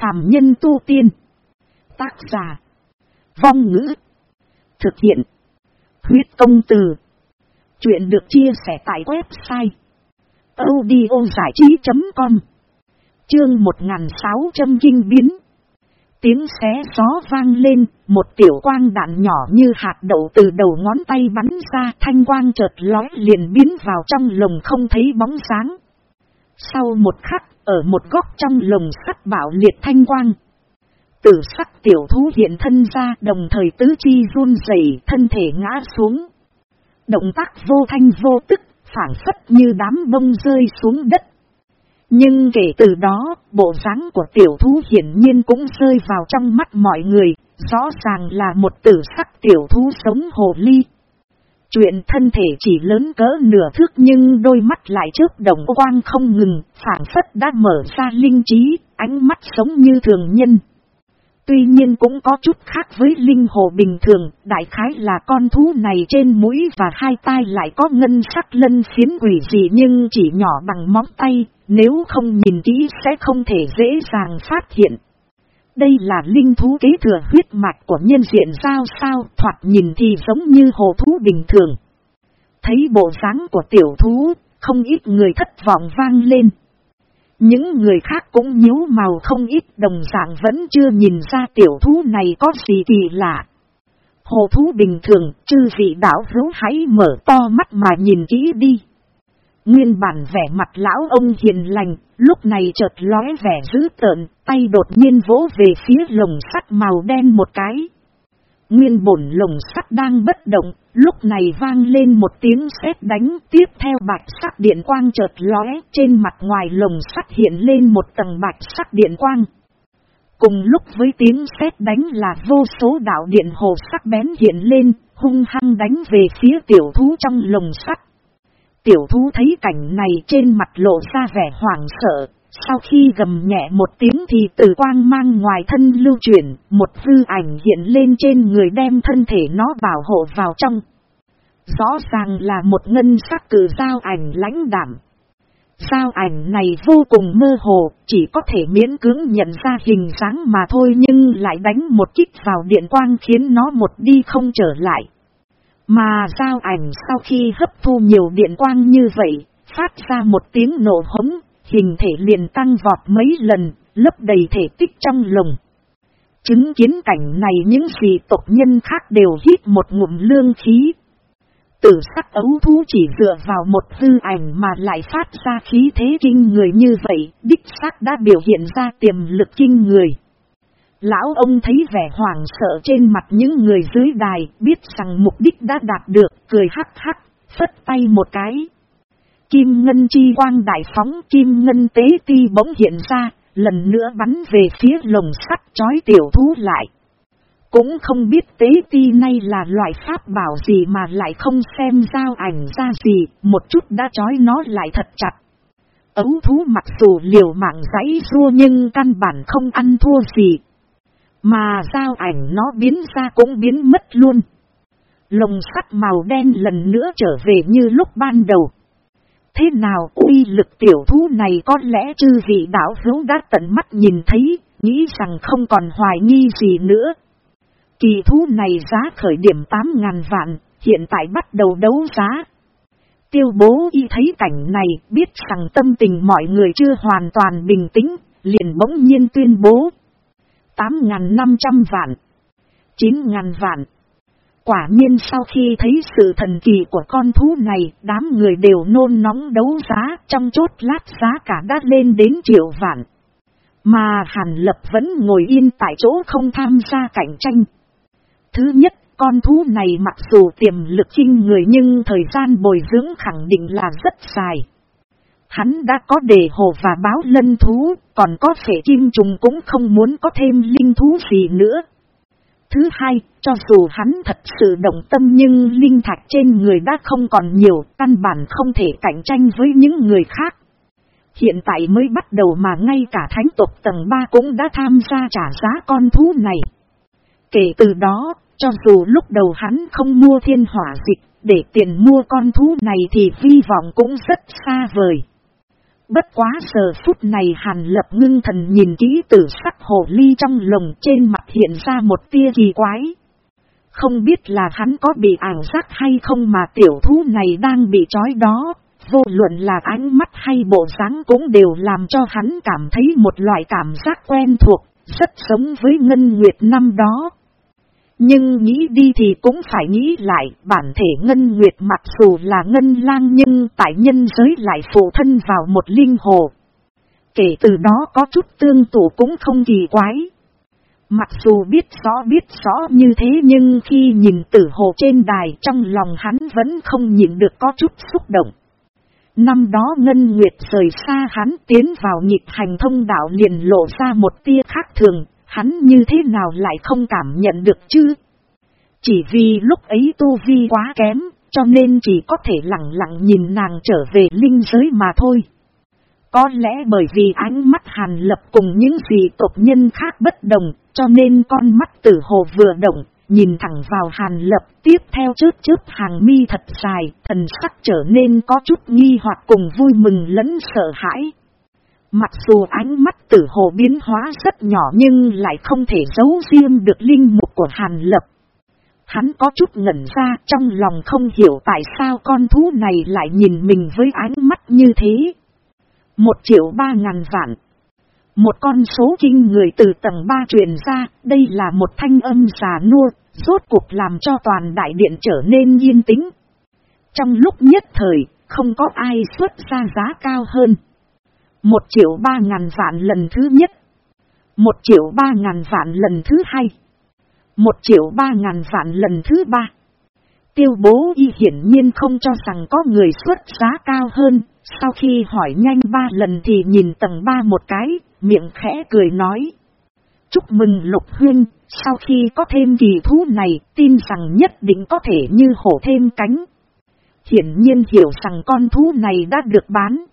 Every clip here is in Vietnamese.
phàm nhân tu tiên. Tác giả. Vong ngữ. Thực hiện. Huyết công từ. Chuyện được chia sẻ tại website. audiozải trí.com Chương 1600 kinh biến. Tiếng xé gió vang lên, một tiểu quang đạn nhỏ như hạt đậu từ đầu ngón tay bắn ra thanh quang chợt lói liền biến vào trong lồng không thấy bóng sáng. Sau một khắc, ở một góc trong lồng sắt bảo liệt thanh quang. Tử sắc tiểu thú hiện thân ra đồng thời tứ chi run rẩy thân thể ngã xuống. Động tác vô thanh vô tức, phản phất như đám bông rơi xuống đất. Nhưng kể từ đó, bộ dáng của tiểu thú hiển nhiên cũng rơi vào trong mắt mọi người, rõ ràng là một tử sắc tiểu thú sống hồ ly. Chuyện thân thể chỉ lớn cỡ nửa thước nhưng đôi mắt lại trước đồng quang không ngừng, phản phất đã mở ra linh trí, ánh mắt sống như thường nhân. Tuy nhiên cũng có chút khác với linh hồ bình thường, đại khái là con thú này trên mũi và hai tai lại có ngân sắc lân phiến quỷ gì nhưng chỉ nhỏ bằng móng tay, nếu không nhìn kỹ sẽ không thể dễ dàng phát hiện. Đây là linh thú kế thừa huyết mạch của nhân diện sao sao thoạt nhìn thì giống như hồ thú bình thường. Thấy bộ dáng của tiểu thú, không ít người thất vọng vang lên. Những người khác cũng nhíu màu không ít đồng dạng vẫn chưa nhìn ra tiểu thú này có gì kỳ lạ. Hồ thú bình thường, chư vị đảo hữu hãy mở to mắt mà nhìn kỹ đi. Nguyên bản vẻ mặt lão ông hiền lành, lúc này chợt lóe vẻ dữ tợn, tay đột nhiên vỗ về phía lồng sắt màu đen một cái. Nguyên bổn lồng sắt đang bất động, lúc này vang lên một tiếng sét đánh, tiếp theo bạch sắc điện quang chợt lóe, trên mặt ngoài lồng sắt hiện lên một tầng bạch sắc điện quang. Cùng lúc với tiếng sét đánh là vô số đạo điện hồ sắc bén hiện lên, hung hăng đánh về phía tiểu thú trong lồng sắt. Tiểu thú thấy cảnh này trên mặt lộ ra vẻ hoảng sợ, sau khi gầm nhẹ một tiếng thì từ quang mang ngoài thân lưu chuyển, một hư ảnh hiện lên trên người đem thân thể nó bảo hộ vào trong. Rõ ràng là một ngân sắc cử giao ảnh lãnh đảm. Giao ảnh này vô cùng mơ hồ, chỉ có thể miễn cưỡng nhận ra hình dáng mà thôi nhưng lại đánh một kích vào điện quang khiến nó một đi không trở lại. Mà giao ảnh sau khi hấp thu nhiều điện quang như vậy, phát ra một tiếng nổ hống, hình thể liền tăng vọt mấy lần, lấp đầy thể tích trong lồng. Chứng kiến cảnh này những gì tộc nhân khác đều hít một ngụm lương khí. Tử sắc ấu thú chỉ dựa vào một hư ảnh mà lại phát ra khí thế kinh người như vậy, đích xác đã biểu hiện ra tiềm lực kinh người. Lão ông thấy vẻ hoảng sợ trên mặt những người dưới đài, biết rằng mục đích đã đạt được, cười hắc hắc, phất tay một cái. Kim ngân chi quang đại phóng kim ngân tế ti bỗng hiện ra, lần nữa bắn về phía lồng sắt chói tiểu thú lại. Cũng không biết tế ti nay là loại pháp bảo gì mà lại không xem giao ảnh ra gì, một chút đã chói nó lại thật chặt. Ấu thú mặc dù liều mạng giấy rua nhưng căn bản không ăn thua gì, mà giao ảnh nó biến ra cũng biến mất luôn. Lồng sắt màu đen lần nữa trở về như lúc ban đầu. Thế nào uy lực tiểu thú này có lẽ chư vị đảo hữu đã tận mắt nhìn thấy, nghĩ rằng không còn hoài nghi gì nữa. Kỳ thú này giá khởi điểm 8.000 vạn, hiện tại bắt đầu đấu giá. Tiêu bố y thấy cảnh này, biết rằng tâm tình mọi người chưa hoàn toàn bình tĩnh, liền bỗng nhiên tuyên bố 8.500 vạn, 9.000 vạn. Quả nhiên sau khi thấy sự thần kỳ của con thú này, đám người đều nôn nóng đấu giá, trong chốt lát giá cả đã lên đến triệu vạn. Mà Hàn Lập vẫn ngồi yên tại chỗ không tham gia cạnh tranh. Thứ nhất, con thú này mặc dù tiềm lực kinh người nhưng thời gian bồi dưỡng khẳng định là rất dài. Hắn đã có đề hồ và báo lân thú, còn có phể kim trùng cũng không muốn có thêm linh thú gì nữa. Thứ hai, cho dù hắn thật sự động tâm nhưng linh thạch trên người đã không còn nhiều, căn bản không thể cạnh tranh với những người khác. Hiện tại mới bắt đầu mà ngay cả thánh tộc tầng 3 cũng đã tham gia trả giá con thú này. Kể từ đó, cho dù lúc đầu hắn không mua thiên hỏa dịch, để tiền mua con thú này thì vi vọng cũng rất xa vời. Bất quá giờ phút này hàn lập ngưng thần nhìn kỹ tử sắc hồ ly trong lồng trên mặt hiện ra một tia kỳ quái. Không biết là hắn có bị ảo giác hay không mà tiểu thú này đang bị trói đó, vô luận là ánh mắt hay bộ dáng cũng đều làm cho hắn cảm thấy một loại cảm giác quen thuộc, rất giống với Ngân Nguyệt năm đó. Nhưng nghĩ đi thì cũng phải nghĩ lại, bản thể Ngân Nguyệt mặc dù là Ngân lang nhưng tại nhân giới lại phụ thân vào một linh hồ. Kể từ đó có chút tương tụ cũng không kỳ quái. Mặc dù biết rõ biết rõ như thế nhưng khi nhìn tử hồ trên đài trong lòng hắn vẫn không nhìn được có chút xúc động. Năm đó Ngân Nguyệt rời xa hắn tiến vào nhịp hành thông đạo liền lộ ra một tia khác thường, hắn như thế nào lại không cảm nhận được chứ? Chỉ vì lúc ấy tu vi quá kém, cho nên chỉ có thể lặng lặng nhìn nàng trở về linh giới mà thôi. Có lẽ bởi vì ánh mắt hàn lập cùng những gì tộc nhân khác bất đồng, cho nên con mắt tử hồ vừa động, nhìn thẳng vào hàn lập tiếp theo chớp chớp hàng mi thật dài, thần sắc trở nên có chút nghi hoặc cùng vui mừng lẫn sợ hãi. Mặc dù ánh mắt tử hồ biến hóa rất nhỏ nhưng lại không thể giấu riêng được linh mục của hàn lập. Hắn có chút ngẩn ra trong lòng không hiểu tại sao con thú này lại nhìn mình với ánh mắt như thế. Một triệu ba ngàn vạn. Một con số kinh người từ tầng ba truyền ra, đây là một thanh âm già nua, rốt cuộc làm cho toàn đại điện trở nên yên tĩnh. Trong lúc nhất thời, không có ai xuất ra giá cao hơn. Một triệu ba ngàn vạn lần thứ nhất. Một triệu ba ngàn vạn lần thứ hai. Một triệu ba ngàn vạn lần thứ ba. Tiêu bố y hiển nhiên không cho rằng có người xuất giá cao hơn, sau khi hỏi nhanh ba lần thì nhìn tầng ba một cái, miệng khẽ cười nói. Chúc mừng Lục Huyên, sau khi có thêm kỳ thú này, tin rằng nhất định có thể như hổ thêm cánh. Hiển nhiên hiểu rằng con thú này đã được bán.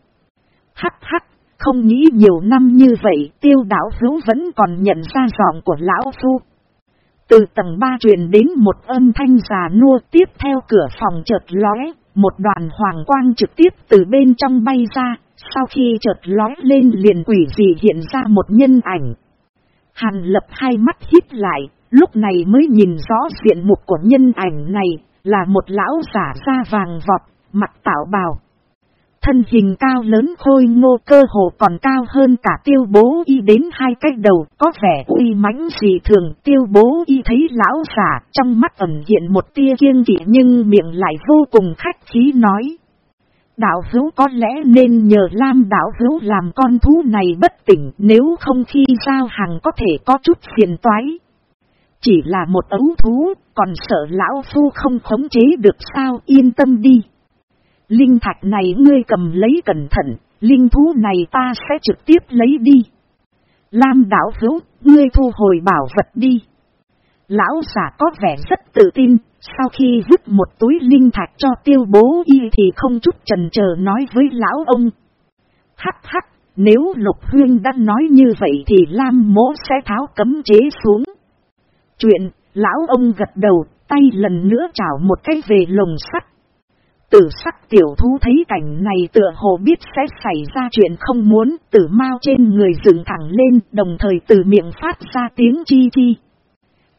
Hắc hắc, không nghĩ nhiều năm như vậy, tiêu đảo hữu vẫn còn nhận ra giọng của lão phu. Từ tầng 3 truyền đến một âm thanh già nua tiếp theo cửa phòng chợt lóe, một đoàn hoàng quang trực tiếp từ bên trong bay ra, sau khi chợt lóe lên liền quỷ dị hiện ra một nhân ảnh. Hàn lập hai mắt hít lại, lúc này mới nhìn rõ diện mục của nhân ảnh này, là một lão giả da vàng vọt, mặt tạo bào. Thân hình cao lớn khôi ngô cơ hồ còn cao hơn cả tiêu bố y đến hai cái đầu có vẻ uy mãnh gì thường. Tiêu bố y thấy lão giả trong mắt ẩn hiện một tia kiêng kỵ nhưng miệng lại vô cùng khách khí nói. Đạo hữu có lẽ nên nhờ Lam đạo hữu làm con thú này bất tỉnh nếu không khi giao hàng có thể có chút phiền toái. Chỉ là một ấu thú, còn sợ lão phu không khống chế được sao yên tâm đi. Linh thạch này ngươi cầm lấy cẩn thận, linh thú này ta sẽ trực tiếp lấy đi. Lam đảo hữu, ngươi thu hồi bảo vật đi. Lão giả có vẻ rất tự tin, sau khi vứt một túi linh thạch cho tiêu bố y thì không chút trần chờ nói với lão ông. Hắc hắc, nếu lục huyên đã nói như vậy thì Lam mỗ sẽ tháo cấm chế xuống. Chuyện, lão ông gật đầu, tay lần nữa chảo một cái về lồng sắt. Tử sắc tiểu thú thấy cảnh này tựa hồ biết sẽ xảy ra chuyện không muốn, tử mau trên người dựng thẳng lên, đồng thời từ miệng phát ra tiếng chi chi.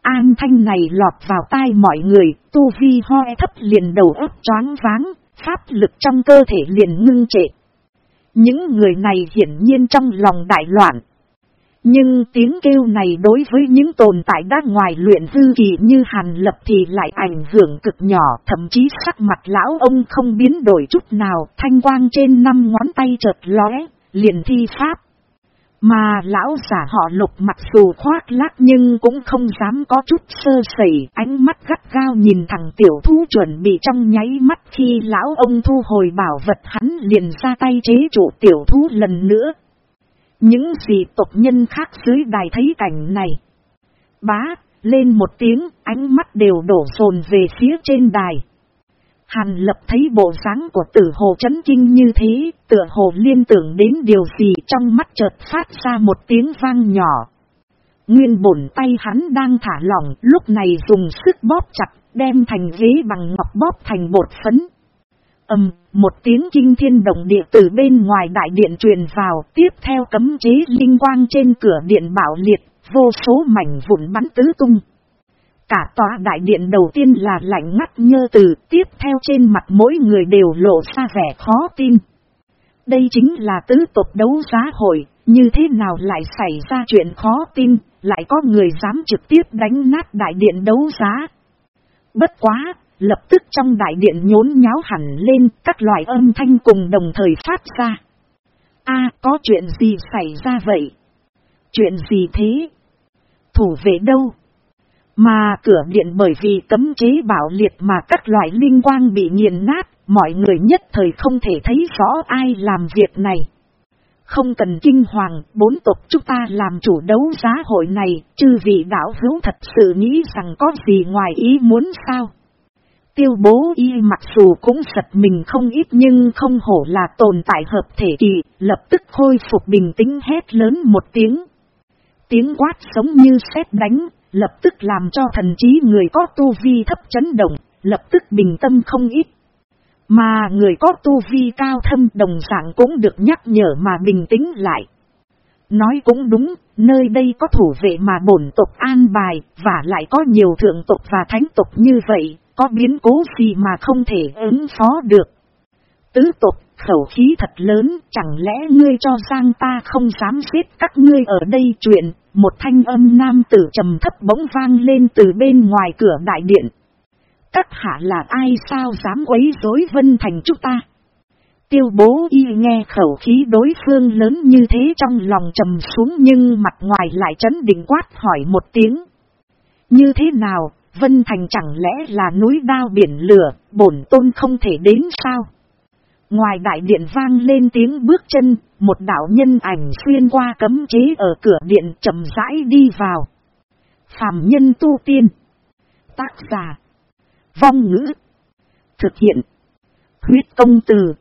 An thanh này lọt vào tai mọi người, tu vi hoe thấp liền đầu ấp choáng váng, pháp lực trong cơ thể liền ngưng trệ. Những người này hiển nhiên trong lòng đại loạn. Nhưng tiếng kêu này đối với những tồn tại đã ngoài luyện dư kỳ như hàn lập thì lại ảnh hưởng cực nhỏ, thậm chí sắc mặt lão ông không biến đổi chút nào, thanh quang trên năm ngón tay chợt lóe, liền thi pháp. Mà lão giả họ lục mặc dù khoác lác nhưng cũng không dám có chút sơ sẩy, ánh mắt gắt gao nhìn thằng tiểu thú chuẩn bị trong nháy mắt khi lão ông thu hồi bảo vật hắn liền ra tay chế trụ tiểu thú lần nữa. Những gì tộc nhân khác dưới đài thấy cảnh này. Bá, lên một tiếng, ánh mắt đều đổ sồn về phía trên đài. Hàn lập thấy bộ dáng của tử hồ chấn kinh như thế, tựa hồ liên tưởng đến điều gì trong mắt chợt phát ra một tiếng vang nhỏ. Nguyên bổn tay hắn đang thả lỏng, lúc này dùng sức bóp chặt, đem thành ghế bằng ngọc bóp thành bột phấn ầm, một tiếng kinh thiên động địa từ bên ngoài đại điện truyền vào, tiếp theo cấm chế linh quang trên cửa điện bảo liệt, vô số mảnh vụn bắn tứ tung. Cả tòa đại điện đầu tiên là lạnh ngắt nhơ từ, tiếp theo trên mặt mỗi người đều lộ ra vẻ khó tin. Đây chính là tứ tộc đấu giá hội, như thế nào lại xảy ra chuyện khó tin, lại có người dám trực tiếp đánh nát đại điện đấu giá. Bất quá, lập tức trong đại điện nhốn nháo hẳn lên các loại âm thanh cùng đồng thời phát ra. a có chuyện gì xảy ra vậy? Chuyện gì thế? Thủ về đâu? Mà cửa điện bởi vì cấm chế bảo liệt mà các loại linh quang bị nghiền nát, mọi người nhất thời không thể thấy rõ ai làm việc này. Không cần kinh hoàng, bốn tộc chúng ta làm chủ đấu giá hội này, chư vị đảo hữu thật sự nghĩ rằng có gì ngoài ý muốn sao? Tiêu bố y mặc dù cũng giật mình không ít nhưng không hổ là tồn tại hợp thể kỳ, lập tức khôi phục bình tĩnh hét lớn một tiếng. Tiếng quát sống như sét đánh, lập tức làm cho thần trí người có tu vi thấp chấn động, lập tức bình tâm không ít. Mà người có tu vi cao thâm đồng dạng cũng được nhắc nhở mà bình tĩnh lại. Nói cũng đúng, nơi đây có thủ vệ mà bổn tộc an bài, và lại có nhiều thượng tộc và thánh tộc như vậy, có biến cố gì mà không thể ứng phó được. Tứ tộc, khẩu khí thật lớn, chẳng lẽ ngươi cho rằng ta không dám giết các ngươi ở đây chuyện, một thanh âm nam tử trầm thấp bỗng vang lên từ bên ngoài cửa đại điện. Các hạ là ai sao dám quấy rối vân thành chúng ta? Tiêu bố y nghe khẩu khí đối phương lớn như thế trong lòng trầm xuống nhưng mặt ngoài lại chấn định quát hỏi một tiếng. Như thế nào, Vân Thành chẳng lẽ là núi đao biển lửa, bổn tôn không thể đến sao? Ngoài đại điện vang lên tiếng bước chân, một đạo nhân ảnh xuyên qua cấm chế ở cửa điện chậm rãi đi vào. Phạm nhân tu tiên. Tác giả. Vong ngữ. Thực hiện. Huyết công từ.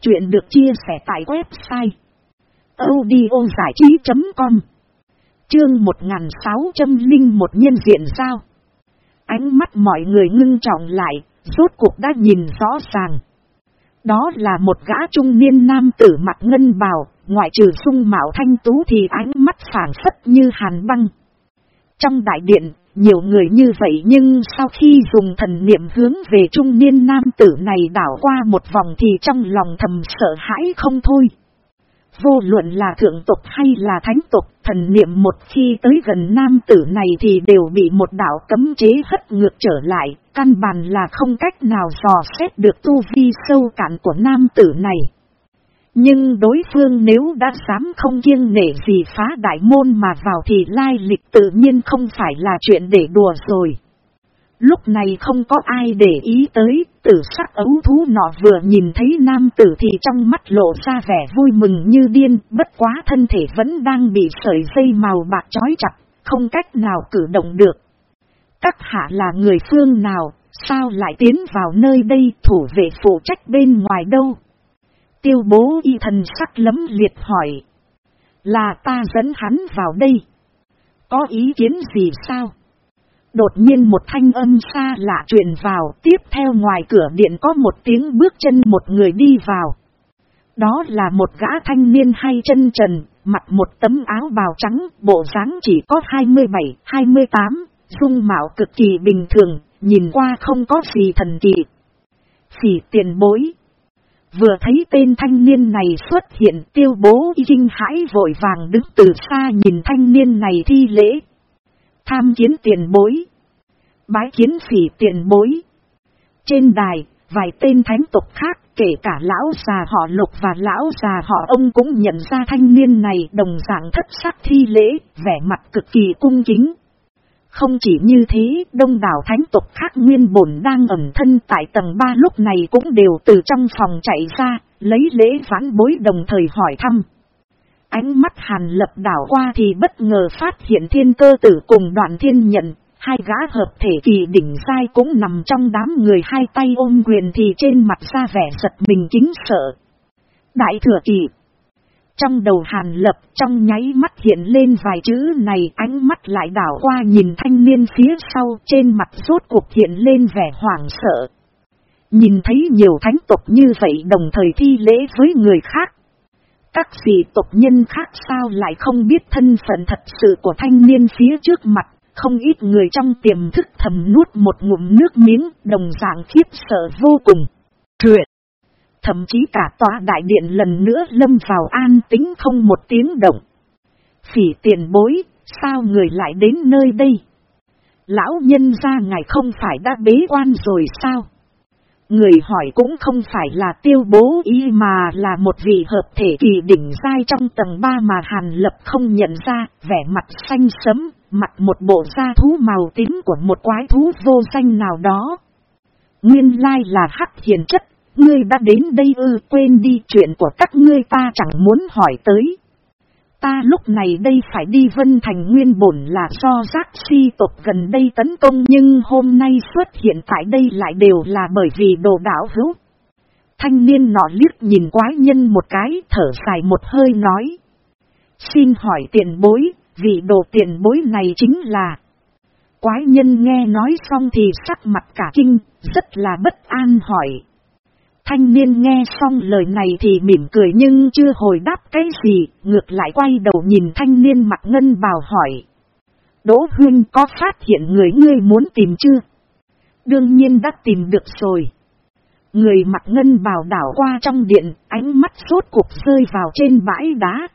Chuyện được chia sẻ tại website. audiozảichí.com Chương 1601 nhân diện sao? Ánh mắt mọi người ngưng trọng lại, rốt cuộc đã nhìn rõ ràng. Đó là một gã trung niên nam tử mặt ngân bào, ngoại trừ sung mạo thanh tú thì ánh mắt phản phất như hàn băng. Trong đại điện, nhiều người như vậy nhưng sau khi dùng thần niệm hướng về trung niên nam tử này đảo qua một vòng thì trong lòng thầm sợ hãi không thôi. Vô luận là thượng tục hay là thánh tục, thần niệm một khi tới gần nam tử này thì đều bị một đạo cấm chế hất ngược trở lại, căn bản là không cách nào dò xét được tu vi sâu cạn của nam tử này. Nhưng đối phương nếu đã dám không kiêng nể gì phá đại môn mà vào thì lai lịch tự nhiên không phải là chuyện để đùa rồi. Lúc này không có ai để ý tới, tử sắc ấu thú nọ vừa nhìn thấy nam tử thì trong mắt lộ ra vẻ vui mừng như điên, bất quá thân thể vẫn đang bị sợi dây màu bạc trói chặt, không cách nào cử động được. Các hạ là người phương nào, sao lại tiến vào nơi đây thủ vệ phụ trách bên ngoài đâu? Tiêu bố y thần sắc lấm liệt hỏi. Là ta dẫn hắn vào đây. Có ý kiến gì sao? Đột nhiên một thanh âm xa lạ truyền vào, tiếp theo ngoài cửa điện có một tiếng bước chân một người đi vào. Đó là một gã thanh niên hay chân trần, mặc một tấm áo bào trắng, bộ dáng chỉ có 27, 28, dung mạo cực kỳ bình thường, nhìn qua không có gì thần kỳ. Phỉ tiền bối. Vừa thấy tên thanh niên này xuất hiện tiêu bố y kinh hãi vội vàng đứng từ xa nhìn thanh niên này thi lễ. Tham kiến tiền bối. Bái kiến phỉ tiền bối. Trên đài, vài tên thánh tục khác kể cả lão già họ lục và lão già họ ông cũng nhận ra thanh niên này đồng dạng thất sắc thi lễ, vẻ mặt cực kỳ cung kính. Không chỉ như thế, đông đảo thánh tục khác nguyên bổn đang ẩn thân tại tầng 3 lúc này cũng đều từ trong phòng chạy ra, lấy lễ vãn bối đồng thời hỏi thăm. Ánh mắt hàn lập đảo qua thì bất ngờ phát hiện thiên cơ tử cùng đoạn thiên nhận, hai gã hợp thể kỳ đỉnh sai cũng nằm trong đám người hai tay ôm quyền thì trên mặt ra vẻ giật mình kính sợ. Đại thừa kỳ. Trong đầu hàn lập trong nháy mắt hiện lên vài chữ này ánh mắt lại đảo qua nhìn thanh niên phía sau trên mặt rốt cuộc hiện lên vẻ hoảng sợ. Nhìn thấy nhiều thánh tộc như vậy đồng thời thi lễ với người khác. Các vị tộc nhân khác sao lại không biết thân phận thật sự của thanh niên phía trước mặt, không ít người trong tiềm thức thầm nuốt một ngụm nước miếng, đồng dạng khiếp sợ vô cùng. Truyện! Thậm chí cả tòa đại điện lần nữa lâm vào an tính không một tiếng động. Phỉ tiền bối, sao người lại đến nơi đây? Lão nhân ra ngài không phải đã bế quan rồi sao? Người hỏi cũng không phải là tiêu bố ý mà là một vị hợp thể kỳ đỉnh dai trong tầng 3 mà Hàn Lập không nhận ra, vẻ mặt xanh sấm, mặt một bộ da thú màu tím của một quái thú vô danh nào đó. Nguyên lai là hắc hiền chất, ngươi đã đến đây ư quên đi chuyện của các ngươi ta chẳng muốn hỏi tới. Ta lúc này đây phải đi Vân Thành nguyên bổn là do giác si tộc gần đây tấn công nhưng hôm nay xuất hiện tại đây lại đều là bởi vì đồ đảo hữu. Thanh niên nọ liếc nhìn quái nhân một cái thở dài một hơi nói. Xin hỏi tiền bối, vị đồ tiền bối này chính là... Quái nhân nghe nói xong thì sắc mặt cả kinh, rất là bất an hỏi. Thanh niên nghe xong lời này thì mỉm cười nhưng chưa hồi đáp cái gì, ngược lại quay đầu nhìn thanh niên mặt ngân bào hỏi. Đỗ Huyên có phát hiện người ngươi muốn tìm chưa? Đương nhiên đã tìm được rồi. Người mặt ngân bào đảo qua trong điện, ánh mắt sốt cuộc rơi vào trên bãi đá.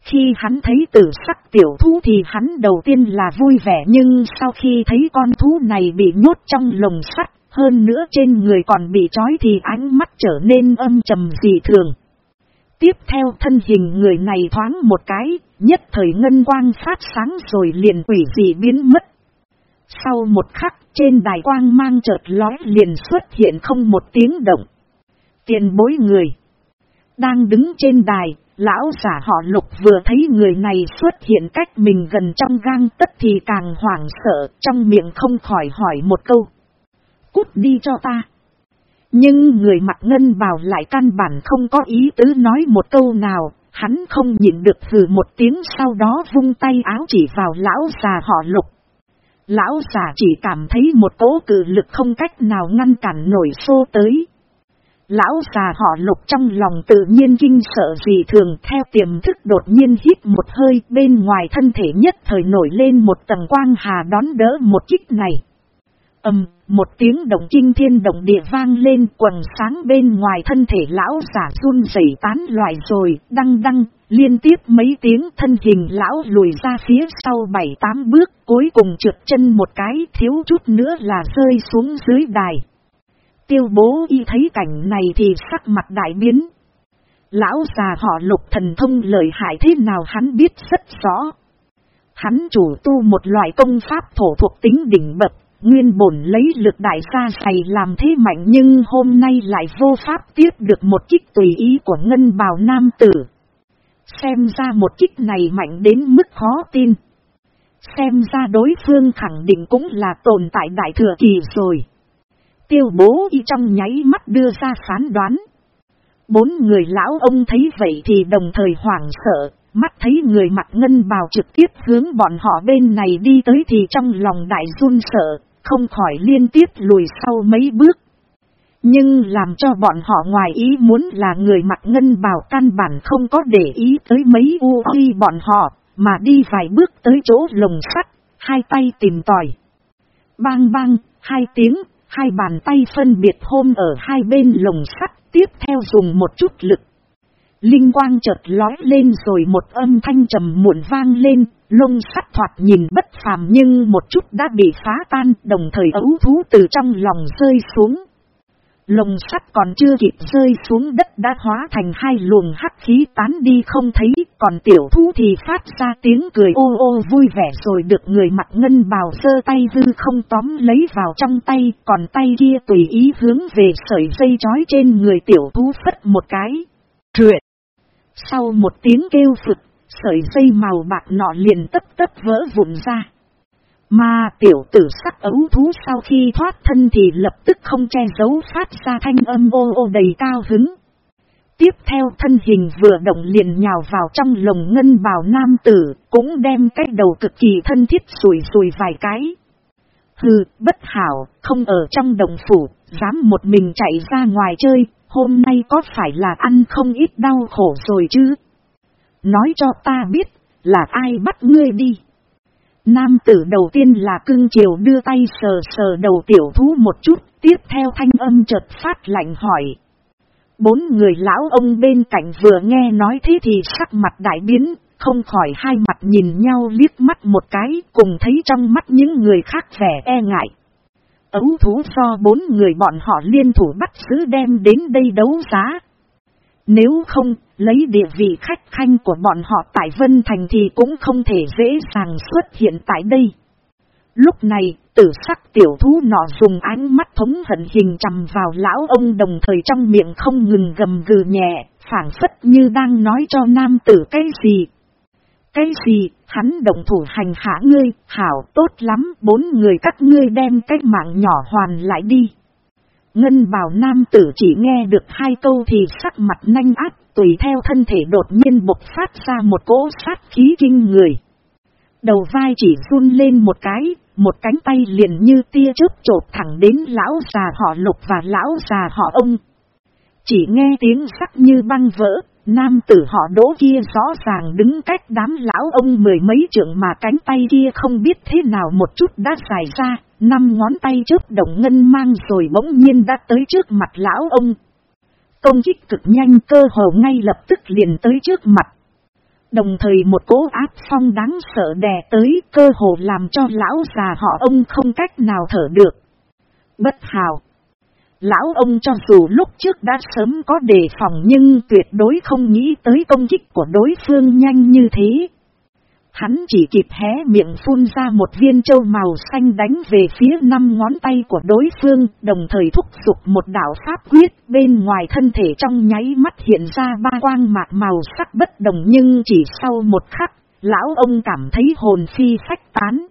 Khi hắn thấy tử sắc tiểu thú thì hắn đầu tiên là vui vẻ nhưng sau khi thấy con thú này bị nhốt trong lồng sắt hơn nữa trên người còn bị trói thì ánh mắt trở nên âm trầm dị thường. Tiếp theo thân hình người này thoáng một cái, nhất thời ngân quang phát sáng rồi liền quỷ dị biến mất. Sau một khắc trên đài quang mang chợt lói liền xuất hiện không một tiếng động. Tiền bối người. Đang đứng trên đài, lão giả họ lục vừa thấy người này xuất hiện cách mình gần trong gang tất thì càng hoảng sợ, trong miệng không khỏi hỏi một câu cút đi cho ta. Nhưng người mặt ngân bào lại căn bản không có ý tứ nói một câu nào, hắn không nhịn được hừ một tiếng sau đó vung tay áo chỉ vào lão già họ lục. Lão già chỉ cảm thấy một cỗ cử lực không cách nào ngăn cản nổi xô tới. Lão già họ lục trong lòng tự nhiên kinh sợ gì thường theo tiềm thức đột nhiên hít một hơi bên ngoài thân thể nhất thời nổi lên một tầng quang hà đón đỡ một kích này. Âm, một tiếng động kinh thiên động địa vang lên quần sáng bên ngoài thân thể lão giả run rẩy tán loại rồi, đăng đăng, liên tiếp mấy tiếng thân hình lão lùi ra phía sau bảy tám bước, cuối cùng trượt chân một cái thiếu chút nữa là rơi xuống dưới đài. Tiêu bố y thấy cảnh này thì sắc mặt đại biến. Lão già họ lục thần thông lợi hại thế nào hắn biết rất rõ. Hắn chủ tu một loại công pháp thổ thuộc tính đỉnh bậc Nguyên bổn lấy lực đại gia sày làm thế mạnh nhưng hôm nay lại vô pháp tiếp được một kích tùy ý của ngân bào nam tử. Xem ra một kích này mạnh đến mức khó tin. Xem ra đối phương khẳng định cũng là tồn tại đại thừa kỳ rồi. Tiêu bố y trong nháy mắt đưa ra phán đoán. Bốn người lão ông thấy vậy thì đồng thời hoảng sợ, mắt thấy người mặt ngân bào trực tiếp hướng bọn họ bên này đi tới thì trong lòng đại run sợ, không khỏi liên tiếp lùi sau mấy bước. Nhưng làm cho bọn họ ngoài ý muốn là người mặc ngân bào căn bản không có để ý tới mấy u khi bọn họ, mà đi vài bước tới chỗ lồng sắt, hai tay tìm tòi. Bang bang, hai tiếng, hai bàn tay phân biệt hôm ở hai bên lồng sắt, tiếp theo dùng một chút lực. Linh quang chợt lói lên rồi một âm thanh trầm muộn vang lên, lông sắt thoạt nhìn bất phàm nhưng một chút đã bị phá tan, đồng thời ấu thú từ trong lòng rơi xuống. Lồng sắt còn chưa kịp rơi xuống đất đã hóa thành hai luồng hắc khí tán đi không thấy, còn tiểu thú thì phát ra tiếng cười ô ô vui vẻ rồi được người mặt ngân bào sơ tay hư không tóm lấy vào trong tay, còn tay kia tùy ý hướng về sợi dây chói trên người tiểu thú phất một cái. Truyện sau một tiếng kêu phực, sợi dây màu bạc nọ liền tất tất vỡ vụn ra. Mà tiểu tử sắc ấu thú sau khi thoát thân thì lập tức không che giấu phát ra thanh âm ô ô đầy cao hứng. Tiếp theo thân hình vừa động liền nhào vào trong lồng ngân bào nam tử, cũng đem cái đầu cực kỳ thân thiết sùi sùi vài cái. Hừ, bất hảo, không ở trong đồng phủ, dám một mình chạy ra ngoài chơi, hôm nay có phải là ăn không ít đau khổ rồi chứ? Nói cho ta biết, là ai bắt ngươi đi? Nam tử đầu tiên là cưng chiều đưa tay sờ sờ đầu tiểu thú một chút, tiếp theo thanh âm chợt phát lạnh hỏi. Bốn người lão ông bên cạnh vừa nghe nói thế thì sắc mặt đại biến, không khỏi hai mặt nhìn nhau liếc mắt một cái, cùng thấy trong mắt những người khác vẻ e ngại. Ấu thú do bốn người bọn họ liên thủ bắt giữ đem đến đây đấu giá. Nếu không, lấy địa vị khách khanh của bọn họ tại Vân Thành thì cũng không thể dễ dàng xuất hiện tại đây. Lúc này, tử sắc tiểu thú nọ dùng ánh mắt thống hận hình chằm vào lão ông đồng thời trong miệng không ngừng gầm gừ nhẹ, phản phất như đang nói cho nam tử cái gì. Cái gì, hắn động thủ hành hạ ngươi, hảo tốt lắm, bốn người các ngươi đem cái mạng nhỏ hoàn lại đi. Ngân bảo nam tử chỉ nghe được hai câu thì sắc mặt nhanh ác, tùy theo thân thể đột nhiên bộc phát ra một cỗ sát khí kinh người. Đầu vai chỉ run lên một cái, một cánh tay liền như tia chớp chộp thẳng đến lão già họ lục và lão già họ ông. Chỉ nghe tiếng sắc như băng vỡ, nam tử họ đỗ kia rõ ràng đứng cách đám lão ông mười mấy trượng mà cánh tay kia không biết thế nào một chút đã dài ra, năm ngón tay chớp động ngân mang rồi bỗng nhiên đã tới trước mặt lão ông. Công kích cực nhanh cơ hồ ngay lập tức liền tới trước mặt. Đồng thời một cố áp phong đáng sợ đè tới cơ hồ làm cho lão già họ ông không cách nào thở được. Bất hào. Lão ông cho dù lúc trước đã sớm có đề phòng nhưng tuyệt đối không nghĩ tới công kích của đối phương nhanh như thế. Hắn chỉ kịp hé miệng phun ra một viên châu màu xanh đánh về phía năm ngón tay của đối phương, đồng thời thúc giục một đạo pháp quyết bên ngoài thân thể trong nháy mắt hiện ra ba quang mạc màu sắc bất đồng nhưng chỉ sau một khắc, lão ông cảm thấy hồn phi phách tán.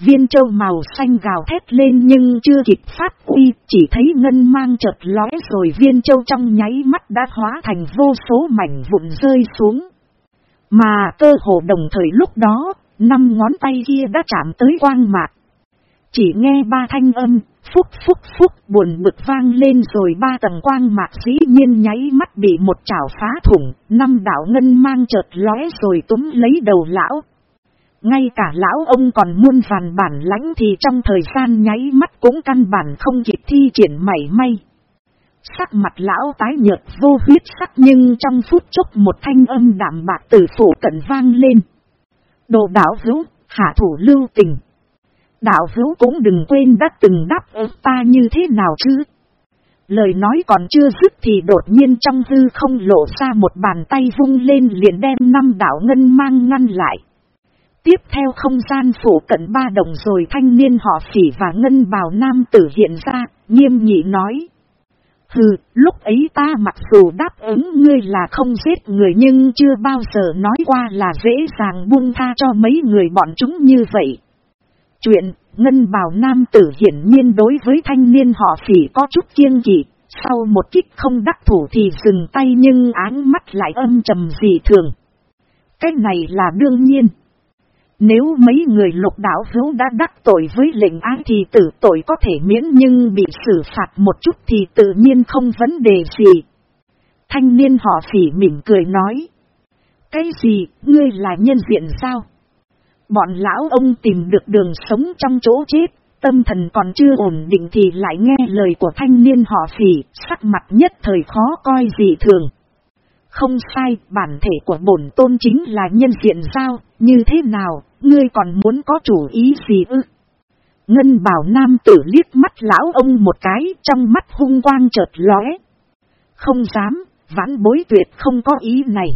Viên châu màu xanh gào thét lên nhưng chưa kịp phát uy, chỉ thấy ngân mang chợt lóe rồi viên châu trong nháy mắt đã hóa thành vô số mảnh vụn rơi xuống. Mà cơ hồ đồng thời lúc đó, năm ngón tay kia đã chạm tới quang mạc. Chỉ nghe ba thanh âm, phúc phúc phúc buồn bực vang lên rồi ba tầng quang mạc dĩ nhiên nháy mắt bị một chảo phá thủng, năm đạo ngân mang chợt lóe rồi túm lấy đầu lão. Ngay cả lão ông còn muôn vàn bản lãnh thì trong thời gian nháy mắt cũng căn bản không kịp thi triển mảy may. Sắc mặt lão tái nhợt vô huyết sắc nhưng trong phút chốc một thanh âm đảm bạc từ phủ cận vang lên. Đồ đảo hữu, hạ thủ lưu tình. Đạo hữu cũng đừng quên đã từng đáp ứng ta như thế nào chứ. Lời nói còn chưa dứt thì đột nhiên trong hư không lộ ra một bàn tay vung lên liền đem năm đạo ngân mang ngăn lại. Tiếp theo không gian phủ cận ba đồng rồi thanh niên họ phỉ và ngân bào nam tử hiện ra, nghiêm nhị nói. Hừ, lúc ấy ta mặc dù đáp ứng ngươi là không giết người nhưng chưa bao giờ nói qua là dễ dàng buông tha cho mấy người bọn chúng như vậy. Chuyện, Ngân Bảo Nam tử hiển nhiên đối với thanh niên họ phỉ có chút kiêng kỵ, sau một kích không đắc thủ thì dừng tay nhưng áng mắt lại âm trầm dị thường. Cái này là đương nhiên. Nếu mấy người lục đảo hữu đã đắc tội với lệnh án thì tử tội có thể miễn nhưng bị xử phạt một chút thì tự nhiên không vấn đề gì. Thanh niên họ phỉ mỉm cười nói. Cái gì, ngươi là nhân diện sao? Bọn lão ông tìm được đường sống trong chỗ chết, tâm thần còn chưa ổn định thì lại nghe lời của thanh niên họ phỉ, sắc mặt nhất thời khó coi gì thường. Không sai, bản thể của bổn tôn chính là nhân diện sao, như thế nào, ngươi còn muốn có chủ ý gì ư? Ngân bảo nam tử liếc mắt lão ông một cái trong mắt hung quang chợt lóe. Không dám, vãn bối tuyệt không có ý này.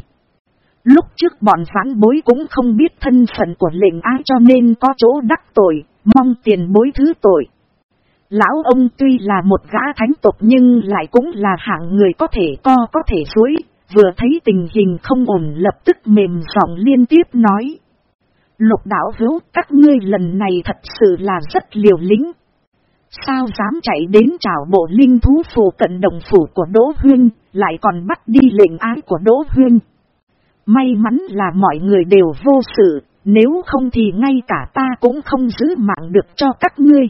Lúc trước bọn vãn bối cũng không biết thân phận của lệnh ai cho nên có chỗ đắc tội, mong tiền bối thứ tội. Lão ông tuy là một gã thánh tộc nhưng lại cũng là hạng người có thể co có thể suối, vừa thấy tình hình không ổn lập tức mềm giọng liên tiếp nói. Lục đảo hữu các ngươi lần này thật sự là rất liều lĩnh. Sao dám chạy đến trảo bộ linh thú phù cận đồng phủ của Đỗ Huyên, lại còn bắt đi lệnh ái của Đỗ Huyên. May mắn là mọi người đều vô sự, nếu không thì ngay cả ta cũng không giữ mạng được cho các ngươi.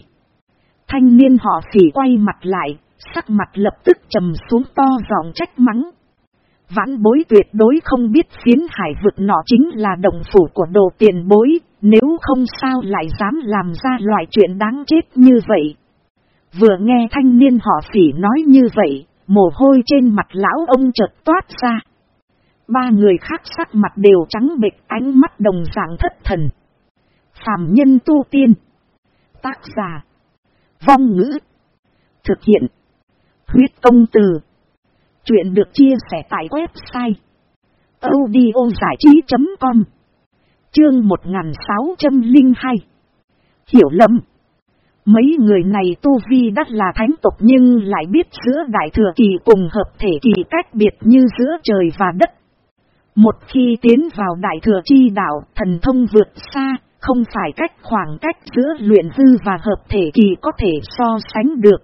Thanh niên họ phỉ quay mặt lại, sắc mặt lập tức trầm xuống to giọng trách mắng. Vãn bối tuyệt đối không biết phiến hải vực nọ chính là đồng phủ của đồ tiền bối, nếu không sao lại dám làm ra loại chuyện đáng chết như vậy. Vừa nghe thanh niên họ phỉ nói như vậy, mồ hôi trên mặt lão ông chợt toát ra. Ba người khác sắc mặt đều trắng bệch ánh mắt đồng dạng thất thần. Phạm nhân tu tiên. Tác giả. Vong ngữ. Thực hiện. Huyết công từ. Chuyện được chia sẻ tại website. audiozảichí.com Chương 1602 Hiểu lầm Mấy người này tu vi đắt là thánh tục nhưng lại biết giữa đại thừa kỳ cùng hợp thể kỳ cách biệt như giữa trời và đất. Một khi tiến vào đại thừa chi đạo, thần thông vượt xa, không phải cách khoảng cách giữa luyện hư và hợp thể kỳ có thể so sánh được.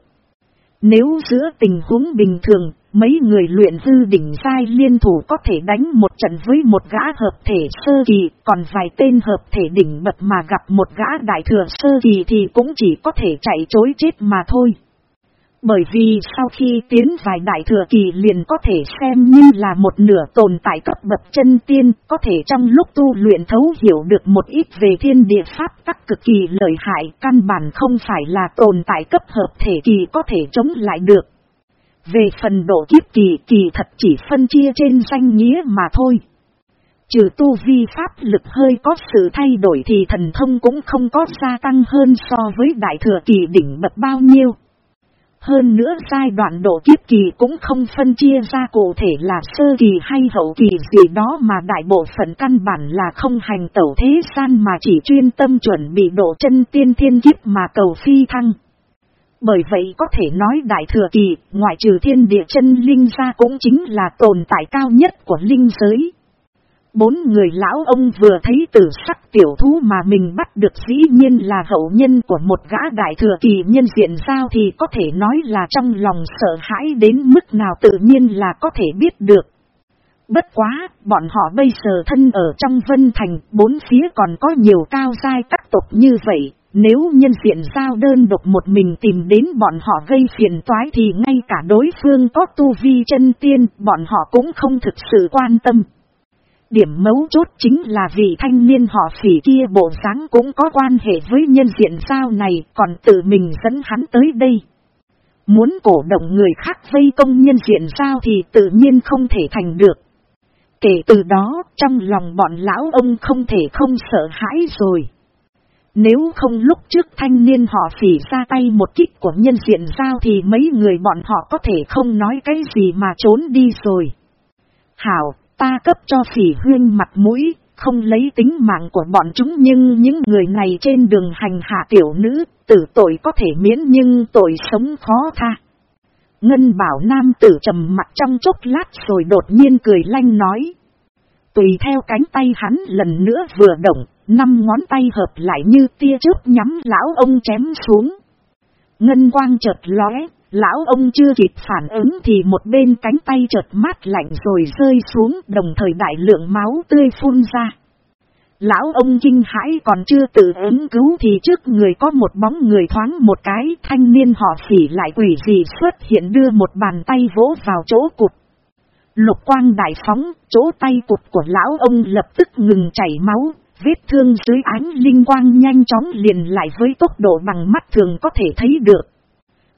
Nếu giữa tình huống bình thường, mấy người luyện dư đỉnh sai liên thủ có thể đánh một trận với một gã hợp thể sơ kỳ, còn vài tên hợp thể đỉnh bật mà gặp một gã đại thừa sơ kỳ thì cũng chỉ có thể chạy chối chết mà thôi. Bởi vì sau khi tiến vài đại thừa kỳ liền có thể xem như là một nửa tồn tại cấp bậc chân tiên, có thể trong lúc tu luyện thấu hiểu được một ít về thiên địa pháp các cực kỳ lợi hại, căn bản không phải là tồn tại cấp hợp thể kỳ có thể chống lại được. Về phần độ kiếp kỳ kỳ thật chỉ phân chia trên danh nghĩa mà thôi. Trừ tu vi pháp lực hơi có sự thay đổi thì thần thông cũng không có gia tăng hơn so với đại thừa kỳ đỉnh bậc bao nhiêu. Hơn nữa giai đoạn độ kiếp kỳ cũng không phân chia ra cụ thể là sơ kỳ hay hậu kỳ gì đó mà đại bộ phận căn bản là không hành tẩu thế gian mà chỉ chuyên tâm chuẩn bị độ chân tiên thiên kiếp mà cầu phi thăng. Bởi vậy có thể nói đại thừa kỳ, ngoại trừ thiên địa chân linh ra cũng chính là tồn tại cao nhất của linh giới. Bốn người lão ông vừa thấy tử sắc tiểu thú mà mình bắt được dĩ nhiên là hậu nhân của một gã đại thừa kỳ nhân diện sao thì có thể nói là trong lòng sợ hãi đến mức nào tự nhiên là có thể biết được. Bất quá, bọn họ bây giờ thân ở trong vân thành, bốn phía còn có nhiều cao dai các tộc như vậy, nếu nhân diện giao đơn độc một mình tìm đến bọn họ gây phiền toái thì ngay cả đối phương có tu vi chân tiên, bọn họ cũng không thực sự quan tâm. Điểm mấu chốt chính là vì thanh niên họ phỉ kia bộ dáng cũng có quan hệ với nhân diện giao này còn tự mình dẫn hắn tới đây. Muốn cổ động người khác vây công nhân diện giao thì tự nhiên không thể thành được. Kể từ đó, trong lòng bọn lão ông không thể không sợ hãi rồi. Nếu không lúc trước thanh niên họ phỉ ra tay một kích của nhân diện giao thì mấy người bọn họ có thể không nói cái gì mà trốn đi rồi. Hảo, ta cấp cho phỉ huyên mặt mũi, không lấy tính mạng của bọn chúng nhưng những người này trên đường hành hạ tiểu nữ, tử tội có thể miễn nhưng tội sống khó tha. Ngân bảo nam tử trầm mặt trong chốc lát rồi đột nhiên cười lanh nói. Tùy theo cánh tay hắn lần nữa vừa động, năm ngón tay hợp lại như tia chớp nhắm lão ông chém xuống. Ngân quang chợt lóe, lão ông chưa kịp phản ứng thì một bên cánh tay chợt mát lạnh rồi rơi xuống đồng thời đại lượng máu tươi phun ra. Lão ông kinh hãi còn chưa tự ứng cứu thì trước người có một bóng người thoáng một cái thanh niên họ phỉ lại quỷ gì xuất hiện đưa một bàn tay vỗ vào chỗ cục. Lục quang đại phóng, chỗ tay cục của lão ông lập tức ngừng chảy máu, vết thương dưới ánh linh quang nhanh chóng liền lại với tốc độ bằng mắt thường có thể thấy được.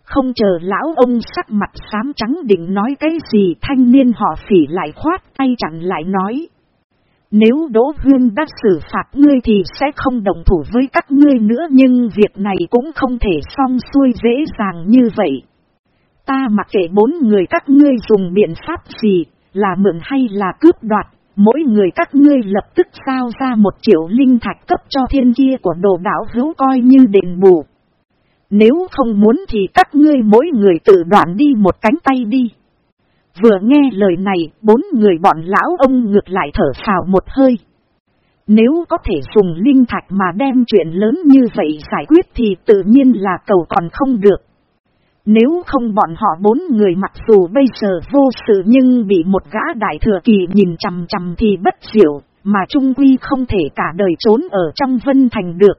Không chờ lão ông sắc mặt xám trắng định nói cái gì thanh niên họ phỉ lại khoát tay chặn lại nói. Nếu Đỗ Huyên đã xử phạt ngươi thì sẽ không đồng thủ với các ngươi nữa nhưng việc này cũng không thể xong xuôi dễ dàng như vậy. Ta mặc kệ bốn người các ngươi dùng biện pháp gì, là mượn hay là cướp đoạt, mỗi người các ngươi lập tức sao ra một triệu linh thạch cấp cho thiên kia của đồ đảo hữu coi như đền bù. Nếu không muốn thì các ngươi mỗi người tự đoạn đi một cánh tay đi. Vừa nghe lời này, bốn người bọn lão ông ngược lại thở phào một hơi. Nếu có thể dùng linh thạch mà đem chuyện lớn như vậy giải quyết thì tự nhiên là cầu còn không được. Nếu không bọn họ bốn người mặc dù bây giờ vô sự nhưng bị một gã đại thừa kỳ nhìn chằm chằm thì bất diệu, mà trung quy không thể cả đời trốn ở trong vân thành được.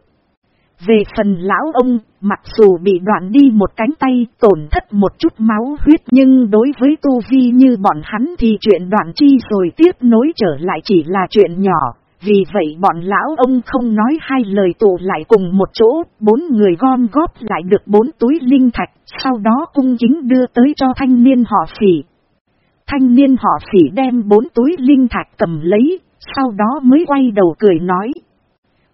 Về phần lão ông, mặc dù bị đoạn đi một cánh tay, tổn thất một chút máu huyết nhưng đối với tu vi như bọn hắn thì chuyện đoạn chi rồi tiếp nối trở lại chỉ là chuyện nhỏ. Vì vậy bọn lão ông không nói hai lời tụ lại cùng một chỗ, bốn người gom góp lại được bốn túi linh thạch, sau đó cung chính đưa tới cho thanh niên họ phỉ. Thanh niên họ phỉ đem bốn túi linh thạch cầm lấy, sau đó mới quay đầu cười nói.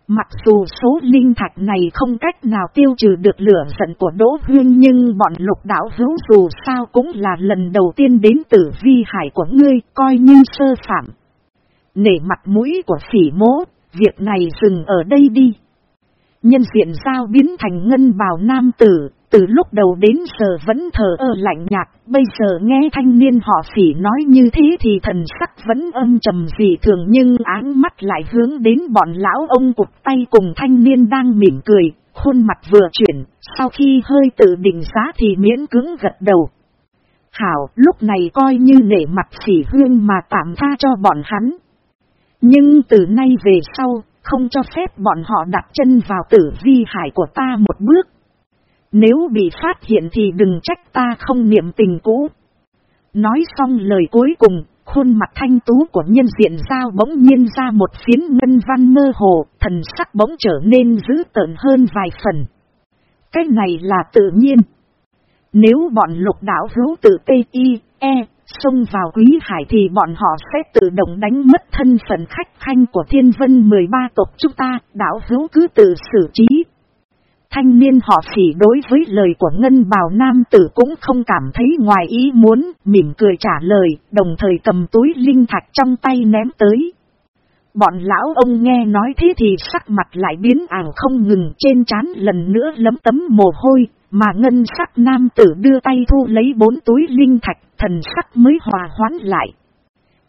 Mặc dù số linh thạch này không cách nào tiêu trừ được lửa giận của Đỗ Huyên nhưng bọn lục đảo hữu dù sao cũng là lần đầu tiên đến tử vi hải của ngươi coi như sơ phạm. Nể mặt mũi của phỉ mố, việc này dừng ở đây đi. Nhân diện giao biến thành ngân bào nam tử, từ lúc đầu đến giờ vẫn thờ ơ lạnh nhạt, bây giờ nghe thanh niên họ phỉ nói như thế thì thần sắc vẫn âm trầm dị thường nhưng áng mắt lại hướng đến bọn lão ông cục tay cùng thanh niên đang mỉm cười, khuôn mặt vừa chuyển, sau khi hơi tự định giá thì miễn cứng gật đầu. Hảo, lúc này coi như nể mặt phỉ huyên mà tạm tha cho bọn hắn. Nhưng từ nay về sau, không cho phép bọn họ đặt chân vào tử vi hải của ta một bước. Nếu bị phát hiện thì đừng trách ta không niệm tình cũ. Nói xong lời cuối cùng, khuôn mặt thanh tú của nhân diện giao bỗng nhiên ra một phiến ngân văn mơ hồ, thần sắc bỗng trở nên dữ tợn hơn vài phần. Cái này là tự nhiên. Nếu bọn lục đảo hữu tự T, I, E, xông vào quý hải thì bọn họ sẽ tự động đánh mất thân phận khách khanh của thiên vân 13 tộc chúng ta, đảo hữu cứ tự xử trí. Thanh niên họ phỉ đối với lời của ngân bào nam tử cũng không cảm thấy ngoài ý muốn, mỉm cười trả lời, đồng thời cầm túi linh thạch trong tay ném tới. Bọn lão ông nghe nói thế thì sắc mặt lại biến ảo không ngừng trên trán lần nữa lấm tấm mồ hôi, mà ngân sắc nam tử đưa tay thu lấy bốn túi linh thạch, thần sắc mới hòa hoãn lại.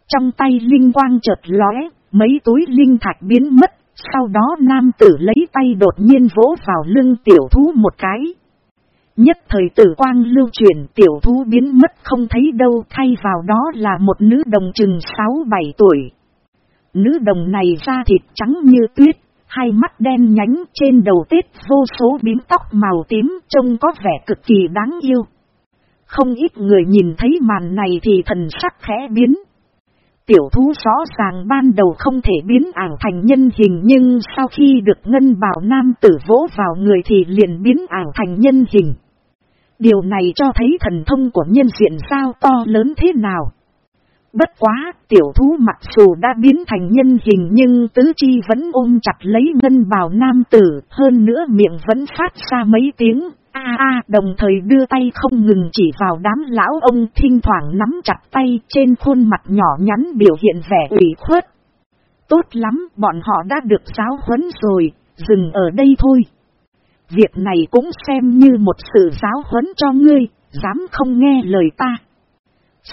Trong tay linh quang chợt lóe, mấy túi linh thạch biến mất, sau đó nam tử lấy tay đột nhiên vỗ vào lưng tiểu thú một cái. Nhất thời tử quang lưu chuyển tiểu thú biến mất không thấy đâu thay vào đó là một nữ đồng chừng 6-7 tuổi. Nữ đồng này da thịt trắng như tuyết, hai mắt đen nhánh trên đầu tết vô số bím tóc màu tím trông có vẻ cực kỳ đáng yêu. Không ít người nhìn thấy màn này thì thần sắc khẽ biến. Tiểu thú rõ ràng ban đầu không thể biến ảo thành nhân hình nhưng sau khi được ngân bảo nam tử vỗ vào người thì liền biến ảo thành nhân hình. Điều này cho thấy thần thông của nhân diện sao to lớn thế nào. Bất quá, tiểu thú mặc dù đã biến thành nhân hình nhưng tứ chi vẫn ôm chặt lấy ngân bào nam tử, hơn nữa miệng vẫn phát ra mấy tiếng, a a đồng thời đưa tay không ngừng chỉ vào đám lão ông thinh thoảng nắm chặt tay trên khuôn mặt nhỏ nhắn biểu hiện vẻ ủy khuất. Tốt lắm, bọn họ đã được giáo huấn rồi, dừng ở đây thôi. Việc này cũng xem như một sự giáo huấn cho ngươi, dám không nghe lời ta.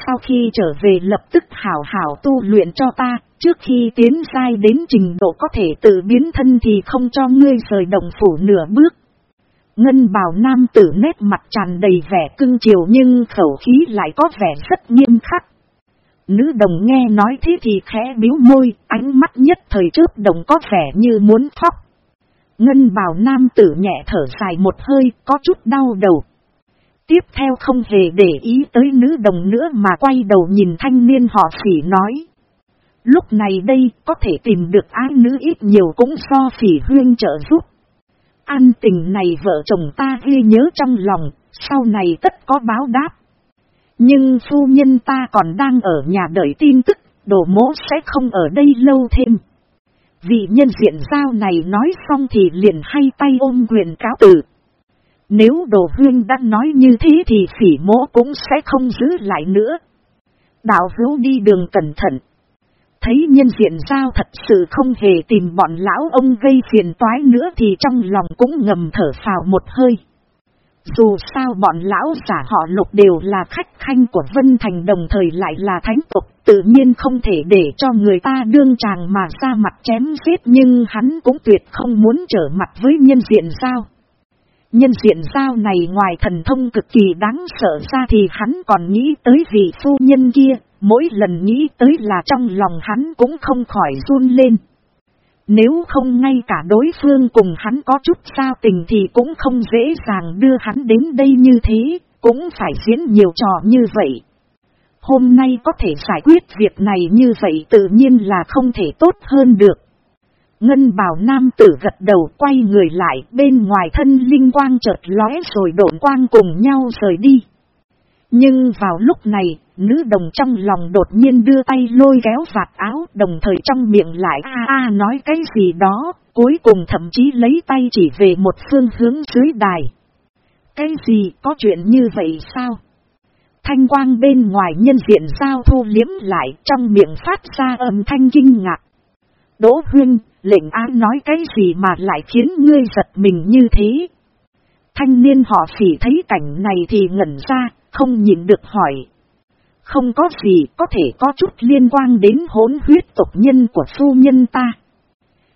Sau khi trở về lập tức hảo hảo tu luyện cho ta, trước khi tiến sai đến trình độ có thể tự biến thân thì không cho ngươi rời đồng phủ nửa bước. Ngân bào nam tử nét mặt tràn đầy vẻ cưng chiều nhưng khẩu khí lại có vẻ rất nghiêm khắc. Nữ đồng nghe nói thế thì khẽ biếu môi, ánh mắt nhất thời trước đồng có vẻ như muốn khóc. Ngân bào nam tử nhẹ thở dài một hơi, có chút đau đầu. Tiếp theo không hề để ý tới nữ đồng nữa mà quay đầu nhìn thanh niên họ phỉ nói. Lúc này đây có thể tìm được ái nữ ít nhiều cũng do phỉ huyên trợ giúp. An tình này vợ chồng ta ghi nhớ trong lòng, sau này tất có báo đáp. Nhưng phu nhân ta còn đang ở nhà đợi tin tức, đồ mỗ sẽ không ở đây lâu thêm. Vị nhân diện giao này nói xong thì liền hay tay ôm quyền cáo tử. Nếu đồ huyên đã nói như thế thì phỉ mỗ cũng sẽ không giữ lại nữa. Đạo hữu đi đường cẩn thận. Thấy nhân diện giao thật sự không hề tìm bọn lão ông gây phiền toái nữa thì trong lòng cũng ngầm thở phào một hơi. Dù sao bọn lão giả họ lục đều là khách khanh của Vân Thành đồng thời lại là thánh tục, tự nhiên không thể để cho người ta đương chàng mà ra mặt chém giết nhưng hắn cũng tuyệt không muốn trở mặt với nhân diện giao. Nhân diện giao này ngoài thần thông cực kỳ đáng sợ ra thì hắn còn nghĩ tới vị phu nhân kia, mỗi lần nghĩ tới là trong lòng hắn cũng không khỏi run lên. Nếu không ngay cả đối phương cùng hắn có chút sao tình thì cũng không dễ dàng đưa hắn đến đây như thế, cũng phải diễn nhiều trò như vậy. Hôm nay có thể giải quyết việc này như vậy tự nhiên là không thể tốt hơn được. Ngân bảo nam tử gật đầu quay người lại bên ngoài thân linh quang chợt lóe rồi độn quang cùng nhau rời đi. Nhưng vào lúc này, nữ đồng trong lòng đột nhiên đưa tay lôi kéo vạt áo đồng thời trong miệng lại a a nói cái gì đó, cuối cùng thậm chí lấy tay chỉ về một phương hướng dưới đài. Cái gì có chuyện như vậy sao? Thanh quang bên ngoài nhân diện sao thu liếm lại trong miệng phát ra âm thanh kinh ngạc. Đỗ huyên, lệnh án nói cái gì mà lại khiến ngươi giật mình như thế? Thanh niên họ phỉ thấy cảnh này thì ngẩn ra, không nhìn được hỏi. Không có gì có thể có chút liên quan đến hốn huyết tộc nhân của phu nhân ta.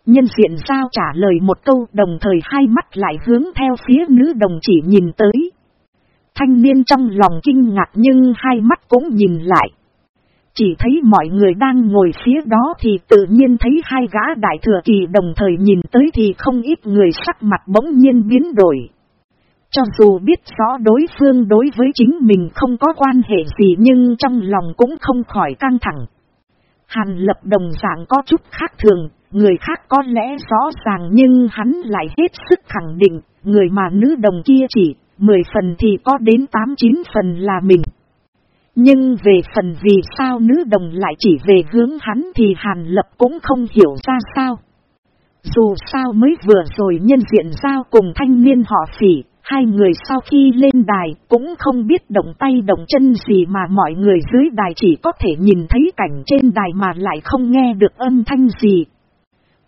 Nhân diện giao trả lời một câu đồng thời hai mắt lại hướng theo phía nữ đồng chỉ nhìn tới. Thanh niên trong lòng kinh ngạc nhưng hai mắt cũng nhìn lại. Chỉ thấy mọi người đang ngồi phía đó thì tự nhiên thấy hai gã đại thừa kỳ đồng thời nhìn tới thì không ít người sắc mặt bỗng nhiên biến đổi. Cho dù biết rõ đối phương đối với chính mình không có quan hệ gì nhưng trong lòng cũng không khỏi căng thẳng. Hàn lập đồng dạng có chút khác thường, người khác có lẽ rõ ràng nhưng hắn lại hết sức khẳng định, người mà nữ đồng kia chỉ, 10 phần thì có đến 8-9 phần là mình. Nhưng về phần vì sao nữ đồng lại chỉ về hướng hắn thì Hàn Lập cũng không hiểu ra sao. Dù sao mới vừa rồi nhân diện giao cùng thanh niên họ phỉ, hai người sau khi lên đài cũng không biết động tay động chân gì mà mọi người dưới đài chỉ có thể nhìn thấy cảnh trên đài mà lại không nghe được âm thanh gì.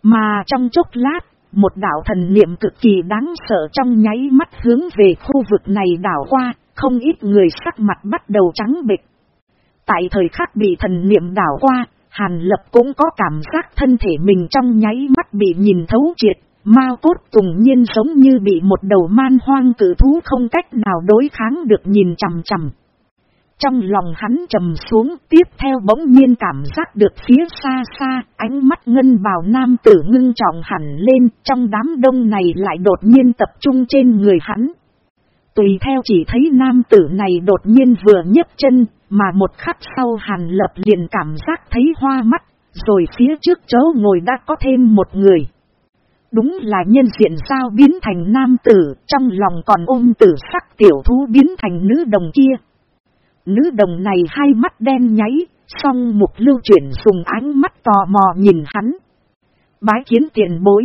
Mà trong chốc lát, một đạo thần niệm cực kỳ đáng sợ trong nháy mắt hướng về khu vực này đảo qua, không ít người sắc mặt bắt đầu trắng bịch. Tại thời khắc bị thần niệm đảo qua, Hàn Lập cũng có cảm giác thân thể mình trong nháy mắt bị nhìn thấu triệt, Mao cốt tùng nhiên giống như bị một đầu man hoang cử thú không cách nào đối kháng được nhìn chằm chằm. Trong lòng hắn trầm xuống, tiếp theo bỗng nhiên cảm giác được phía xa xa, ánh mắt ngân bào nam tử ngưng trọng hẳn lên, trong đám đông này lại đột nhiên tập trung trên người hắn. Tùy theo chỉ thấy nam tử này đột nhiên vừa nhấc chân, mà một khắc sau hàn lập liền cảm giác thấy hoa mắt, rồi phía trước chỗ ngồi đã có thêm một người. Đúng là nhân diện sao biến thành nam tử, trong lòng còn ôm tử sắc tiểu thú biến thành nữ đồng kia. Nữ đồng này hai mắt đen nháy, song mục lưu chuyển dùng ánh mắt tò mò nhìn hắn. Bái kiến tiền bối.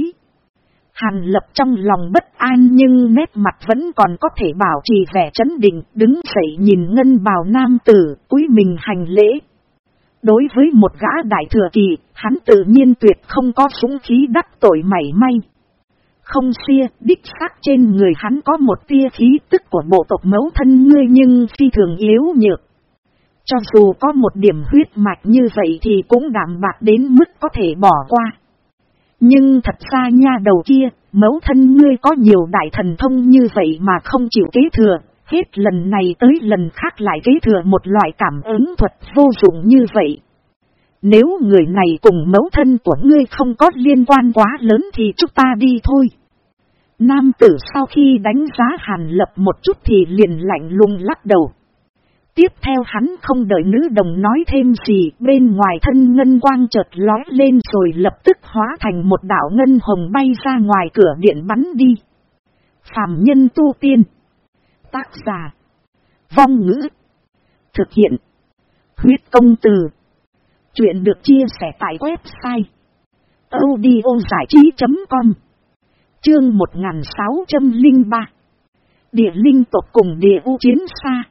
Hàn lập trong lòng bất an nhưng nét mặt vẫn còn có thể bảo trì vẻ chấn định, đứng dậy nhìn ngân bào nam tử, cúi mình hành lễ. Đối với một gã đại thừa kỳ, hắn tự nhiên tuyệt không có súng khí đắc tội mảy may. Không xia, đích xác trên người hắn có một tia khí tức của bộ tộc mẫu thân ngươi nhưng phi thường yếu nhược. Cho dù có một điểm huyết mạch như vậy thì cũng đảm bạc đến mức có thể bỏ qua. Nhưng thật ra nha đầu kia, mẫu thân ngươi có nhiều đại thần thông như vậy mà không chịu kế thừa, hết lần này tới lần khác lại kế thừa một loại cảm ứng thuật vô dụng như vậy. Nếu người này cùng mẫu thân của ngươi không có liên quan quá lớn thì chúng ta đi thôi. Nam tử sau khi đánh giá hàn lập một chút thì liền lạnh lùng lắc đầu. Tiếp theo hắn không đợi nữ đồng nói thêm gì, bên ngoài thân ngân quang chợt lói lên rồi lập tức hóa thành một đảo ngân hồng bay ra ngoài cửa điện bắn đi. Phạm nhân tu tiên. Tác giả. Vong ngữ. Thực hiện. Huyết công từ. Chuyện được chia sẻ tại website. audiozảichí.com Chương 1603 Địa linh tộc cùng địa u chiến xa.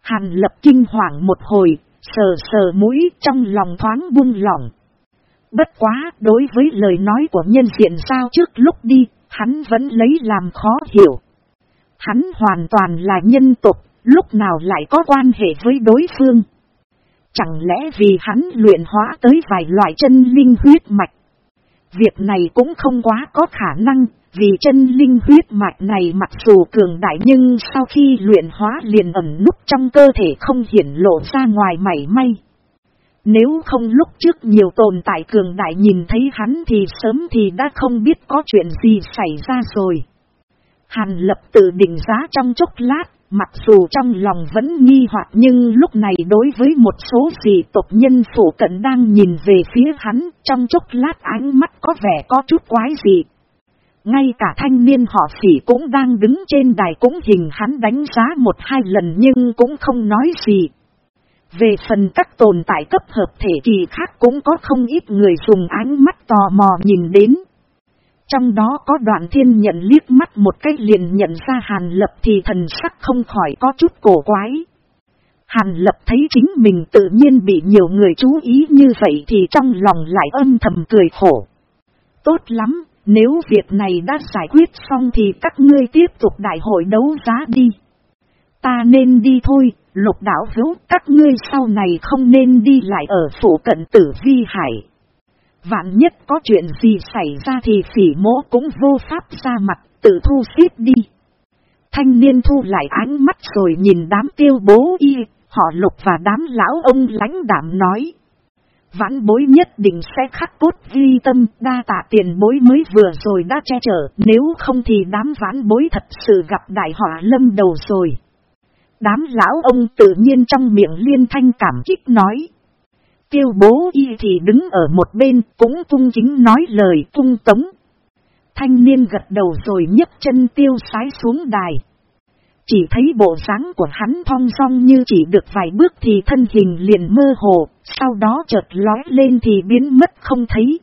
Hàn lập kinh hoàng một hồi, sờ sờ mũi trong lòng thoáng buông lỏng. Bất quá, đối với lời nói của nhân diện sao trước lúc đi, hắn vẫn lấy làm khó hiểu. Hắn hoàn toàn là nhân tục, lúc nào lại có quan hệ với đối phương. Chẳng lẽ vì hắn luyện hóa tới vài loại chân linh huyết mạch. Việc này cũng không quá có khả năng, vì chân linh huyết mạch này mặc dù cường đại nhưng sau khi luyện hóa liền ẩn núp trong cơ thể không hiển lộ ra ngoài mảy may. Nếu không lúc trước nhiều tồn tại cường đại nhìn thấy hắn thì sớm thì đã không biết có chuyện gì xảy ra rồi. Hàn lập tự định giá trong chốc lát, mặc dù trong lòng vẫn nghi hoặc nhưng lúc này đối với một số dị tộc nhân phủ cận đang nhìn về phía hắn, trong chốc lát ánh mắt có vẻ có chút quái dị. Ngay cả thanh niên họ phỉ cũng đang đứng trên đài cũng hình hắn đánh giá một hai lần nhưng cũng không nói gì. Về phần các tồn tại cấp hợp thể kỳ khác cũng có không ít người dùng ánh mắt tò mò nhìn đến. Trong đó có đoạn thiên nhận liếc mắt một cách liền nhận ra Hàn Lập thì thần sắc không khỏi có chút cổ quái. Hàn Lập thấy chính mình tự nhiên bị nhiều người chú ý như vậy thì trong lòng lại âm thầm cười khổ. Tốt lắm, nếu việc này đã giải quyết xong thì các ngươi tiếp tục đại hội đấu giá đi. Ta nên đi thôi, lục đảo hữu các ngươi sau này không nên đi lại ở phủ cận tử vi hải. Vạn nhất có chuyện gì xảy ra thì phỉ mỗ cũng vô pháp ra mặt, tự thu xếp đi. Thanh niên thu lại ánh mắt rồi nhìn đám tiêu bố y, họ lục và đám lão ông lãnh đảm nói. Vãn bối nhất định sẽ khắc cốt ghi tâm đa tạ tiền bối mới vừa rồi đã che chở, nếu không thì đám vãn bối thật sự gặp đại họa lâm đầu rồi. Đám lão ông tự nhiên trong miệng liên thanh cảm kích nói. Tiêu bố y thì đứng ở một bên cũng cung chính nói lời cung tống. Thanh niên gật đầu rồi nhấc chân tiêu sái xuống đài. Chỉ thấy bộ dáng của hắn thong song như chỉ được vài bước thì thân hình liền mơ hồ, sau đó chợt lói lên thì biến mất không thấy.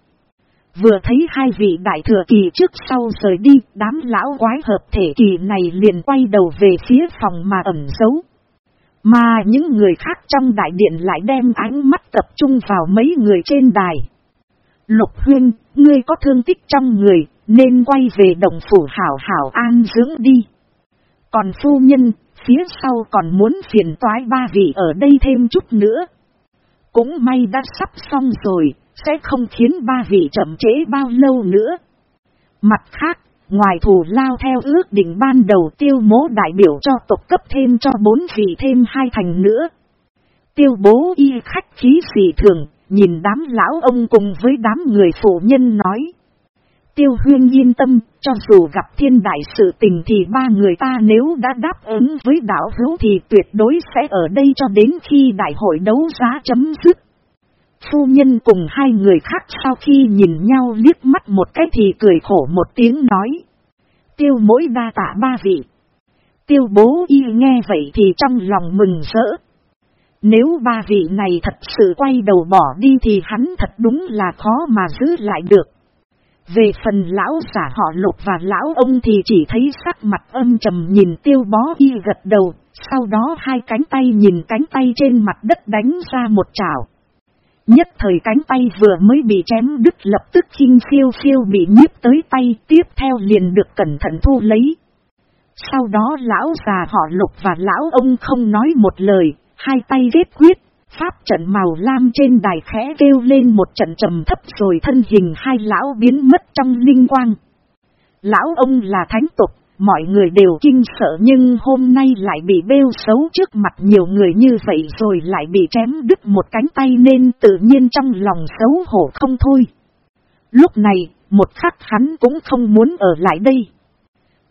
Vừa thấy hai vị đại thừa kỳ trước sau rời đi, đám lão quái hợp thể kỳ này liền quay đầu về phía phòng mà ẩn giấu. Mà những người khác trong đại điện lại đem ánh mắt tập trung vào mấy người trên đài. Lục huyên, ngươi có thương tích trong người, nên quay về đồng phủ hảo hảo an dưỡng đi. Còn phu nhân, phía sau còn muốn phiền toái ba vị ở đây thêm chút nữa. Cũng may đã sắp xong rồi, sẽ không khiến ba vị chậm trễ bao lâu nữa. Mặt khác, ngoài thủ lao theo ước định ban đầu tiêu mố đại biểu cho tộc cấp thêm cho bốn vị thêm hai thành nữa. Tiêu bố y khách khí dị thường, nhìn đám lão ông cùng với đám người phụ nhân nói. Tiêu huyên yên tâm, cho dù gặp thiên đại sự tình thì ba người ta nếu đã đáp ứng với đảo hữu thì tuyệt đối sẽ ở đây cho đến khi đại hội đấu giá chấm dứt. Phu nhân cùng hai người khác sau khi nhìn nhau liếc mắt một cái thì cười khổ một tiếng nói. Tiêu mỗi đa tạ ba vị. Tiêu bố y nghe vậy thì trong lòng mừng rỡ. Nếu ba vị này thật sự quay đầu bỏ đi thì hắn thật đúng là khó mà giữ lại được. Về phần lão giả họ lục và lão ông thì chỉ thấy sắc mặt âm trầm nhìn tiêu bó y gật đầu, sau đó hai cánh tay nhìn cánh tay trên mặt đất đánh ra một chảo. Nhất thời cánh tay vừa mới bị chém đứt lập tức khinh phiêu phiêu bị nhiếp tới tay tiếp theo liền được cẩn thận thu lấy. Sau đó lão già họ lục và lão ông không nói một lời, hai tay ghét quyết, pháp trận màu lam trên đài khẽ kêu lên một trận trầm thấp rồi thân hình hai lão biến mất trong linh quang. Lão ông là thánh tục, Mọi người đều kinh sợ nhưng hôm nay lại bị bêu xấu trước mặt nhiều người như vậy rồi lại bị chém đứt một cánh tay nên tự nhiên trong lòng xấu hổ không thôi. Lúc này, một khắc hắn cũng không muốn ở lại đây.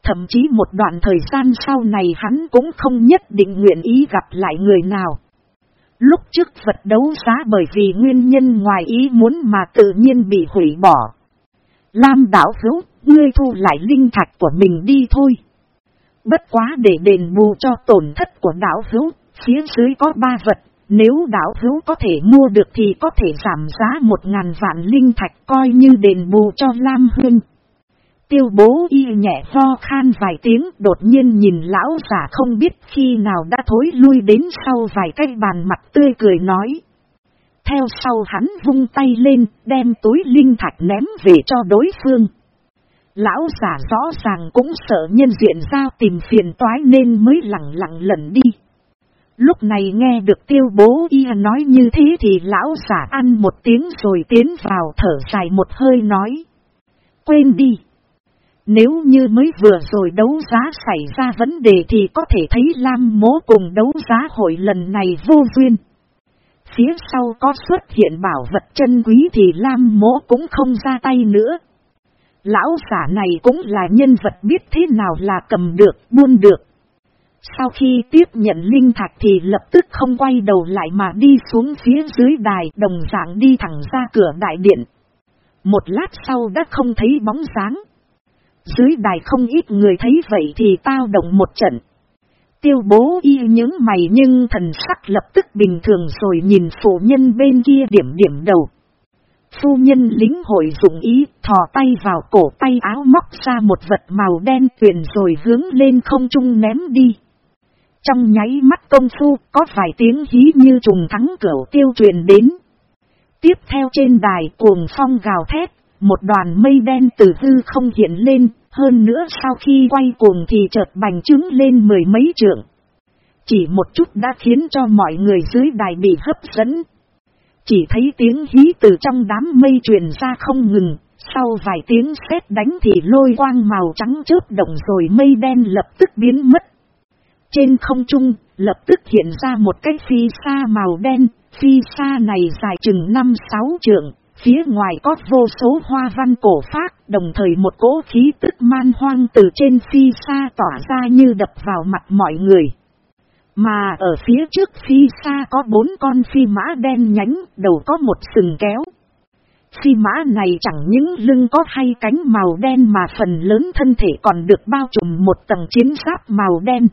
Thậm chí một đoạn thời gian sau này hắn cũng không nhất định nguyện ý gặp lại người nào. Lúc trước vật đấu giá bởi vì nguyên nhân ngoài ý muốn mà tự nhiên bị hủy bỏ. Lam đảo hữu, ngươi thu lại linh thạch của mình đi thôi. Bất quá để đền bù cho tổn thất của đảo hữu, phía dưới có ba vật, nếu đảo hữu có thể mua được thì có thể giảm giá một ngàn vạn linh thạch coi như đền bù cho Lam Huynh. Tiêu bố y nhẹ ho khan vài tiếng đột nhiên nhìn lão giả không biết khi nào đã thối lui đến sau vài cây bàn mặt tươi cười nói. Theo sau hắn vung tay lên, đem túi linh thạch ném về cho đối phương. Lão giả rõ ràng cũng sợ nhân diện sao tìm phiền toái nên mới lặng lặng lẩn đi. Lúc này nghe được tiêu bố y nói như thế thì lão giả ăn một tiếng rồi tiến vào thở dài một hơi nói. Quên đi. Nếu như mới vừa rồi đấu giá xảy ra vấn đề thì có thể thấy Lam mố cùng đấu giá hội lần này vô duyên. phía sau có xuất hiện bảo vật chân quý thì Lam mỗ cũng không ra tay nữa. Lão giả này cũng là nhân vật biết thế nào là cầm được, buôn được. Sau khi tiếp nhận linh thạch thì lập tức không quay đầu lại mà đi xuống phía dưới đài đồng dạng đi thẳng ra cửa đại điện. Một lát sau đã không thấy bóng dáng. Dưới đài không ít người thấy vậy thì tao động một trận. Tiêu bố y những mày nhưng thần sắc lập tức bình thường rồi nhìn phụ nhân bên kia điểm điểm đầu. Phu nhân lính hội dụng ý thò tay vào cổ tay áo móc ra một vật màu đen tuyển rồi hướng lên không trung ném đi. Trong nháy mắt công phu có vài tiếng hí như trùng thắng cửu tiêu truyền đến. Tiếp theo trên đài cuồng phong gào thét, một đoàn mây đen từ hư không hiện lên, hơn nữa sau khi quay cuồng thì chợt bành trướng lên mười mấy trượng. Chỉ một chút đã khiến cho mọi người dưới đài bị hấp dẫn. Chỉ thấy tiếng hí từ trong đám mây truyền ra không ngừng, sau vài tiếng sét đánh thì lôi quang màu trắng chớp động rồi mây đen lập tức biến mất. Trên không trung, lập tức hiện ra một cái phi xa màu đen, phi xa này dài chừng 5-6 trượng, phía ngoài có vô số hoa văn cổ phát, đồng thời một cỗ khí tức man hoang từ trên phi xa tỏa ra như đập vào mặt mọi người. Mà ở phía trước phi xa có bốn con phi mã đen nhánh, đầu có một sừng kéo. Phi mã này chẳng những lưng có hai cánh màu đen mà phần lớn thân thể còn được bao trùm một tầng chiến giáp màu đen.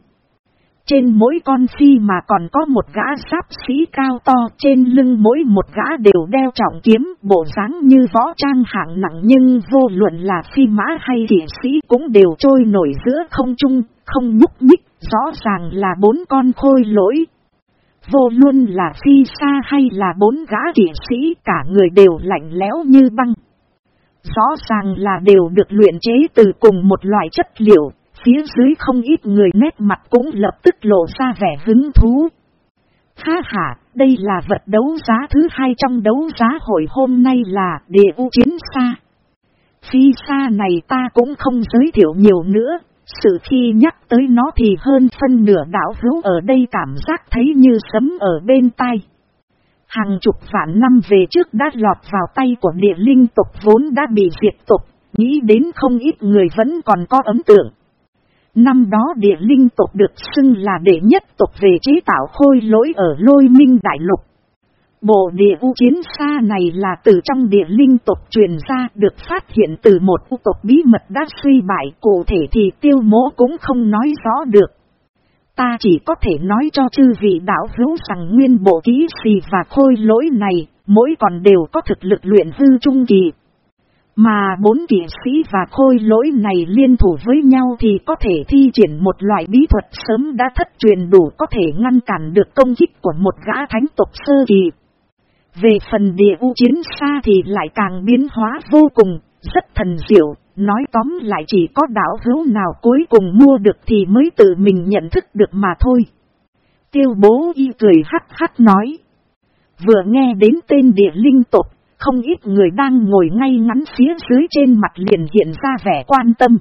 Trên mỗi con phi mà còn có một gã giáp sĩ cao to trên lưng mỗi một gã đều đeo trọng kiếm bộ dáng như võ trang hạng nặng nhưng vô luận là phi mã hay kỵ sĩ cũng đều trôi nổi giữa không trung, không nhúc nhích, rõ ràng là bốn con khôi lỗi. Vô luôn là phi xa hay là bốn gã kỷ sĩ cả người đều lạnh lẽo như băng. Rõ ràng là đều được luyện chế từ cùng một loại chất liệu, Phía dưới không ít người nét mặt cũng lập tức lộ ra vẻ hứng thú. Ha ha, đây là vật đấu giá thứ hai trong đấu giá hội hôm nay là địa u chiến xa. Phi xa này ta cũng không giới thiệu nhiều nữa, sự khi nhắc tới nó thì hơn phân nửa đảo hữu ở đây cảm giác thấy như sấm ở bên tai. Hàng chục vạn năm về trước đã lọt vào tay của địa linh tục vốn đã bị diệt tục, nghĩ đến không ít người vẫn còn có ấn tượng. Năm đó địa linh tộc được xưng là đệ nhất tộc về chế tạo khôi lỗi ở lôi minh đại lục. Bộ địa u chiến xa này là từ trong địa linh tộc truyền ra được phát hiện từ một u tộc bí mật đã suy bại cụ thể thì tiêu mỗ cũng không nói rõ được. Ta chỉ có thể nói cho chư vị đạo hữu rằng nguyên bộ ký xì và khôi lỗi này, mỗi còn đều có thực lực luyện hư trung kỳ. Mà bốn kỷ sĩ và khôi lỗi này liên thủ với nhau thì có thể thi triển một loại bí thuật sớm đã thất truyền đủ có thể ngăn cản được công kích của một gã thánh tộc sơ kỳ. Về phần địa u chiến xa thì lại càng biến hóa vô cùng, rất thần diệu, nói tóm lại chỉ có đảo hữu nào cuối cùng mua được thì mới tự mình nhận thức được mà thôi. Tiêu bố y cười hắc hắc nói. Vừa nghe đến tên địa linh tộc không ít người đang ngồi ngay ngắn phía dưới trên mặt liền hiện ra vẻ quan tâm.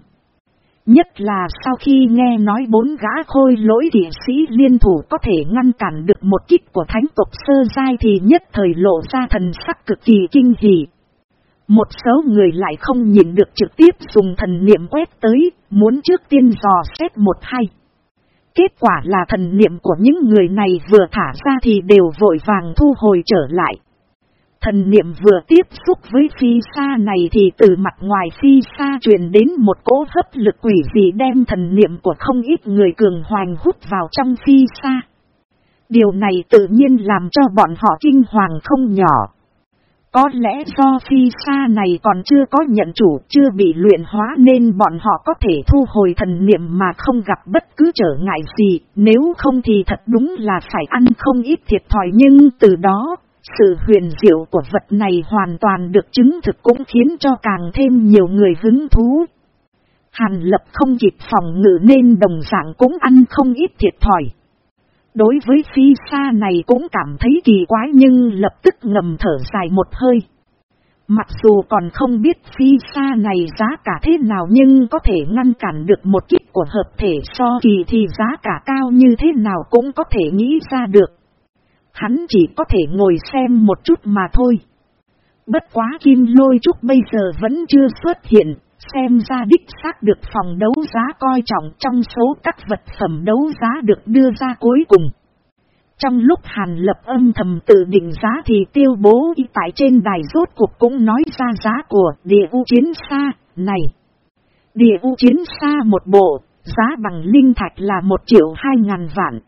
Nhất là sau khi nghe nói bốn gã khôi lỗi địa sĩ liên thủ có thể ngăn cản được một kích của thánh tộc sơ giai thì nhất thời lộ ra thần sắc cực kỳ kinh hỉ. Một số người lại không nhìn được trực tiếp dùng thần niệm quét tới, muốn trước tiên dò xét một hay. Kết quả là thần niệm của những người này vừa thả ra thì đều vội vàng thu hồi trở lại. Thần niệm vừa tiếp xúc với phi xa này thì từ mặt ngoài phi xa truyền đến một cỗ hấp lực quỷ dị đem thần niệm của không ít người cường hoành hút vào trong phi xa. Điều này tự nhiên làm cho bọn họ kinh hoàng không nhỏ. Có lẽ do phi xa này còn chưa có nhận chủ, chưa bị luyện hóa nên bọn họ có thể thu hồi thần niệm mà không gặp bất cứ trở ngại gì, nếu không thì thật đúng là phải ăn không ít thiệt thòi nhưng từ đó sự huyền diệu của vật này hoàn toàn được chứng thực cũng khiến cho càng thêm nhiều người hứng thú. Hàn lập không kịp phòng ngự nên đồng dạng cũng ăn không ít thiệt thòi. Đối với phi xa này cũng cảm thấy kỳ quái nhưng lập tức ngầm thở dài một hơi. Mặc dù còn không biết phi xa này giá cả thế nào nhưng có thể ngăn cản được một kích của hợp thể so kỳ thì giá cả cao như thế nào cũng có thể nghĩ ra được. Hắn chỉ có thể ngồi xem một chút mà thôi. Bất quá kim lôi trúc bây giờ vẫn chưa xuất hiện, xem ra đích xác được phòng đấu giá coi trọng trong số các vật phẩm đấu giá được đưa ra cuối cùng. Trong lúc Hàn Lập âm thầm tự định giá thì tiêu bố y tại trên đài rốt cuộc cũng nói ra giá của địa u chiến xa, này. Địa u chiến xa một bộ, giá bằng linh thạch là một triệu hai ngàn vạn.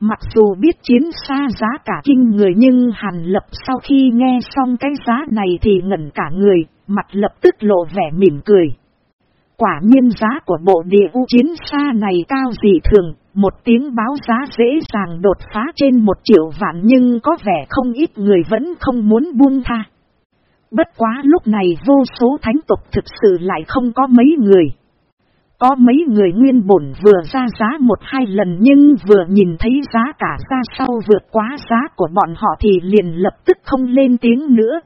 Mặc dù biết chiến xa giá cả kinh người nhưng Hàn Lập sau khi nghe xong cái giá này thì ngẩn cả người, mặt lập tức lộ vẻ mỉm cười. Quả nhiên giá của bộ địa u chiến xa này cao dị thường, một tiếng báo giá dễ dàng đột phá trên một triệu vạn nhưng có vẻ không ít người vẫn không muốn buông tha. Bất quá lúc này vô số thánh tục thực sự lại không có mấy người. Có mấy người nguyên bổn vừa ra giá một hai lần nhưng vừa nhìn thấy giá cả ra sau vượt quá giá của bọn họ thì liền lập tức không lên tiếng nữa.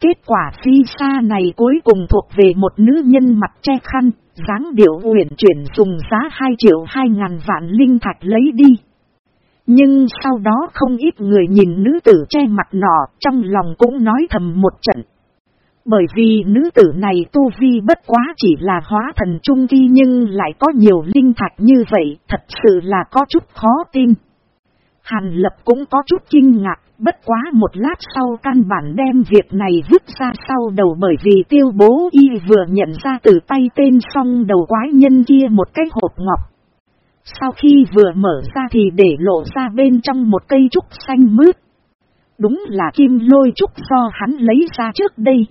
Kết quả phi xa này cuối cùng thuộc về một nữ nhân mặt che khăn, dáng điệu uyển chuyển dùng giá 2 triệu 2 ngàn vạn linh thạch lấy đi. Nhưng sau đó không ít người nhìn nữ tử che mặt nọ, trong lòng cũng nói thầm một trận. Bởi vì nữ tử này tu vi bất quá chỉ là hóa thần trung vi nhưng lại có nhiều linh thạch như vậy, thật sự là có chút khó tin. Hàn lập cũng có chút kinh ngạc, bất quá một lát sau căn bản đem việc này vứt ra sau đầu bởi vì tiêu bố y vừa nhận ra từ tay tên song đầu quái nhân kia một cái hộp ngọc. Sau khi vừa mở ra thì để lộ ra bên trong một cây trúc xanh mướt. Đúng là kim lôi trúc do hắn lấy ra trước đây.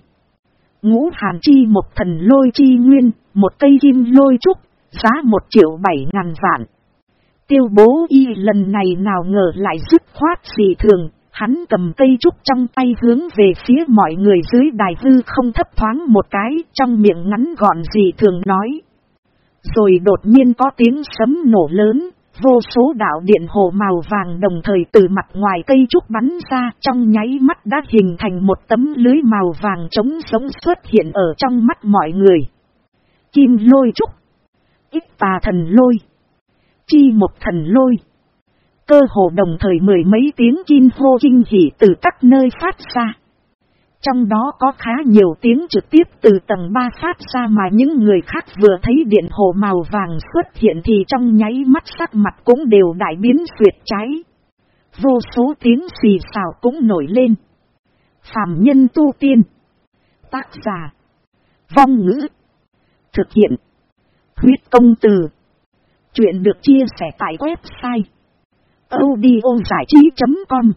Ngũ hàn chi một thần lôi chi nguyên, một cây kim lôi trúc, giá một triệu bảy ngàn vạn. Tiêu bố y lần này nào ngờ lại dứt khoát gì thường, hắn cầm cây trúc trong tay hướng về phía mọi người dưới đài hư không thấp thoáng một cái trong miệng ngắn gọn gì thường nói. Rồi đột nhiên có tiếng sấm nổ lớn, vô số đạo điện hồ màu vàng đồng thời từ mặt ngoài cây trúc bắn ra trong nháy mắt đã hình thành một tấm lưới màu vàng trống sống xuất hiện ở trong mắt mọi người. Kim lôi trúc, ít tà thần lôi, chi một thần lôi. Cơ hồ đồng thời mười mấy tiếng kim hô kinh hỉ từ các nơi phát ra. Trong đó có khá nhiều tiếng trực tiếp từ tầng 3 phát ra mà những người khác vừa thấy điện hồ màu vàng xuất hiện thì trong nháy mắt sắc mặt cũng đều đại biến suyệt cháy. Vô số tiếng xì xào cũng nổi lên. Phạm nhân tu tiên. Tác giả. Vong ngữ. Thực hiện. Huyết công từ. Chuyện được chia sẻ tại website. audiozảichí.com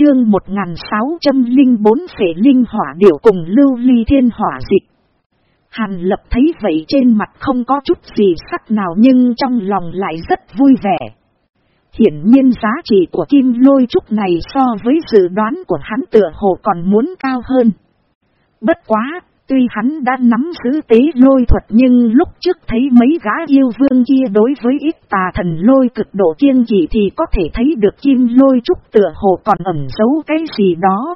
Chương 1604 phể linh hỏa điệu cùng lưu ly thiên hỏa dịch. Hàn lập thấy vậy trên mặt không có chút gì sắc nào nhưng trong lòng lại rất vui vẻ. Hiển nhiên giá trị của kim lôi trúc này so với dự đoán của hắn tựa hồ còn muốn cao hơn. Bất quá, Tuy hắn đã nắm giữ tế lôi thuật nhưng lúc trước thấy mấy gã yêu vương kia đối với ít tà thần lôi cực độ kiên dị thì có thể thấy được kim lôi trúc tựa hồ còn ẩn giấu cái gì đó.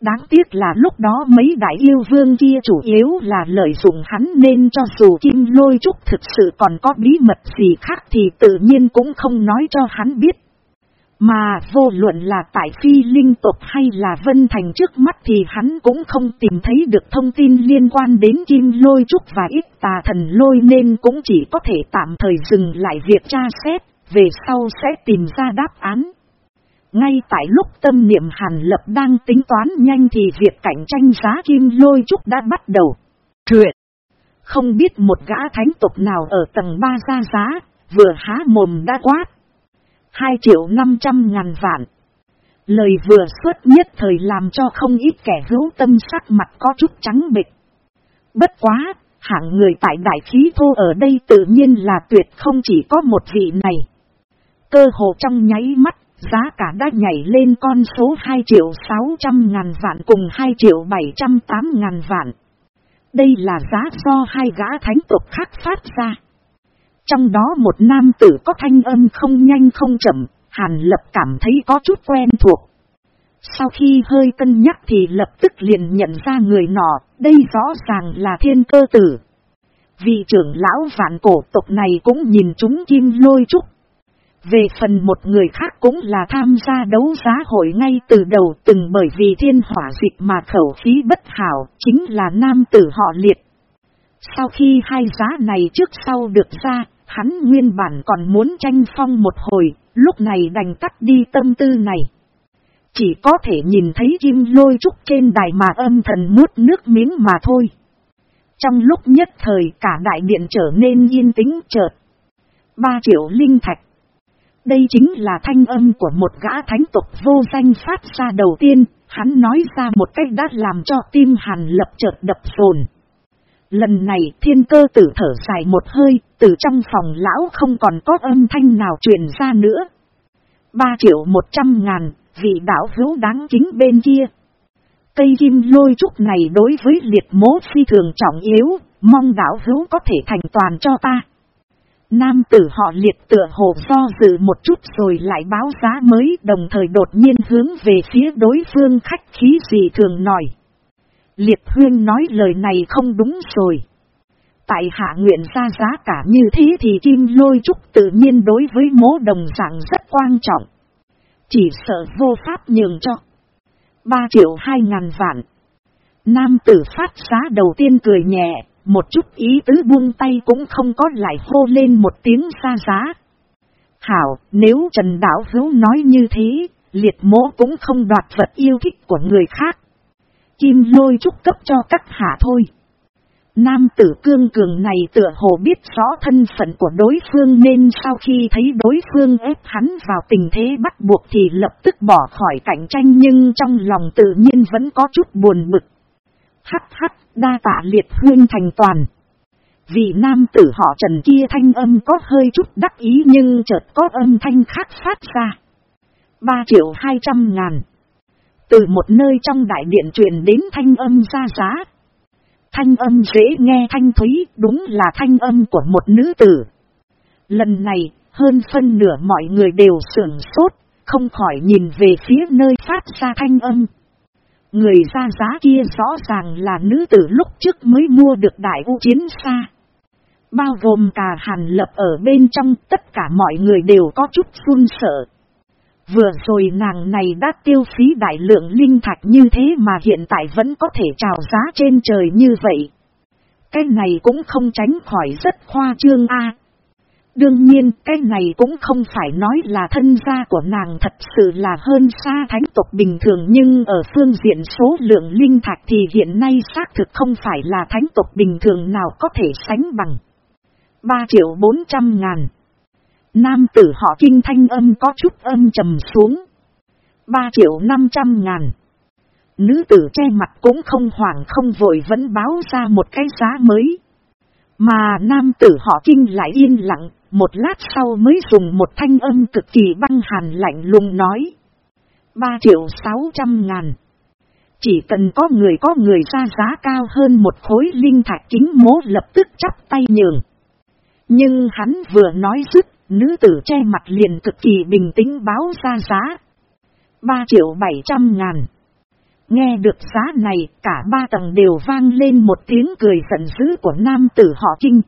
Đáng tiếc là lúc đó mấy đại yêu vương kia chủ yếu là lợi dụng hắn nên cho dù kim lôi trúc thực sự còn có bí mật gì khác thì tự nhiên cũng không nói cho hắn biết. Mà vô luận là tại phi linh tộc hay là vân thành trước mắt thì hắn cũng không tìm thấy được thông tin liên quan đến kim lôi trúc và ít tà thần lôi nên cũng chỉ có thể tạm thời dừng lại việc tra xét, về sau sẽ tìm ra đáp án. Ngay tại lúc tâm niệm hàn lập đang tính toán nhanh thì việc cạnh tranh giá kim lôi trúc đã bắt đầu. Truyện! Không biết một gã thánh tộc nào ở tầng 3 ra giá, vừa há mồm đã quát. 2 triệu 500 ngàn vạn. Lời vừa xuất nhất thời làm cho không ít kẻ hữu tâm sắc mặt có chút trắng bịch. Bất quá, hạng người tại đại khí thô ở đây tự nhiên là tuyệt không chỉ có một vị này. Cơ hồ trong nháy mắt, giá cả đã nhảy lên con số 2 triệu 600 ngàn vạn cùng 2 triệu 708 ngàn vạn. Đây là giá do hai gã thánh tộc khác phát ra. Trong đó một nam tử có thanh âm không nhanh không chậm, Hàn Lập cảm thấy có chút quen thuộc. Sau khi hơi cân nhắc thì lập tức liền nhận ra người nọ, đây rõ ràng là thiên cơ tử. Vị trưởng lão vạn cổ tộc này cũng nhìn chúng kim lôi trúc. Về phần một người khác cũng là tham gia đấu giá hội ngay từ đầu từng bởi vì thiên hỏa dịch mà khẩu khí bất hảo, chính là nam tử họ liệt. Sau khi hai giá này trước sau được ra, hắn nguyên bản còn muốn tranh phong một hồi, lúc này đành tắt đi tâm tư này. Chỉ có thể nhìn thấy kim lôi trúc trên đài mà âm thần nuốt nước miếng mà thôi. Trong lúc nhất thời cả đại điện trở nên yên tĩnh chợt. Ba triệu linh thạch. Đây chính là thanh âm của một gã thánh tục vô danh phát ra đầu tiên, hắn nói ra một cách đã làm cho tim hàn lập chợt đập phồn. Lần này thiên cơ tử thở dài một hơi, từ trong phòng lão không còn có âm thanh nào truyền ra nữa. Ba triệu một trăm ngàn, vị đảo hữu đáng kính bên kia. Cây kim lôi trúc này đối với liệt mố phi thường trọng yếu, mong đảo hữu có thể thành toàn cho ta. Nam tử họ liệt tựa hồ do dự một chút rồi lại báo giá mới đồng thời đột nhiên hướng về phía đối phương khách khí gì thường nổi Liệt huyên nói lời này không đúng rồi. Tại hạ nguyện ra giá cả như thế thì kim lôi trúc tự nhiên đối với mố đồng dạng rất quan trọng. Chỉ sợ vô pháp nhường cho. 3 triệu 2 ngàn vạn. Nam tử phát giá đầu tiên cười nhẹ, một chút ý tứ buông tay cũng không có lại hô lên một tiếng xa giá. Hảo, nếu Trần Đảo Hữu nói như thế, liệt mỗ cũng không đoạt vật yêu thích của người khác. Kim lôi trúc cấp cho các hạ thôi. Nam tử cương cường này tựa hồ biết rõ thân phận của đối phương nên sau khi thấy đối phương ép hắn vào tình thế bắt buộc thì lập tức bỏ khỏi cạnh tranh nhưng trong lòng tự nhiên vẫn có chút buồn bực. Hắc hắc, đa tạ liệt huyên thành toàn. Vì nam tử họ trần kia thanh âm có hơi chút đắc ý nhưng chợt có âm thanh khác phát ra. 3 triệu 200 ngàn. Từ một nơi trong đại điện truyền đến thanh âm ra giá. Thanh âm dễ nghe thanh thúy đúng là thanh âm của một nữ tử. Lần này, hơn phân nửa mọi người đều sưởng sốt, không khỏi nhìn về phía nơi phát ra thanh âm. Người ra giá kia rõ ràng là nữ tử lúc trước mới mua được đại u chiến xa. Bao gồm cả hàn lập ở bên trong tất cả mọi người đều có chút run sợ. Vừa rồi nàng này đã tiêu phí đại lượng linh thạch như thế mà hiện tại vẫn có thể trào giá trên trời như vậy. Cái này cũng không tránh khỏi rất khoa trương a. Đương nhiên, cái này cũng không phải nói là thân gia của nàng thật sự là hơn xa thánh tộc bình thường nhưng ở phương diện số lượng linh thạch thì hiện nay xác thực không phải là thánh tộc bình thường nào có thể sánh bằng. 3 triệu 400 ngàn. Nam tử họ kinh thanh âm có chút âm trầm xuống. 3 triệu 500 ngàn. Nữ tử che mặt cũng không hoảng không vội vẫn báo ra một cái giá mới. Mà nam tử họ kinh lại yên lặng, một lát sau mới dùng một thanh âm cực kỳ băng hàn lạnh lùng nói. 3 triệu 600 ngàn. Chỉ cần có người có người ra giá cao hơn một khối linh thạch chính mố lập tức chắp tay nhường. Nhưng hắn vừa nói dứt Nữ tử che mặt liền cực kỳ bình tĩnh báo ra giá. 3 triệu 700 ngàn. Nghe được giá này, cả ba tầng đều vang lên một tiếng cười giận dữ của nam tử họ Kinh.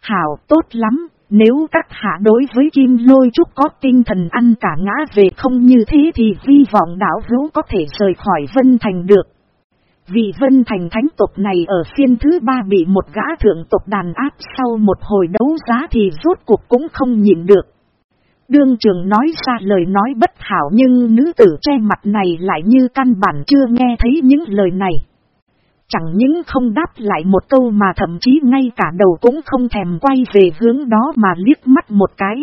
Hảo tốt lắm, nếu các hạ đối với Kim Lôi Trúc có tinh thần ăn cả ngã về không như thế thì vi vọng đảo hữu có thể rời khỏi Vân Thành được. Vì Vân Thành thánh tộc này ở phiên thứ ba bị một gã thượng tộc đàn áp sau một hồi đấu giá thì rốt cuộc cũng không nhịn được. Đương trường nói ra lời nói bất hảo nhưng nữ tử che mặt này lại như căn bản chưa nghe thấy những lời này. Chẳng những không đáp lại một câu mà thậm chí ngay cả đầu cũng không thèm quay về hướng đó mà liếc mắt một cái.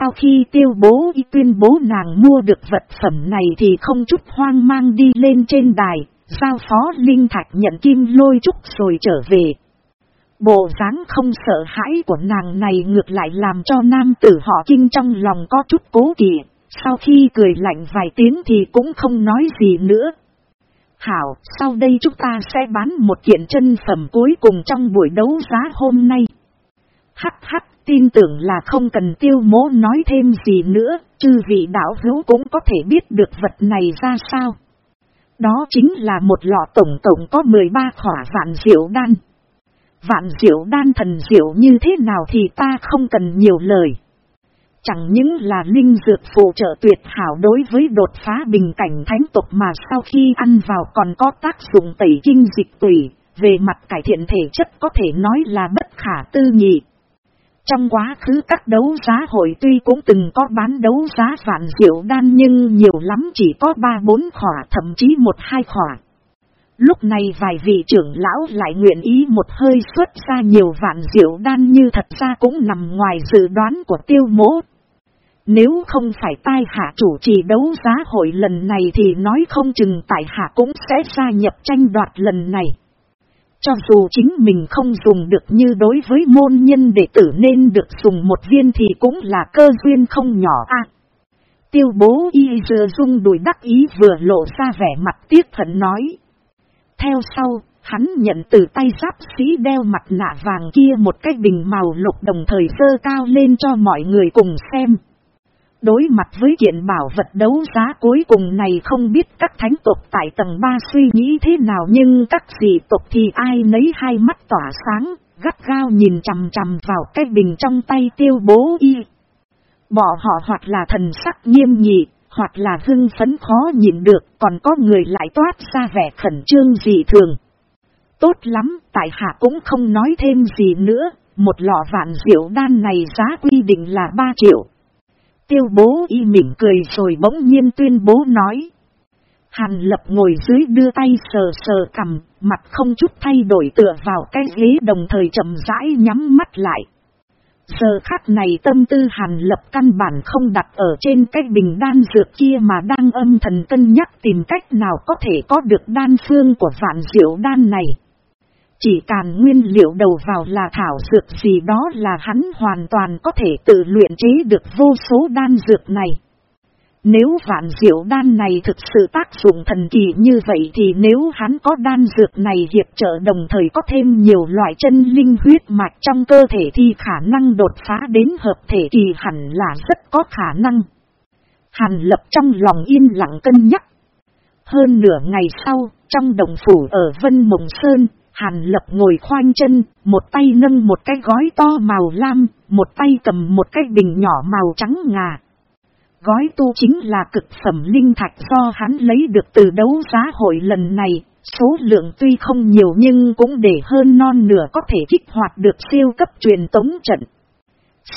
Sau khi tiêu bố y tuyên bố nàng mua được vật phẩm này thì không chút hoang mang đi lên trên đài, Giao phó Linh Thạch nhận kim lôi trúc rồi trở về. Bộ dáng không sợ hãi của nàng này ngược lại làm cho nam tử họ kinh trong lòng có chút cố kỵ. Sau khi cười lạnh vài tiếng thì cũng không nói gì nữa. Hảo, sau đây chúng ta sẽ bán một kiện chân phẩm cuối cùng trong buổi đấu giá hôm nay. Hắc hắc, tin tưởng là không cần tiêu mố nói thêm gì nữa, chư vị đạo hữu cũng có thể biết được vật này ra sao. Đó chính là một lọ tổng tổng có 13 khỏa vạn diệu đan. Vạn diệu đan thần diệu như thế nào thì ta không cần nhiều lời. Chẳng những là linh dược phụ trợ tuyệt hảo đối với đột phá bình cảnh thánh tục mà sau khi ăn vào còn có tác dụng tẩy kinh dịch tủy, về mặt cải thiện thể chất có thể nói là bất khả tư nghị. Trong quá khứ các đấu giá hội tuy cũng từng có bán đấu giá vạn diệu đan nhưng nhiều lắm chỉ có 3-4 khỏa, thậm chí một hai khỏa. Lúc này vài vị trưởng lão lại nguyện ý một hơi xuất ra nhiều vạn diệu đan như thật ra cũng nằm ngoài dự đoán của tiêu mỗ. Nếu không phải tai hạ chủ trì đấu giá hội lần này thì nói không chừng tại hạ cũng sẽ gia nhập tranh đoạt lần này. Cho dù chính mình không dùng được như đối với môn nhân đệ tử nên được dùng một viên thì cũng là cơ duyên không nhỏ a. tiêu bố y dừa dung đùi đắc ý vừa lộ ra vẻ mặt tiếc thận nói. Theo sau, hắn nhận từ tay giáp sĩ đeo mặt nạ vàng kia một cái bình màu lục đồng thời sơ cao lên cho mọi người cùng xem. Đối mặt với kiện bảo vật đấu giá cuối cùng này không biết các thánh tộc tại tầng 3 suy nghĩ thế nào nhưng các dị tộc thì ai nấy hai mắt tỏa sáng, gắt gao nhìn chằm chằm vào cái bình trong tay tiêu bố y. Bỏ họ hoặc là thần sắc nghiêm nhị, hoặc là hưng phấn khó nhìn được, còn có người lại toát ra vẻ khẩn trương dị thường. Tốt lắm, tại hạ cũng không nói thêm gì nữa, một lọ vạn diệu đan này giá quy định là 3 triệu. Tiêu bố y mỉm cười rồi bỗng nhiên tuyên bố nói. Hàn lập ngồi dưới đưa tay sờ sờ cầm, mặt không chút thay đổi tựa vào cái ghế đồng thời chậm rãi nhắm mắt lại. Giờ khắc này tâm tư hàn lập căn bản không đặt ở trên cái bình đan dược kia mà đang âm thần cân nhắc tìm cách nào có thể có được đan phương của vạn diệu đan này. Chỉ càn nguyên liệu đầu vào là thảo dược gì đó là hắn hoàn toàn có thể tự luyện chế được vô số đan dược này. Nếu vạn diệu đan này thực sự tác dụng thần kỳ như vậy thì nếu hắn có đan dược này hiệp trợ đồng thời có thêm nhiều loại chân linh huyết mạch trong cơ thể thì khả năng đột phá đến hợp thể kỳ hẳn là rất có khả năng. Hàn lập trong lòng yên lặng cân nhắc. Hơn nửa ngày sau, trong đồng phủ ở Vân Mộng Sơn, Hàn lập ngồi khoanh chân, một tay nâng một cái gói to màu lam, một tay cầm một cái bình nhỏ màu trắng ngà. Gói tu chính là cực phẩm linh thạch do hắn lấy được từ đấu giá hội lần này, số lượng tuy không nhiều nhưng cũng để hơn non nửa có thể kích hoạt được siêu cấp truyền tống trận.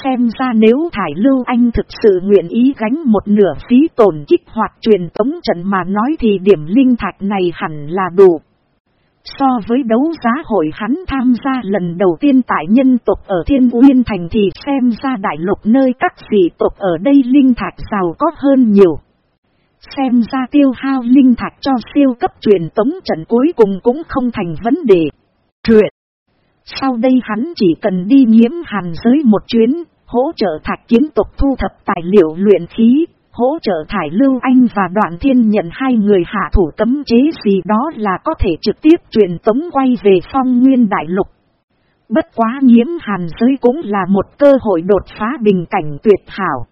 Xem ra nếu Thải Lưu Anh thực sự nguyện ý gánh một nửa phí tổn kích hoạt truyền tống trận mà nói thì điểm linh thạch này hẳn là đủ. So với đấu giá hội hắn tham gia lần đầu tiên tại nhân tộc ở Thiên Uyên Thành thì xem ra đại lục nơi các dị tộc ở đây linh thạch giàu có hơn nhiều. Xem ra tiêu hao linh thạch cho siêu cấp truyền tống trận cuối cùng cũng không thành vấn đề. Truyện. Sau đây hắn chỉ cần đi nhiễm hàn giới một chuyến, hỗ trợ thạch kiến tộc thu thập tài liệu luyện khí, hỗ trợ Thải Lưu Anh và Đoạn Thiên nhận hai người hạ thủ cấm chế gì đó là có thể trực tiếp truyền tống quay về phong nguyên đại lục. Bất quá nhiễm hàn giới cũng là một cơ hội đột phá bình cảnh tuyệt hảo.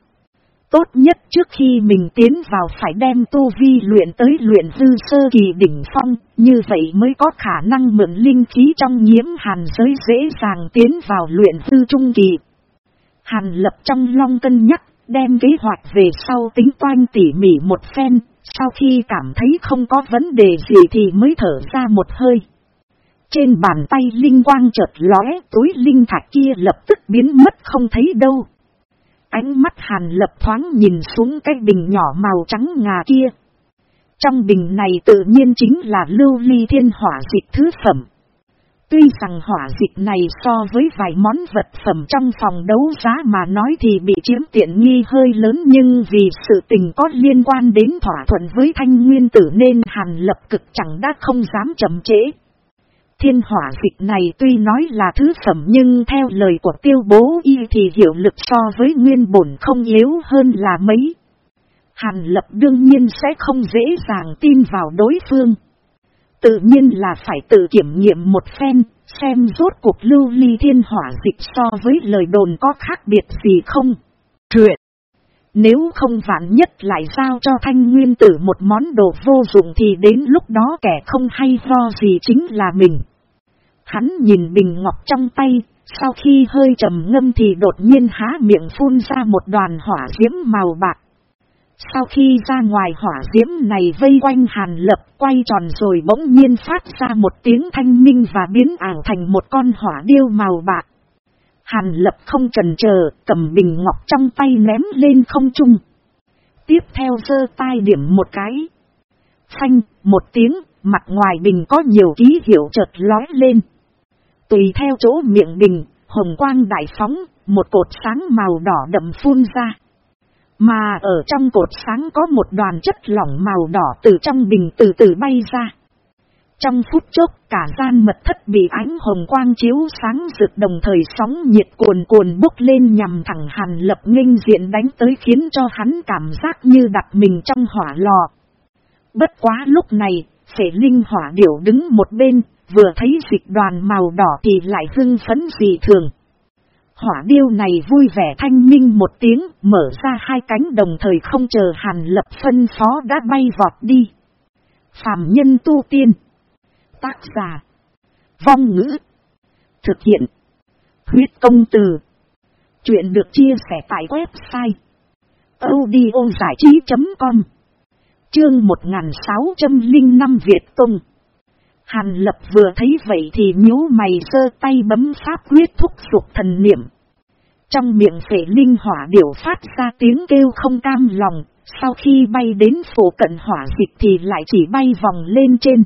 Tốt nhất trước khi mình tiến vào phải đem tu vi luyện tới luyện dư sơ kỳ đỉnh phong, như vậy mới có khả năng mượn linh khí trong nhiễm hàn giới dễ dàng tiến vào luyện dư trung kỳ. Hàn lập trong long cân nhắc Đem kế hoạch về sau tính toán tỉ mỉ một phen, sau khi cảm thấy không có vấn đề gì thì mới thở ra một hơi. Trên bàn tay linh quang chợt lóe túi linh thạch kia lập tức biến mất không thấy đâu. Ánh mắt hàn lập thoáng nhìn xuống cái bình nhỏ màu trắng ngà kia. Trong bình này tự nhiên chính là lưu ly thiên hỏa dịch thứ phẩm. Tuy rằng hỏa dịch này so với vài món vật phẩm trong phòng đấu giá mà nói thì bị chiếm tiện nghi hơi lớn nhưng vì sự tình có liên quan đến thỏa thuận với thanh nguyên tử nên hàn lập cực chẳng đã không dám chậm trễ. Thiên hỏa dịch này tuy nói là thứ phẩm nhưng theo lời của tiêu bố y thì hiệu lực so với nguyên bổn không yếu hơn là mấy. Hàn lập đương nhiên sẽ không dễ dàng tin vào đối phương. Tự nhiên là phải tự kiểm nghiệm một phen, xem rốt cuộc lưu ly thiên hỏa dịch so với lời đồn có khác biệt gì không. Truyện. Nếu không vạn nhất lại giao cho thanh nguyên tử một món đồ vô dụng thì đến lúc đó kẻ không hay do gì chính là mình. Hắn nhìn bình ngọc trong tay, Sau khi hơi trầm ngâm thì đột nhiên há miệng phun ra một đoàn hỏa diễm màu bạc. Sau khi ra ngoài hỏa diễm này vây quanh hàn lập quay tròn rồi bỗng nhiên phát ra một tiếng thanh minh và biến ảo thành một con hỏa điêu màu bạc. Hàn lập không trần chờ cầm bình ngọc trong tay ném lên không trung. Tiếp theo sơ tai điểm một cái. Phanh, một tiếng, mặt ngoài bình có nhiều ký hiệu chợt lói lên. Tùy theo chỗ miệng bình, hồng quang đại phóng, một cột sáng màu đỏ đậm phun ra. Mà ở trong cột sáng có một đoàn chất lỏng màu đỏ từ trong bình từ từ bay ra. Trong phút chốc cả gian mật thất bị ánh hồng quang chiếu sáng rực đồng thời sóng nhiệt cuồn cuồn bốc lên nhằm thẳng hàn lập nghênh diện đánh tới khiến cho hắn cảm giác như đặt mình trong hỏa lò. Bất quá lúc này, phể linh hỏa điểu đứng một bên, vừa thấy dịch đoàn màu đỏ thì lại hưng phấn dị thường. Hỏa điêu này vui vẻ thanh minh một tiếng, mở ra hai cánh đồng thời không chờ hàn lập phân phó đã bay vọt đi. Phạm nhân tu tiên. Tác giả. Vong ngữ. Thực hiện. Huyết công từ. Chuyện được chia sẻ tại website. audiozảichí.com Chương 1605 Việt Tông Hàn lập vừa thấy vậy thì nhíu mày sơ tay bấm pháp quyết thúc dục thần niệm. Trong miệng phệ linh hỏa điểu phát ra tiếng kêu không cam lòng, sau khi bay đến phổ cận hỏa dịch thì lại chỉ bay vòng lên trên.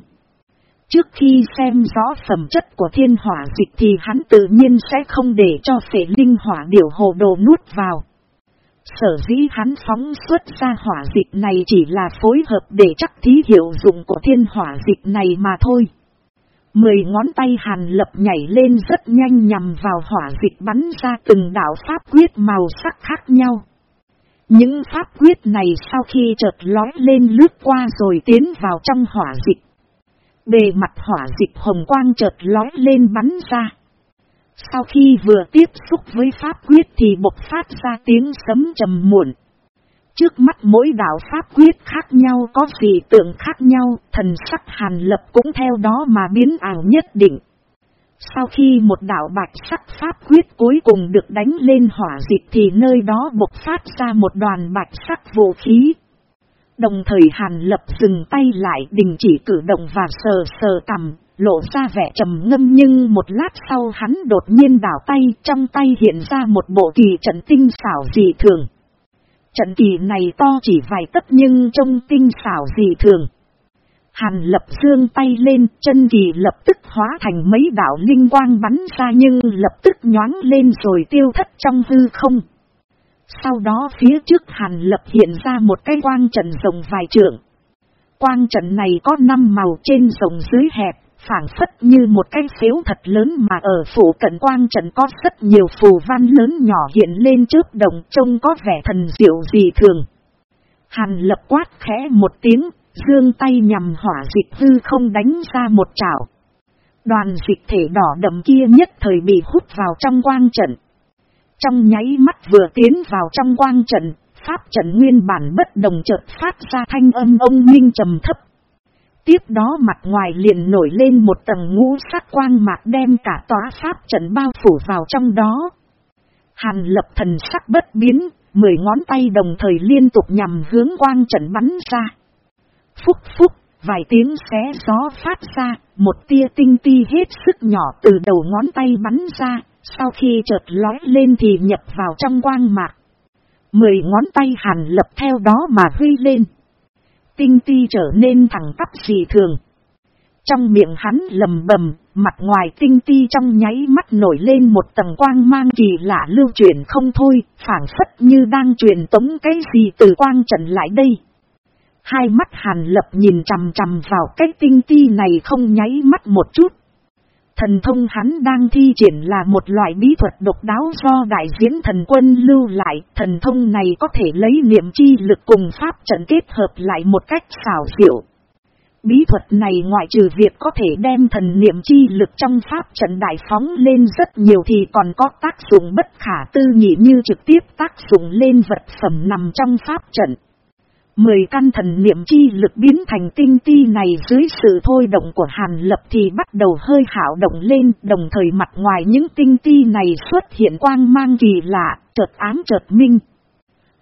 Trước khi xem rõ phẩm chất của thiên hỏa dịch thì hắn tự nhiên sẽ không để cho phệ linh hỏa điểu hồ đồ nuốt vào. Sở dĩ hắn phóng xuất ra hỏa dịch này chỉ là phối hợp để chắc thí hiệu dụng của thiên hỏa dịch này mà thôi. Mười ngón tay hàn lập nhảy lên rất nhanh nhằm vào hỏa dịch bắn ra từng đạo pháp quyết màu sắc khác nhau. Những pháp quyết này sau khi chợt lói lên lướt qua rồi tiến vào trong hỏa dịch. Bề mặt hỏa dịch hồng quang chợt lói lên bắn ra. Sau khi vừa tiếp xúc với pháp quyết thì bộc phát ra tiếng sấm trầm muộn. Trước mắt mỗi đạo pháp quyết khác nhau có gì tượng khác nhau, thần sắc hàn lập cũng theo đó mà biến ảo nhất định. Sau khi một đạo bạch sắc pháp quyết cuối cùng được đánh lên hỏa dịch thì nơi đó bộc phát ra một đoàn bạch sắc vũ khí. Đồng thời hàn lập dừng tay lại đình chỉ cử động và sờ sờ cầm, lộ ra vẻ trầm ngâm nhưng một lát sau hắn đột nhiên đảo tay trong tay hiện ra một bộ kỳ trận tinh xảo dị thường. Trận kỳ này to chỉ vài tấc nhưng trông tinh xảo dị thường. Hàn lập dương tay lên, chân kỳ lập tức hóa thành mấy đảo linh quang bắn ra nhưng lập tức nhoáng lên rồi tiêu thất trong hư không. Sau đó phía trước hàn lập hiện ra một cái quang trận rồng vài trượng. Quang trận này có năm màu trên rộng dưới hẹp, phản phất như một cái phiếu thật lớn mà ở phủ cận quang trận có rất nhiều phù văn lớn nhỏ hiện lên trước đồng trông có vẻ thần diệu dị thường. Hàn lập quát khẽ một tiếng, dương tay nhằm hỏa dịch hư không đánh ra một chảo. Đoàn dịch thể đỏ đậm kia nhất thời bị hút vào trong quang trận. Trong nháy mắt vừa tiến vào trong quang trận, pháp trận nguyên bản bất đồng chợt phát ra thanh âm ông minh trầm thấp Tiếp đó mặt ngoài liền nổi lên một tầng ngũ sắc quang mạc đem cả tòa pháp trận bao phủ vào trong đó. Hàn lập thần sắc bất biến, mười ngón tay đồng thời liên tục nhằm hướng quang trận bắn ra. Phúc phúc, vài tiếng xé gió phát ra, một tia tinh ti hết sức nhỏ từ đầu ngón tay bắn ra, sau khi chợt lói lên thì nhập vào trong quang mạc. Mười ngón tay hàn lập theo đó mà huy lên tinh ti trở nên thẳng tắp dị thường. Trong miệng hắn lầm bầm, mặt ngoài tinh ti trong nháy mắt nổi lên một tầng quang mang kỳ lạ lưu chuyển không thôi, phản phất như đang truyền tống cái gì từ quang trận lại đây. Hai mắt hàn lập nhìn chằm chằm vào cái tinh ti này không nháy mắt một chút. Thần thông hắn đang thi triển là một loại bí thuật độc đáo do đại diễn thần quân lưu lại. Thần thông này có thể lấy niệm chi lực cùng pháp trận kết hợp lại một cách xảo diệu. Bí thuật này ngoại trừ việc có thể đem thần niệm chi lực trong pháp trận đại phóng lên rất nhiều thì còn có tác dụng bất khả tư nghị như trực tiếp tác dụng lên vật phẩm nằm trong pháp trận. Mười căn thần niệm chi lực biến thành tinh ti này dưới sự thôi động của Hàn Lập thì bắt đầu hơi hảo động lên, đồng thời mặt ngoài những tinh ti này xuất hiện quang mang kỳ lạ, chợt ám chợt minh.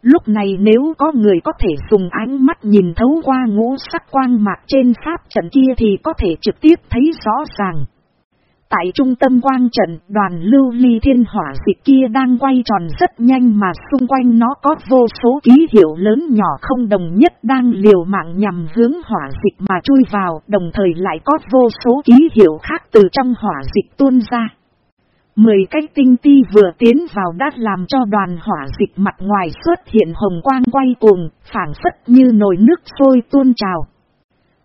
Lúc này nếu có người có thể dùng ánh mắt nhìn thấu qua ngũ sắc quang mạc trên pháp trận kia thì có thể trực tiếp thấy rõ ràng. Tại trung tâm quang trận, đoàn lưu ly thiên hỏa dịch kia đang quay tròn rất nhanh mà xung quanh nó có vô số ký hiệu lớn nhỏ không đồng nhất đang liều mạng nhằm hướng hỏa dịch mà chui vào, đồng thời lại có vô số ký hiệu khác từ trong hỏa dịch tuôn ra. Mười cái tinh ti vừa tiến vào đã làm cho đoàn hỏa dịch mặt ngoài xuất hiện hồng quang quay cuồng, phản phất như nồi nước sôi tuôn trào.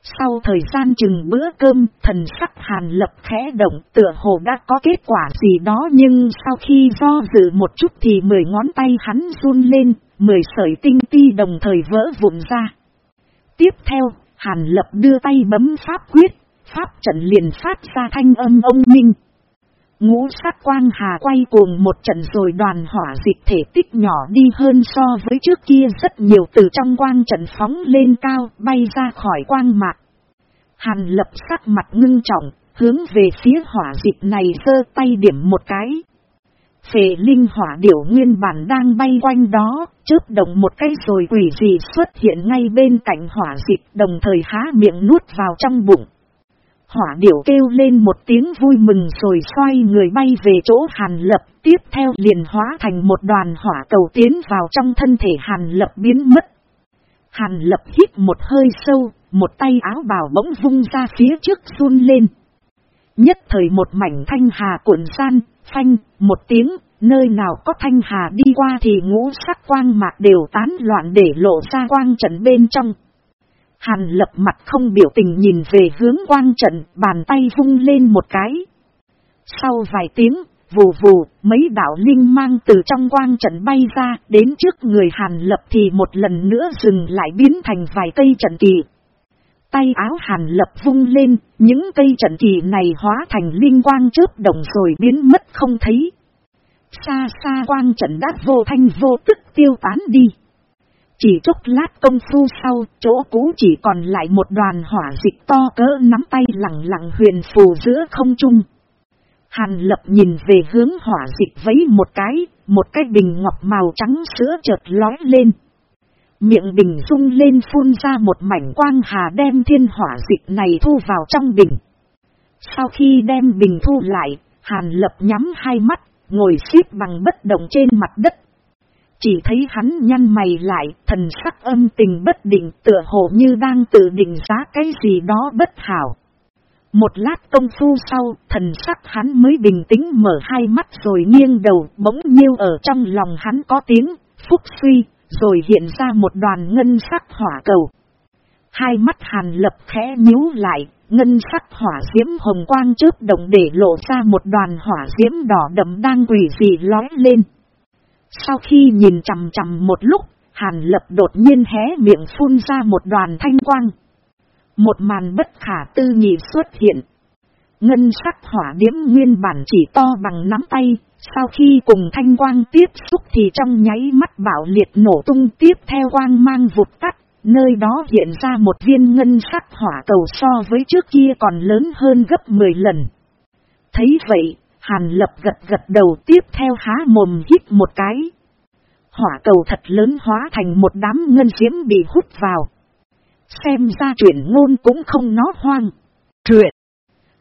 Sau thời gian chừng bữa cơm, thần sắc hàn lập khẽ động tựa hồ đã có kết quả gì đó nhưng sau khi do dự một chút thì mười ngón tay hắn run lên, mười sợi tinh ti đồng thời vỡ vụn ra. Tiếp theo, hàn lập đưa tay bấm pháp quyết, pháp trận liền phát ra thanh âm ông minh. Ngũ sắc quang hà quay cuồng một trận rồi đoàn hỏa dịch thể tích nhỏ đi hơn so với trước kia rất nhiều từ trong quang trận phóng lên cao bay ra khỏi quang mạc. Hàn lập sắc mặt ngưng trọng, hướng về phía hỏa dịch này sơ tay điểm một cái. Phệ linh hỏa điểu nguyên bản đang bay quanh đó, chớp động một cái rồi quỷ gì xuất hiện ngay bên cạnh hỏa dịch đồng thời há miệng nuốt vào trong bụng. Hỏa điểu kêu lên một tiếng vui mừng rồi xoay người bay về chỗ hàn lập, tiếp theo liền hóa thành một đoàn hỏa cầu tiến vào trong thân thể hàn lập biến mất. Hàn lập hít một hơi sâu, một tay áo bào bỗng vung ra phía trước run lên. Nhất thời một mảnh thanh hà cuộn san, phanh, một tiếng, nơi nào có thanh hà đi qua thì ngũ sắc quang mạc đều tán loạn để lộ ra quang trận bên trong. Hàn lập mặt không biểu tình nhìn về hướng quang trận, bàn tay vung lên một cái. Sau vài tiếng, vù vù, mấy đạo linh mang từ trong quang trận bay ra, đến trước người hàn lập thì một lần nữa dừng lại biến thành vài cây trận kỳ. Tay áo hàn lập vung lên, những cây trận kỳ này hóa thành linh quang chớp đồng rồi biến mất không thấy. Xa xa quang trận đã vô thanh vô tức tiêu tán đi. Chỉ chốc lát công phu sau, chỗ cũ chỉ còn lại một đoàn hỏa dịch to cỡ nắm tay lặng lặng huyền phù giữa không trung. Hàn lập nhìn về hướng hỏa dịch vấy một cái, một cái bình ngọc màu trắng sữa chợt lói lên. Miệng bình rung lên phun ra một mảnh quang hà đem thiên hỏa dịch này thu vào trong bình. Sau khi đem bình thu lại, Hàn lập nhắm hai mắt, ngồi xếp bằng bất động trên mặt đất chỉ thấy hắn nhăn mày lại, thần sắc âm tình bất định tựa hồ như đang tự định giá cái gì đó bất hảo. Một lát công phu sau, thần sắc hắn mới bình tĩnh mở hai mắt rồi nghiêng đầu, bỗng nhiêu ở trong lòng hắn có tiếng, phúc suy, rồi hiện ra một đoàn ngân sắc hỏa cầu. Hai mắt hàn lập khẽ nhíu lại, ngân sắc hỏa diễm hồng quang trước động để lộ ra một đoàn hỏa diễm đỏ đậm đang quỷ dị lói lên. Sau khi nhìn chằm chằm một lúc, Hàn Lập đột nhiên hé miệng phun ra một đoàn thanh quang. Một màn bất khả tư nghị xuất hiện. Ngân sắc hỏa điếm nguyên bản chỉ to bằng nắm tay, sau khi cùng thanh quang tiếp xúc thì trong nháy mắt bạo liệt nổ tung tiếp theo quang mang vụt tắt, nơi đó hiện ra một viên ngân sắc hỏa cầu so với trước kia còn lớn hơn gấp 10 lần. Thấy vậy, Hàn lập gật gật đầu tiếp theo há mồm hít một cái. Hỏa cầu thật lớn hóa thành một đám ngân diễm bị hút vào. Xem ra chuyện ngôn cũng không nó hoang. Truyện.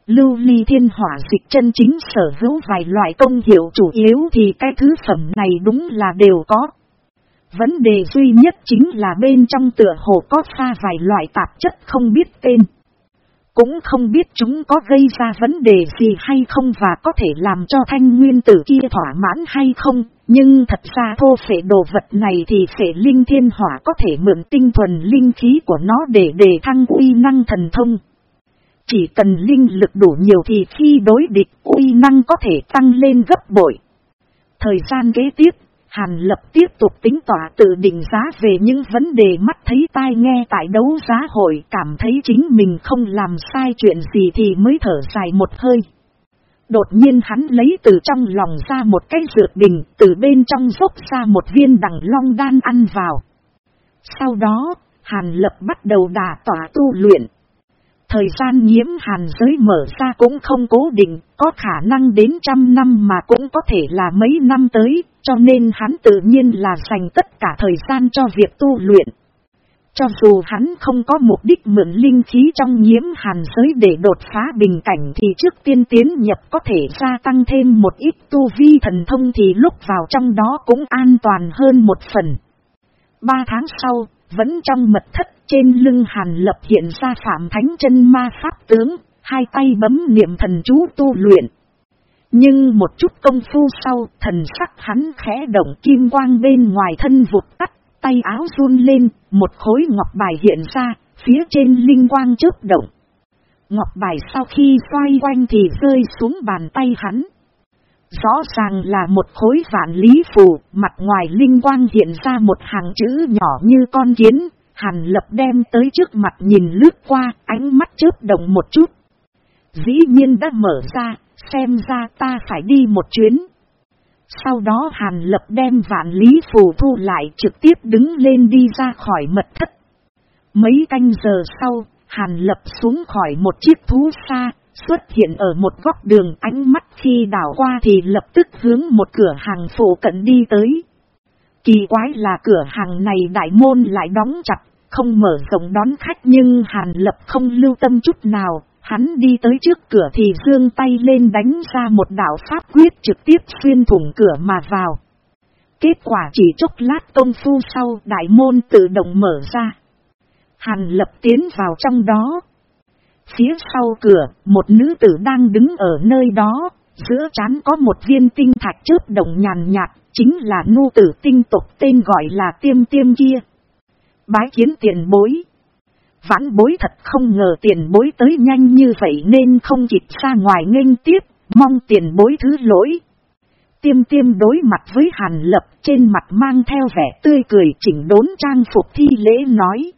Lưu ly thiên hỏa dịch chân chính sở hữu vài loại công hiệu chủ yếu thì cái thứ phẩm này đúng là đều có. Vấn đề duy nhất chính là bên trong tựa hồ có pha vài loại tạp chất không biết tên. Cũng không biết chúng có gây ra vấn đề gì hay không và có thể làm cho thanh nguyên tử kia thỏa mãn hay không. Nhưng thật ra thô phệ đồ vật này thì phệ linh thiên hỏa có thể mượn tinh thuần linh khí của nó để đề thăng uy năng thần thông. Chỉ cần linh lực đủ nhiều thì khi đối địch uy năng có thể tăng lên gấp bội. Thời gian kế tiếp, Hàn lập tiếp tục tính tỏa tự định giá về những vấn đề mắt thấy tai nghe tại đấu giá hội cảm thấy chính mình không làm sai chuyện gì thì mới thở dài một hơi. Đột nhiên hắn lấy từ trong lòng ra một cái dược bình, từ bên trong rốc ra một viên đằng long đan ăn vào. Sau đó, Hàn lập bắt đầu đà tỏa tu luyện. Thời gian nhiễm hàn giới mở ra cũng không cố định, có khả năng đến trăm năm mà cũng có thể là mấy năm tới, cho nên hắn tự nhiên là dành tất cả thời gian cho việc tu luyện. Cho dù hắn không có mục đích mượn linh khí trong nhiễm hàn giới để đột phá bình cảnh thì trước tiên tiến nhập có thể gia tăng thêm một ít tu vi thần thông thì lúc vào trong đó cũng an toàn hơn một phần. Ba tháng sau, vẫn trong mật thất trên lưng hàn lập hiện ra phạm thánh chân ma pháp tướng, hai tay bấm niệm thần chú tu luyện. Nhưng một chút công phu sau, thần sắc hắn khẽ động kim quang bên ngoài thân vụt tắt, tay áo run lên, một khối ngọc bài hiện ra, phía trên linh quang chớp động. Ngọc bài sau khi xoay quanh thì rơi xuống bàn tay hắn. Rõ ràng là một khối vạn lý phù, mặt ngoài linh quang hiện ra một hàng chữ nhỏ như con kiến, hàn lập đem tới trước mặt nhìn lướt qua, ánh mắt chớp động một chút. Dĩ nhiên đã mở ra, xem ra ta phải đi một chuyến. Sau đó hàn lập đem vạn lý phù thu lại trực tiếp đứng lên đi ra khỏi mật thất. Mấy canh giờ sau, hàn lập xuống khỏi một chiếc thú xa, xuất hiện ở một góc đường ánh mắt khi đảo qua thì lập tức hướng một cửa hàng phổ cận đi tới. Kỳ quái là cửa hàng này đại môn lại đóng chặt, không mở rộng đón khách nhưng Hàn Lập không lưu tâm chút nào, hắn đi tới trước cửa thì dương tay lên đánh ra một đạo pháp quyết trực tiếp xuyên thủng cửa mà vào. Kết quả chỉ chốc lát công phu sau đại môn tự động mở ra. Hàn Lập tiến vào trong đó, Phía sau cửa, một nữ tử đang đứng ở nơi đó, giữa chán có một viên tinh thạch chớp động nhàn nhạt, chính là nô tử tinh tục tên gọi là tiêm tiêm kia. Bái kiến tiền bối. Vãn bối thật không ngờ tiền bối tới nhanh như vậy nên không kịp ra ngoài nghênh tiếp, mong tiền bối thứ lỗi. Tiêm tiêm đối mặt với hàn lập trên mặt mang theo vẻ tươi cười chỉnh đốn trang phục thi lễ nói.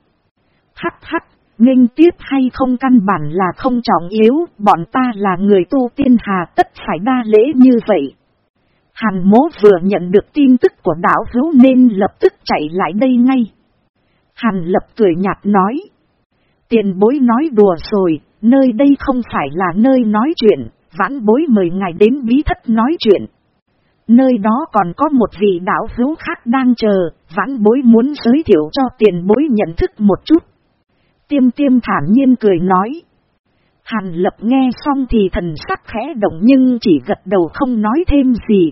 Hắc hắc nghênh tiếp hay không căn bản là không trọng yếu, bọn ta là người tu tiên hà tất phải đa lễ như vậy. Hàn mố vừa nhận được tin tức của đảo hữu nên lập tức chạy lại đây ngay. Hàn lập cười nhạt nói. Tiền bối nói đùa rồi, nơi đây không phải là nơi nói chuyện, vãn bối mời ngài đến bí thất nói chuyện. Nơi đó còn có một vị đảo hữu khác đang chờ, vãn bối muốn giới thiệu cho tiền bối nhận thức một chút. Tiêm tiêm thản nhiên cười nói. Hàn lập nghe xong thì thần sắc khẽ động nhưng chỉ gật đầu không nói thêm gì.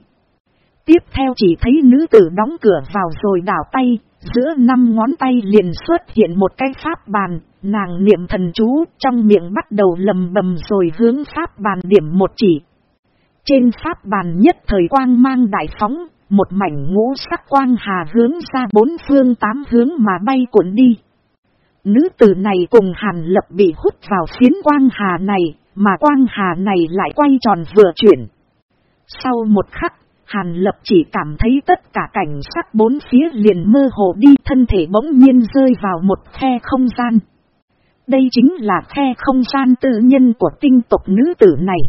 Tiếp theo chỉ thấy nữ tử đóng cửa vào rồi đảo tay, giữa năm ngón tay liền xuất hiện một cái pháp bàn, nàng niệm thần chú trong miệng bắt đầu lầm bầm rồi hướng pháp bàn điểm một chỉ. Trên pháp bàn nhất thời quang mang đại phóng, một mảnh ngũ sắc quang hà hướng ra bốn phương tám hướng mà bay cuộn đi. Nữ tử này cùng Hàn Lập bị hút vào phiến quang hà này, mà quang hà này lại quay tròn vừa chuyển. Sau một khắc, Hàn Lập chỉ cảm thấy tất cả cảnh sắc bốn phía liền mơ hồ đi thân thể bỗng nhiên rơi vào một khe không gian. Đây chính là khe không gian tự nhân của tinh tộc nữ tử này.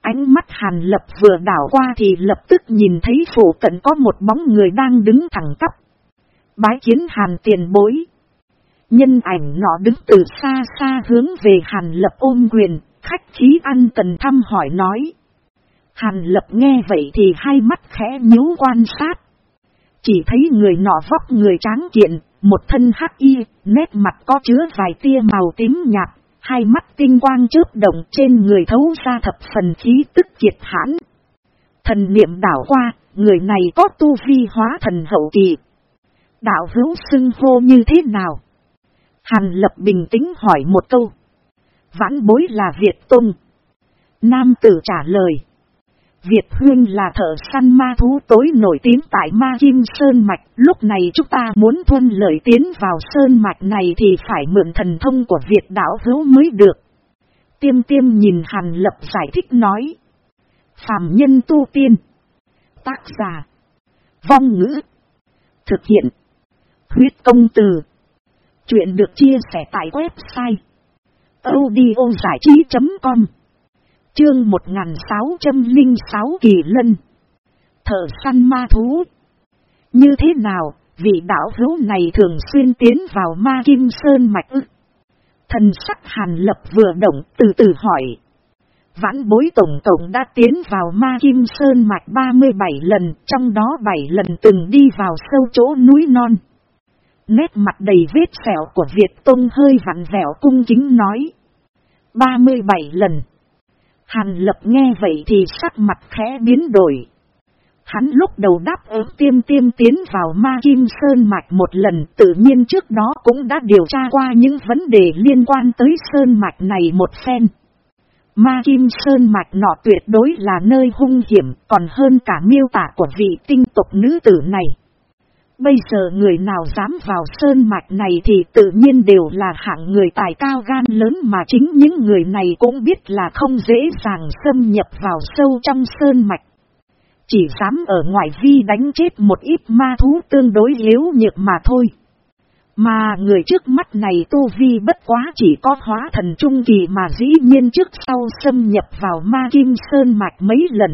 Ánh mắt Hàn Lập vừa đảo qua thì lập tức nhìn thấy phủ cận có một bóng người đang đứng thẳng tắp. Bái kiến Hàn tiền bối. Nhân ảnh nọ đứng từ xa xa hướng về Hàn Lập ôm quyền, khách chí ăn cần thăm hỏi nói. Hàn Lập nghe vậy thì hai mắt khẽ nhíu quan sát. Chỉ thấy người nọ vóc người tráng kiện, một thân hắc y, nét mặt có chứa vài tia màu tím nhạt, hai mắt tinh quang chớp động trên người thấu ra thập phần khí tức kiệt hãn. Thần niệm đảo qua, người này có tu vi hóa thần hậu kỳ. Đạo hữu xưng hô như thế nào? Hàn lập bình tĩnh hỏi một câu. Vãn bối là Việt Tông. Nam tử trả lời. Việt Huyên là thợ săn ma thú tối nổi tiếng tại Ma Kim Sơn Mạch. Lúc này chúng ta muốn thuân lợi tiến vào Sơn Mạch này thì phải mượn thần thông của Việt đảo hữu mới được. Tiêm tiêm nhìn Hàn Lập giải thích nói. Phạm nhân tu tiên. Tác giả. Vong ngữ. Thực hiện. Huyết công từ. Chuyện được chia sẻ tại website audiozảichí.com Chương 1606 Kỳ Lân thở săn ma thú Như thế nào, Vị đạo hữu này thường xuyên tiến vào ma kim sơn mạch ức. Thần sắc hàn lập vừa động từ từ hỏi. Vãn bối tổng tổng đã tiến vào ma kim sơn mạch 37 lần, trong đó 7 lần từng đi vào sâu chỗ núi non. Nét mặt đầy vết sẹo của Việt Tôn hơi vặn vẹo cung chính nói. 37 lần. Hàn lập nghe vậy thì sắc mặt khẽ biến đổi. Hắn lúc đầu đáp ứng tiêm tiêm tiến vào ma kim sơn mạch một lần, tự nhiên trước đó cũng đã điều tra qua những vấn đề liên quan tới sơn mạch này một phen. Ma kim sơn mạch nọ tuyệt đối là nơi hung hiểm, còn hơn cả miêu tả của vị tinh tộc nữ tử này. Bây giờ người nào dám vào sơn mạch này thì tự nhiên đều là hạng người tài cao gan lớn mà chính những người này cũng biết là không dễ dàng xâm nhập vào sâu trong sơn mạch. Chỉ dám ở ngoài vi đánh chết một ít ma thú tương đối yếu nhược mà thôi. Mà người trước mắt này tu vi bất quá chỉ có hóa thần trung kỳ mà dĩ nhiên trước sau xâm nhập vào ma kim sơn mạch mấy lần.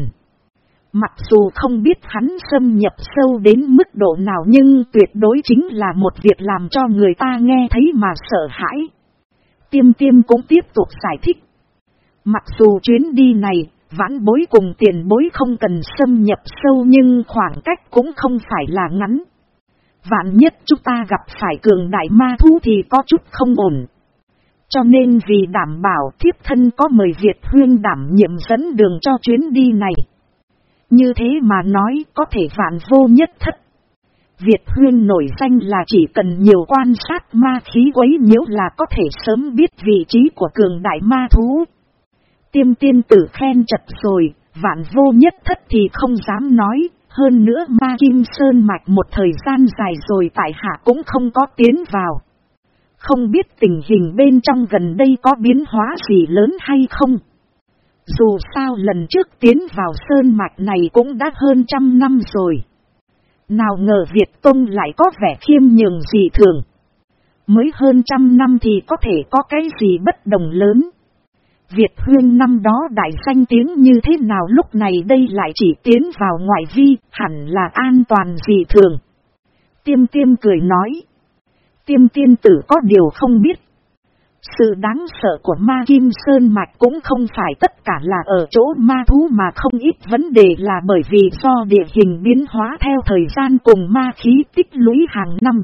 Mặc dù không biết hắn xâm nhập sâu đến mức độ nào nhưng tuyệt đối chính là một việc làm cho người ta nghe thấy mà sợ hãi. Tiêm tiêm cũng tiếp tục giải thích. Mặc dù chuyến đi này, vãn bối cùng tiền bối không cần xâm nhập sâu nhưng khoảng cách cũng không phải là ngắn. Vạn nhất chúng ta gặp phải cường đại ma thú thì có chút không ổn. Cho nên vì đảm bảo thiếp thân có mời Việt Huyên đảm nhiệm dẫn đường cho chuyến đi này. Như thế mà nói có thể vạn vô nhất thất. Việt Huyên nổi danh là chỉ cần nhiều quan sát ma khí quấy nhiễu là có thể sớm biết vị trí của cường đại ma thú. Tiêm tiên tử khen chật rồi, vạn vô nhất thất thì không dám nói, hơn nữa ma kim sơn mạch một thời gian dài rồi tại hạ cũng không có tiến vào. Không biết tình hình bên trong gần đây có biến hóa gì lớn hay không. Dù sao lần trước tiến vào sơn mạch này cũng đã hơn trăm năm rồi. Nào ngờ Việt Tông lại có vẻ khiêm nhường gì thường. Mới hơn trăm năm thì có thể có cái gì bất đồng lớn. Việt Huyên năm đó đại danh tiếng như thế nào lúc này đây lại chỉ tiến vào ngoại vi, hẳn là an toàn gì thường. Tiêm tiêm cười nói. Tiêm tiên tử có điều không biết. Sự đáng sợ của ma kim sơn mạch cũng không phải tất cả là ở chỗ ma thú mà không ít vấn đề là bởi vì do địa hình biến hóa theo thời gian cùng ma khí tích lũy hàng năm.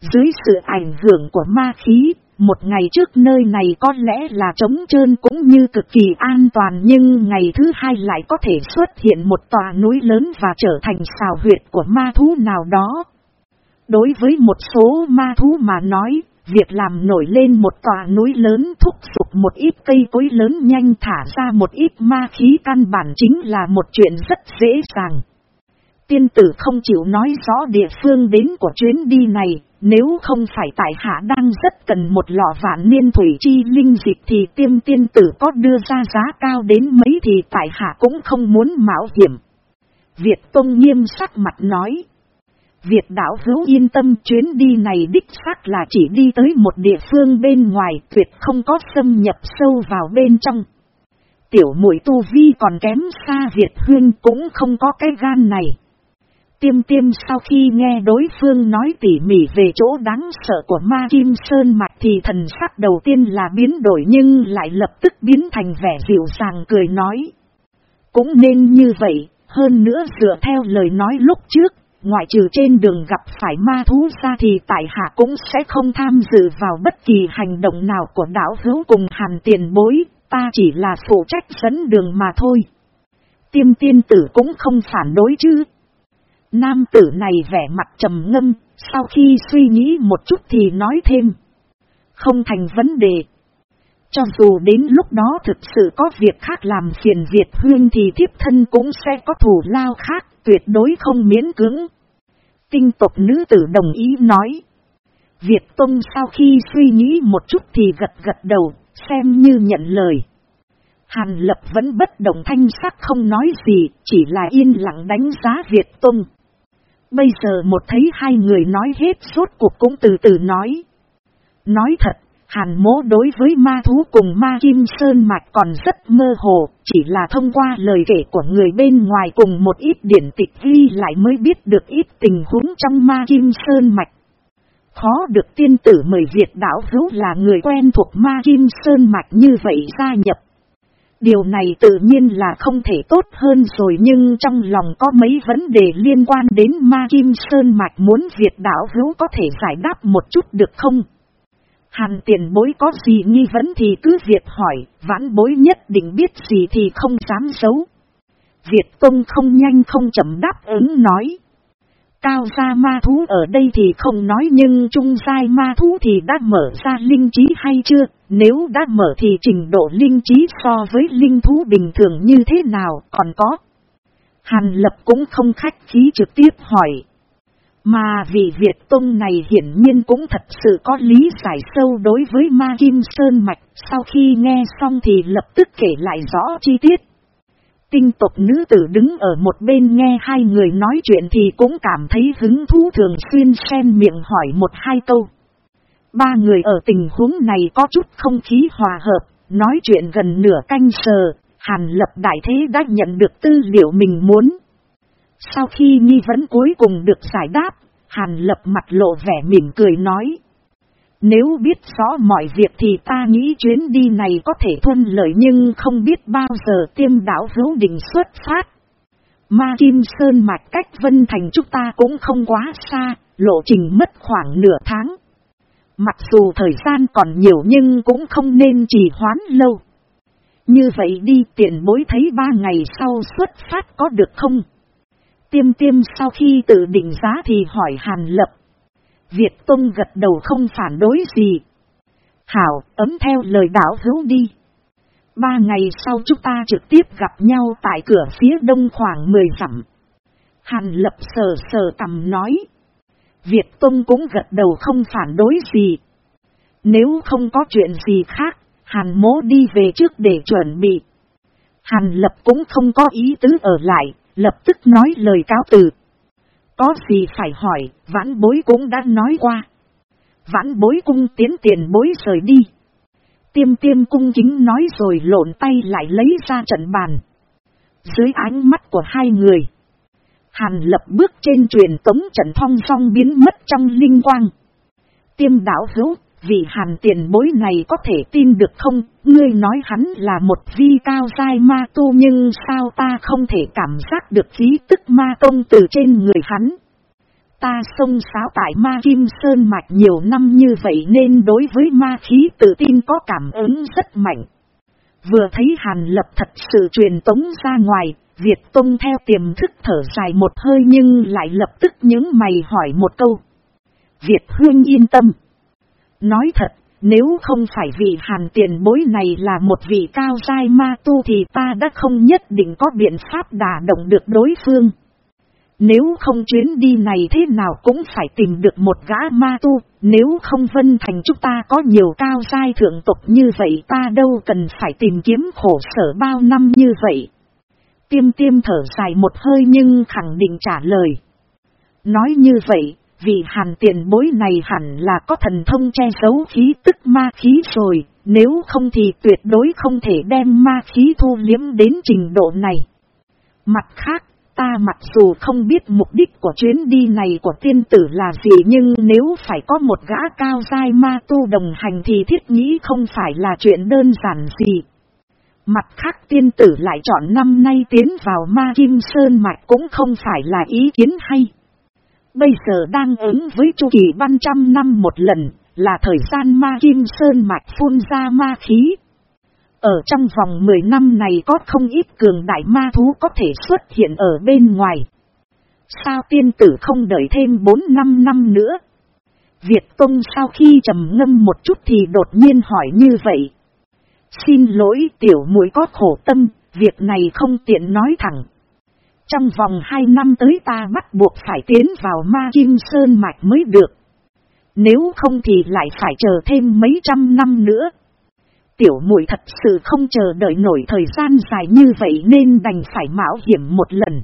Dưới sự ảnh hưởng của ma khí, một ngày trước nơi này có lẽ là trống trơn cũng như cực kỳ an toàn nhưng ngày thứ hai lại có thể xuất hiện một tòa núi lớn và trở thành xào huyệt của ma thú nào đó. Đối với một số ma thú mà nói, việc làm nổi lên một tòa núi lớn thúc sụp một ít cây cối lớn nhanh thả ra một ít ma khí căn bản chính là một chuyện rất dễ dàng. Tiên tử không chịu nói rõ địa phương đến của chuyến đi này, nếu không phải tại hạ đang rất cần một lọ vạn niên thủy chi linh dịch thì tiêm tiên tử có đưa ra giá cao đến mấy thì tại hạ cũng không muốn mạo hiểm. Việt Tông nghiêm sắc mặt nói. Việt đảo hữu yên tâm chuyến đi này đích xác là chỉ đi tới một địa phương bên ngoài tuyệt không có xâm nhập sâu vào bên trong. Tiểu mũi tu vi còn kém xa Việt huyên cũng không có cái gan này. Tiêm tiêm sau khi nghe đối phương nói tỉ mỉ về chỗ đáng sợ của ma kim sơn mạch thì thần sắc đầu tiên là biến đổi nhưng lại lập tức biến thành vẻ dịu dàng cười nói. Cũng nên như vậy, hơn nữa dựa theo lời nói lúc trước, ngoại trừ trên đường gặp phải ma thú ra thì tại hạ cũng sẽ không tham dự vào bất kỳ hành động nào của đảo hữu cùng hàn tiền bối, ta chỉ là phụ trách dẫn đường mà thôi. Tiêm tiên tử cũng không phản đối chứ. Nam tử này vẻ mặt trầm ngâm, sau khi suy nghĩ một chút thì nói thêm. Không thành vấn đề. Cho dù đến lúc đó thực sự có việc khác làm phiền Việt Huyên thì thiếp thân cũng sẽ có thủ lao khác, tuyệt đối không miễn cưỡng. Tinh tộc nữ tử đồng ý nói. Việt Tông sau khi suy nghĩ một chút thì gật gật đầu, xem như nhận lời. Hàn Lập vẫn bất động thanh sắc không nói gì, chỉ là yên lặng đánh giá Việt Tông. Bây giờ một thấy hai người nói hết suốt cuộc cũng từ từ nói. Nói thật, Hàn mố đối với ma thú cùng ma kim sơn mạch còn rất mơ hồ, chỉ là thông qua lời kể của người bên ngoài cùng một ít điển tịch ghi lại mới biết được ít tình huống trong ma kim sơn mạch. Khó được tiên tử mời Việt đảo hữu là người quen thuộc ma kim sơn mạch như vậy gia nhập. Điều này tự nhiên là không thể tốt hơn rồi nhưng trong lòng có mấy vấn đề liên quan đến ma kim sơn mạch muốn Việt đảo hữu có thể giải đáp một chút được không? Hàn tiền bối có gì nghi vấn thì cứ việc hỏi, vãn bối nhất định biết gì thì không dám giấu. Việt công không nhanh không chậm đáp ứng nói. Cao gia ma thú ở đây thì không nói nhưng trung giai ma thú thì đã mở ra linh trí hay chưa, nếu đã mở thì trình độ linh trí so với linh thú bình thường như thế nào còn có. Hàn lập cũng không khách khí trực tiếp hỏi. Mà vị Việt Tông này hiển nhiên cũng thật sự có lý giải sâu đối với Ma Kim Sơn Mạch, sau khi nghe xong thì lập tức kể lại rõ chi tiết. Tinh tộc nữ tử đứng ở một bên nghe hai người nói chuyện thì cũng cảm thấy hứng thú thường xuyên xen miệng hỏi một hai câu. Ba người ở tình huống này có chút không khí hòa hợp, nói chuyện gần nửa canh sờ, Hàn Lập Đại Thế đã nhận được tư liệu mình muốn. Sau khi nghi vấn cuối cùng được giải đáp, Hàn lập mặt lộ vẻ mỉm cười nói. Nếu biết rõ mọi việc thì ta nghĩ chuyến đi này có thể thuận lợi nhưng không biết bao giờ tiêm đảo hữu đình xuất phát. Ma Kim Sơn mạch cách Vân Thành chúng ta cũng không quá xa, lộ trình mất khoảng nửa tháng. Mặc dù thời gian còn nhiều nhưng cũng không nên trì hoãn lâu. Như vậy đi tiện bối thấy ba ngày sau xuất phát có được không? Tiêm tiêm sau khi tự định giá thì hỏi Hàn Lập. Việt Tông gật đầu không phản đối gì. Hảo, ấm theo lời đảo hữu đi. Ba ngày sau chúng ta trực tiếp gặp nhau tại cửa phía đông khoảng 10 dặm. Hàn Lập sờ sờ cầm nói. Việt Tông cũng gật đầu không phản đối gì. Nếu không có chuyện gì khác, Hàn mố đi về trước để chuẩn bị. Hàn Lập cũng không có ý tứ ở lại, lập tức nói lời cáo từ. Có gì phải hỏi, vãn bối cũng đã nói qua. Vãn bối cung tiến tiền bối rời đi. Tiêm tiêm cung chính nói rồi lộn tay lại lấy ra trận bàn. Dưới ánh mắt của hai người. Hàn lập bước trên truyền tống trận thong song biến mất trong linh quang. Tiêm đảo hữu vì hàn tiền bối này có thể tin được không, ngươi nói hắn là một vi cao dai ma tu nhưng sao ta không thể cảm giác được khí tức ma công từ trên người hắn. Ta sông sáo tại ma kim sơn mạch nhiều năm như vậy nên đối với ma khí tự tin có cảm ứng rất mạnh. Vừa thấy hàn lập thật sự truyền tống ra ngoài, Việt Tông theo tiềm thức thở dài một hơi nhưng lại lập tức những mày hỏi một câu. Việt Hương yên tâm. Nói thật, nếu không phải vì hàn tiền bối này là một vị cao giai ma tu thì ta đã không nhất định có biện pháp đả động được đối phương. Nếu không chuyến đi này thế nào cũng phải tìm được một gã ma tu, nếu không vân thành chúng ta có nhiều cao giai thượng tục như vậy ta đâu cần phải tìm kiếm khổ sở bao năm như vậy. Tiêm tiêm thở dài một hơi nhưng khẳng định trả lời. Nói như vậy, vì hàn tiền bối này hẳn là có thần thông che giấu khí tức ma khí rồi, nếu không thì tuyệt đối không thể đem ma khí thu liếm đến trình độ này. Mặt khác, ta mặc dù không biết mục đích của chuyến đi này của tiên tử là gì nhưng nếu phải có một gã cao dai ma tu đồng hành thì thiết nghĩ không phải là chuyện đơn giản gì. Mặt khác tiên tử lại chọn năm nay tiến vào ma kim sơn mạch cũng không phải là ý kiến hay bây giờ đang ứng với chu kỳ ban trăm năm một lần, là thời gian ma kim sơn mạch phun ra ma khí. Ở trong vòng 10 năm này có không ít cường đại ma thú có thể xuất hiện ở bên ngoài. Sao tiên tử không đợi thêm 4-5 năm nữa? Việt Tông sau khi trầm ngâm một chút thì đột nhiên hỏi như vậy. Xin lỗi tiểu muội có khổ tâm, việc này không tiện nói thẳng. Trong vòng hai năm tới ta bắt buộc phải tiến vào ma kim sơn mạch mới được. Nếu không thì lại phải chờ thêm mấy trăm năm nữa. Tiểu muội thật sự không chờ đợi nổi thời gian dài như vậy nên đành phải mạo hiểm một lần.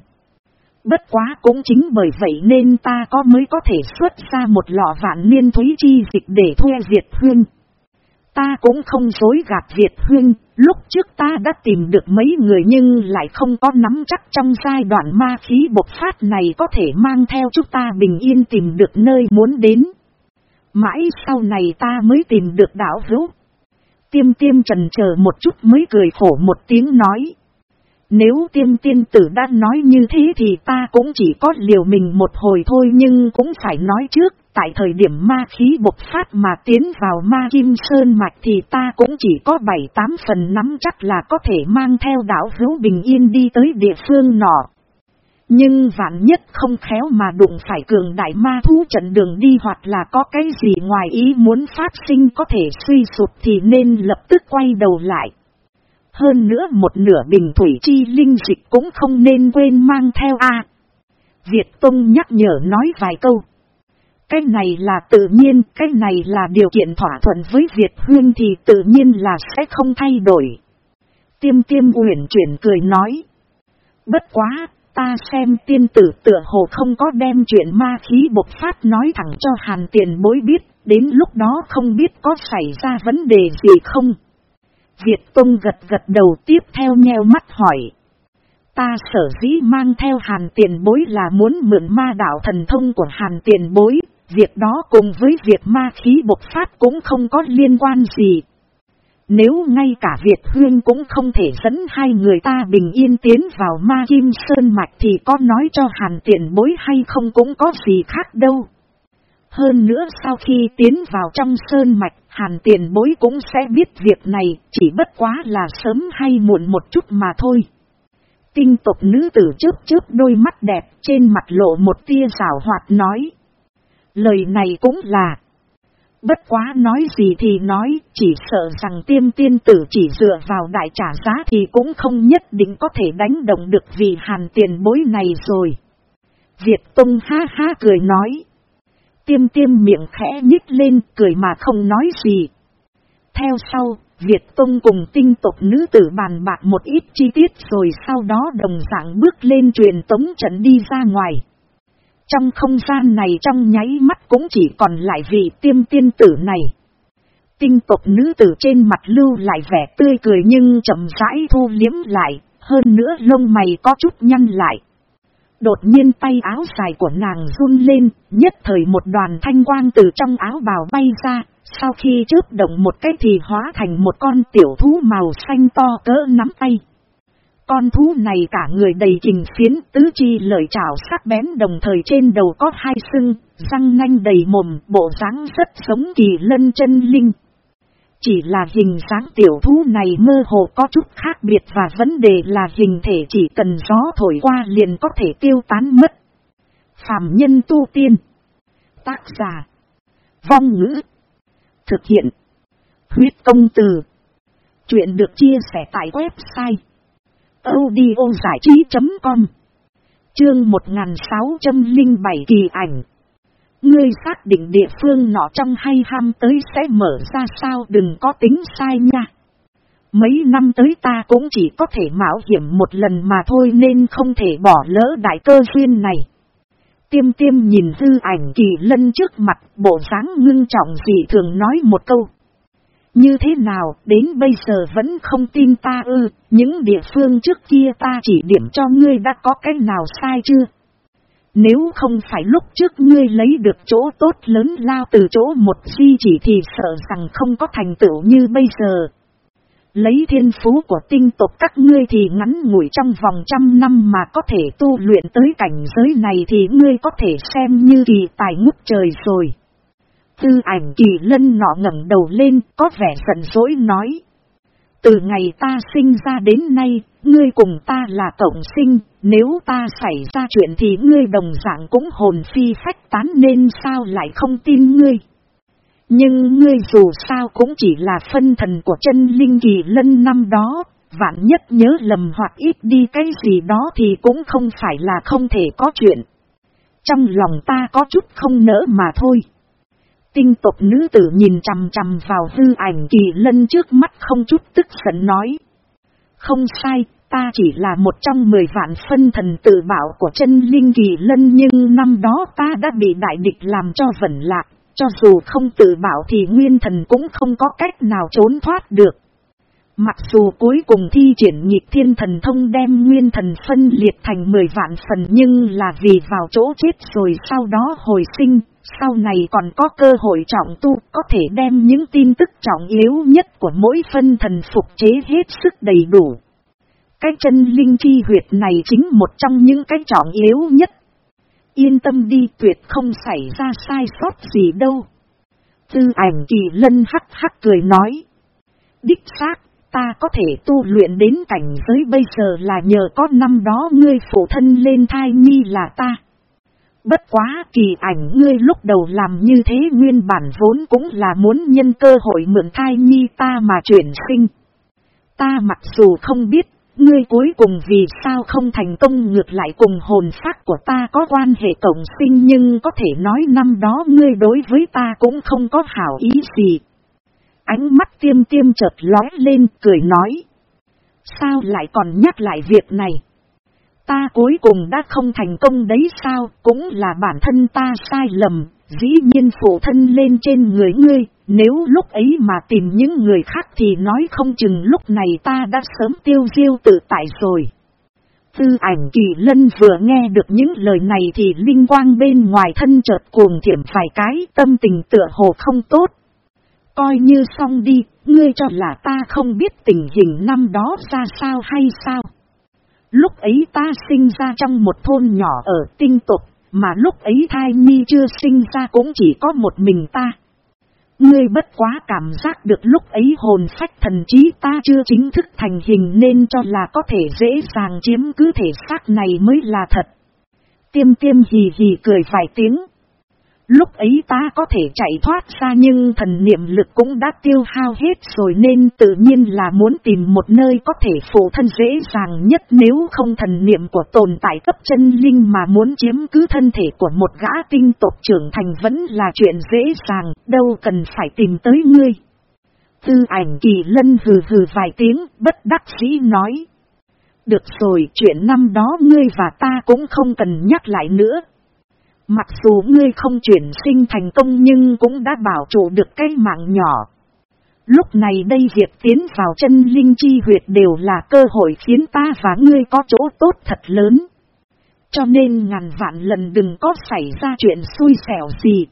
Bất quá cũng chính bởi vậy nên ta có mới có thể xuất ra một lọ vạn niên thúy chi dịch để thuê Việt Hương. Ta cũng không dối gạt Việt Huyên, lúc trước ta đã tìm được mấy người nhưng lại không có nắm chắc trong giai đoạn ma khí bộc phát này có thể mang theo chúng ta bình yên tìm được nơi muốn đến. Mãi sau này ta mới tìm được đảo hữu. Tiêm tiêm trần chờ một chút mới cười khổ một tiếng nói. Nếu tiêm tiên tử đã nói như thế thì ta cũng chỉ có liều mình một hồi thôi nhưng cũng phải nói trước. Tại thời điểm ma khí bộc phát mà tiến vào ma kim sơn mạch thì ta cũng chỉ có 7-8 phần nắm chắc là có thể mang theo đảo hữu bình yên đi tới địa phương nọ. Nhưng vạn nhất không khéo mà đụng phải cường đại ma thú trận đường đi hoặc là có cái gì ngoài ý muốn phát sinh có thể suy sụp thì nên lập tức quay đầu lại. Hơn nữa một nửa bình thủy chi linh dịch cũng không nên quên mang theo A. Việt Tông nhắc nhở nói vài câu. Cái này là tự nhiên, cái này là điều kiện thỏa thuận với Việt Huyên thì tự nhiên là sẽ không thay đổi. Tiêm tiêm uyển chuyển cười nói. Bất quá, ta xem tiên tử tựa hồ không có đem chuyện ma khí bộc phát nói thẳng cho hàn tiền bối biết, đến lúc đó không biết có xảy ra vấn đề gì không. Việt Tông gật gật đầu tiếp theo nheo mắt hỏi. Ta sở dĩ mang theo hàn tiền bối là muốn mượn ma đạo thần thông của hàn tiền bối, việc đó cùng với việc ma khí bộc phát cũng không có liên quan gì. Nếu ngay cả Việt Huyên cũng không thể dẫn hai người ta bình yên tiến vào ma kim sơn mạch thì có nói cho hàn tiện bối hay không cũng có gì khác đâu. Hơn nữa sau khi tiến vào trong sơn mạch, hàn tiền bối cũng sẽ biết việc này, chỉ bất quá là sớm hay muộn một chút mà thôi. Tinh tộc nữ tử trước trước đôi mắt đẹp, trên mặt lộ một tia rào hoạt nói. Lời này cũng là. Bất quá nói gì thì nói, chỉ sợ rằng tiêm tiên tử chỉ dựa vào đại trả giá thì cũng không nhất định có thể đánh động được vì hàn tiền bối này rồi. Việt Tông ha ha cười nói. Tiêm tiêm miệng khẽ nhích lên cười mà không nói gì. Theo sau, Việt Tông cùng tinh tộc nữ tử bàn bạc một ít chi tiết rồi sau đó đồng dạng bước lên truyền tống trận đi ra ngoài. Trong không gian này trong nháy mắt cũng chỉ còn lại vị tiêm tiên tử này. Tinh tộc nữ tử trên mặt lưu lại vẻ tươi cười nhưng chậm rãi thu liếm lại, hơn nữa lông mày có chút nhăn lại. Đột nhiên tay áo dài của nàng run lên, nhất thời một đoàn thanh quang từ trong áo bào bay ra, sau khi chớp động một cái thì hóa thành một con tiểu thú màu xanh to cỡ nắm tay. Con thú này cả người đầy trình phiến tứ chi lợi trảo sắc bén đồng thời trên đầu có hai sưng, răng nanh đầy mồm, bộ dáng rất sống kỳ lân chân linh. Chỉ là hình dáng tiểu thú này mơ hồ có chút khác biệt và vấn đề là hình thể chỉ cần gió thổi qua liền có thể tiêu tán mất. Phạm nhân tu tiên. Tác giả. Vong ngữ. Thực hiện. Huyết công từ. Chuyện được chia sẻ tại website audio giải trí.com Chương 1607 kỳ ảnh Ngươi xác định địa phương nọ trong hay ham tới sẽ mở ra sao đừng có tính sai nha. Mấy năm tới ta cũng chỉ có thể mạo hiểm một lần mà thôi nên không thể bỏ lỡ đại cơ duyên này. Tiêm tiêm nhìn hư ảnh kỳ lân trước mặt, bộ dáng ngưng trọng gì thường nói một câu. Như thế nào, đến bây giờ vẫn không tin ta ư, những địa phương trước kia ta chỉ điểm cho ngươi đã có cách nào sai chưa? Nếu không phải lúc trước ngươi lấy được chỗ tốt lớn lao từ chỗ một di chỉ thì sợ rằng không có thành tựu như bây giờ. Lấy thiên phú của tinh tộc các ngươi thì ngắn ngủi trong vòng trăm năm mà có thể tu luyện tới cảnh giới này thì ngươi có thể xem như kỳ tài ngút trời rồi. Tư ảnh kỳ lân nọ ngẩng đầu lên, có vẻ giận dỗi nói. Từ ngày ta sinh ra đến nay, ngươi cùng ta là cộng sinh, nếu ta xảy ra chuyện thì ngươi đồng dạng cũng hồn phi phách tán nên sao lại không tin ngươi. Nhưng ngươi dù sao cũng chỉ là phân thần của chân linh kỳ lân năm đó, vạn nhất nhớ lầm hoặc ít đi cái gì đó thì cũng không phải là không thể có chuyện. Trong lòng ta có chút không nỡ mà thôi. Tinh tộc nữ tử nhìn chằm chằm vào hư ảnh kỳ lân trước mắt không chút tức giận nói. Không sai, ta chỉ là một trong mười vạn phân thần tự bảo của chân linh kỳ lân nhưng năm đó ta đã bị đại địch làm cho vẩn lạc, Cho dù không tự bảo thì nguyên thần cũng không có cách nào trốn thoát được. Mặc dù cuối cùng thi triển nhịp thiên thần thông đem nguyên thần phân liệt thành 10 vạn phần nhưng là vì vào chỗ chết rồi sau đó hồi sinh, sau này còn có cơ hội trọng tu có thể đem những tin tức trọng yếu nhất của mỗi phân thần phục chế hết sức đầy đủ. Cái chân linh chi huyệt này chính một trong những cái trọng yếu nhất. Yên tâm đi tuyệt không xảy ra sai sót gì đâu. Tư ảnh kỳ lân hắc hắc cười nói. Đích xác ta có thể tu luyện đến cảnh giới bây giờ là nhờ có năm đó ngươi phụ thân lên thai nhi là ta. Bất quá kỳ ảnh ngươi lúc đầu làm như thế nguyên bản vốn cũng là muốn nhân cơ hội mượn thai nhi ta mà chuyển sinh. Ta mặc dù không biết, ngươi cuối cùng vì sao không thành công ngược lại cùng hồn xác của ta có quan hệ cộng sinh nhưng có thể nói năm đó ngươi đối với ta cũng không có hảo ý gì. Ánh mắt tiêm tiêm chợt lói lên cười nói. Sao lại còn nhắc lại việc này? Ta cuối cùng đã không thành công đấy sao, cũng là bản thân ta sai lầm, dĩ nhiên phụ thân lên trên người ngươi, nếu lúc ấy mà tìm những người khác thì nói không chừng lúc này ta đã sớm tiêu diêu tự tại rồi. Tư ảnh kỳ lân vừa nghe được những lời này thì linh quang bên ngoài thân chợt cuồng thiểm vài cái tâm tình tựa hồ không tốt. Coi như xong đi, ngươi cho là ta không biết tình hình năm đó ra sao hay sao. Lúc ấy ta sinh ra trong một thôn nhỏ ở tinh tục, mà lúc ấy thai nhi chưa sinh ra cũng chỉ có một mình ta. Ngươi bất quá cảm giác được lúc ấy hồn phách thần trí ta chưa chính thức thành hình nên cho là có thể dễ dàng chiếm cứ thể xác này mới là thật. Tiêm tiêm hì hì cười vài tiếng. Lúc ấy ta có thể chạy thoát ra nhưng thần niệm lực cũng đã tiêu hao hết rồi nên tự nhiên là muốn tìm một nơi có thể phụ thân dễ dàng nhất nếu không thần niệm của tồn tại cấp chân linh mà muốn chiếm cứ thân thể của một gã tinh tộc trưởng thành vẫn là chuyện dễ dàng, đâu cần phải tìm tới ngươi. Tư ảnh kỳ lân hừ hừ vài tiếng, bất đắc dĩ nói. Được rồi, chuyện năm đó ngươi và ta cũng không cần nhắc lại nữa, Mặc dù ngươi không chuyển sinh thành công nhưng cũng đã bảo trụ được cái mạng nhỏ. Lúc này đây việc tiến vào chân linh chi huyệt đều là cơ hội khiến ta và ngươi có chỗ tốt thật lớn. Cho nên ngàn vạn lần đừng có xảy ra chuyện xui xẻo gì.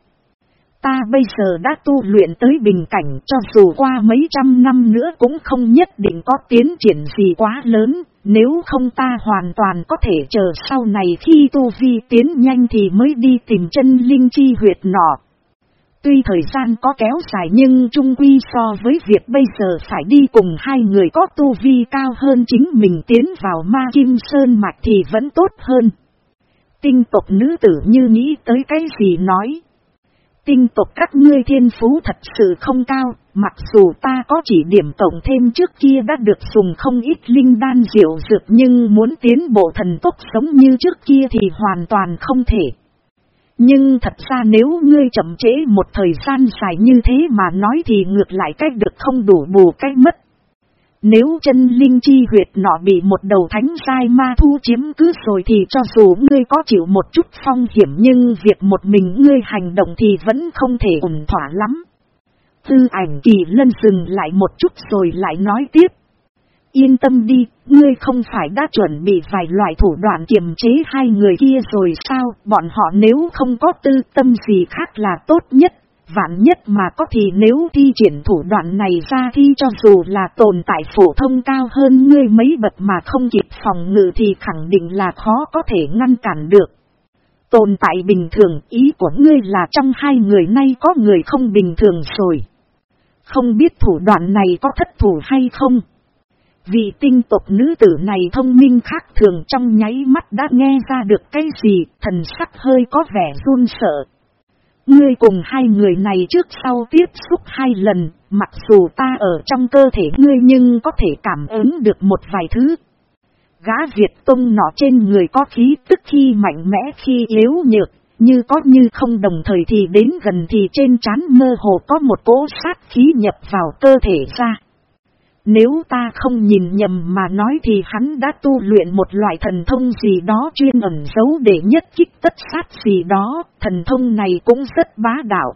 Ta bây giờ đã tu luyện tới bình cảnh cho dù qua mấy trăm năm nữa cũng không nhất định có tiến triển gì quá lớn, nếu không ta hoàn toàn có thể chờ sau này khi tu vi tiến nhanh thì mới đi tìm chân linh chi huyệt nọ. Tuy thời gian có kéo dài nhưng trung quy so với việc bây giờ phải đi cùng hai người có tu vi cao hơn chính mình tiến vào ma kim sơn mạch thì vẫn tốt hơn. Tinh tộc nữ tử như nghĩ tới cái gì nói. Tinh tộc các ngươi thiên phú thật sự không cao, mặc dù ta có chỉ điểm tổng thêm trước kia đã được dùng không ít linh đan diệu dược nhưng muốn tiến bộ thần tốc sống như trước kia thì hoàn toàn không thể. Nhưng thật ra nếu ngươi chậm trễ một thời gian dài như thế mà nói thì ngược lại cách được không đủ bù cách mất. Nếu chân linh chi huyệt nọ bị một đầu thánh sai ma thu chiếm cứ rồi thì cho dù ngươi có chịu một chút phong hiểm nhưng việc một mình ngươi hành động thì vẫn không thể ổn thỏa lắm. Tư ảnh kỳ lân dừng lại một chút rồi lại nói tiếp. Yên tâm đi, ngươi không phải đã chuẩn bị vài loại thủ đoạn kiềm chế hai người kia rồi sao, bọn họ nếu không có tư tâm gì khác là tốt nhất Vạn nhất mà có thì nếu thi triển thủ đoạn này ra thi cho dù là tồn tại phổ thông cao hơn ngươi mấy bậc mà không kịp phòng ngự thì khẳng định là khó có thể ngăn cản được. Tồn tại bình thường ý của ngươi là trong hai người nay có người không bình thường rồi. Không biết thủ đoạn này có thất thủ hay không? vì tinh tộc nữ tử này thông minh khác thường trong nháy mắt đã nghe ra được cái gì, thần sắc hơi có vẻ run sợ. Ngươi cùng hai người này trước sau tiếp xúc hai lần, mặc dù ta ở trong cơ thể ngươi nhưng có thể cảm ứng được một vài thứ. Gã Việt Tông nọ trên người có khí tức khi mạnh mẽ khi yếu nhược, như có như không đồng thời thì đến gần thì trên trán mơ hồ có một cỗ sát khí nhập vào cơ thể ra. Nếu ta không nhìn nhầm mà nói thì hắn đã tu luyện một loại thần thông gì đó chuyên ẩn giấu để nhất kích tất sát gì đó, thần thông này cũng rất bá đạo.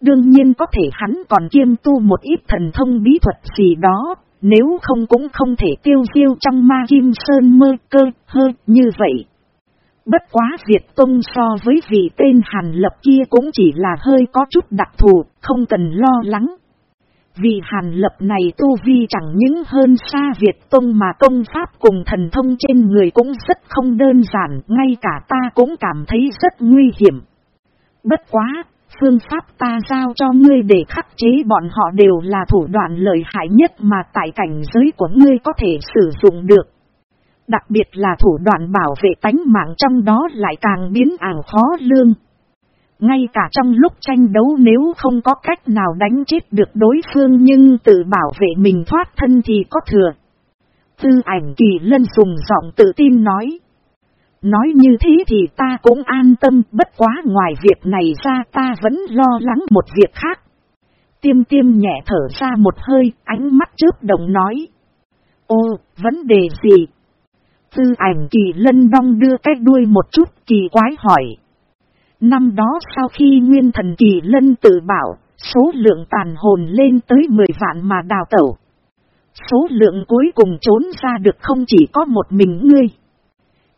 Đương nhiên có thể hắn còn kiêm tu một ít thần thông bí thuật gì đó, nếu không cũng không thể tiêu diêu trong ma kim sơn mơ cơ hơi như vậy. Bất quá Việt Tông so với vị tên Hàn Lập kia cũng chỉ là hơi có chút đặc thù, không cần lo lắng. Vì Hàn Lập này tu vi chẳng những hơn xa Việt Tông mà công pháp cùng thần thông trên người cũng rất không đơn giản, ngay cả ta cũng cảm thấy rất nguy hiểm. Bất quá, phương pháp ta giao cho ngươi để khắc chế bọn họ đều là thủ đoạn lợi hại nhất mà tại cảnh giới của ngươi có thể sử dụng được. Đặc biệt là thủ đoạn bảo vệ tánh mạng trong đó lại càng biến ảo khó lương. Ngay cả trong lúc tranh đấu nếu không có cách nào đánh chết được đối phương nhưng tự bảo vệ mình thoát thân thì có thừa. Tư ảnh kỳ lân dùng giọng tự tin nói. Nói như thế thì ta cũng an tâm bất quá ngoài việc này ra ta vẫn lo lắng một việc khác. Tiêm tiêm nhẹ thở ra một hơi, ánh mắt trước đồng nói. Ô, vấn đề gì? Tư ảnh kỳ lân đong đưa cái đuôi một chút kỳ quái hỏi. Năm đó sau khi nguyên thần kỳ lân tự bảo, số lượng tàn hồn lên tới 10 vạn mà đào tẩu. Số lượng cuối cùng trốn ra được không chỉ có một mình ngươi.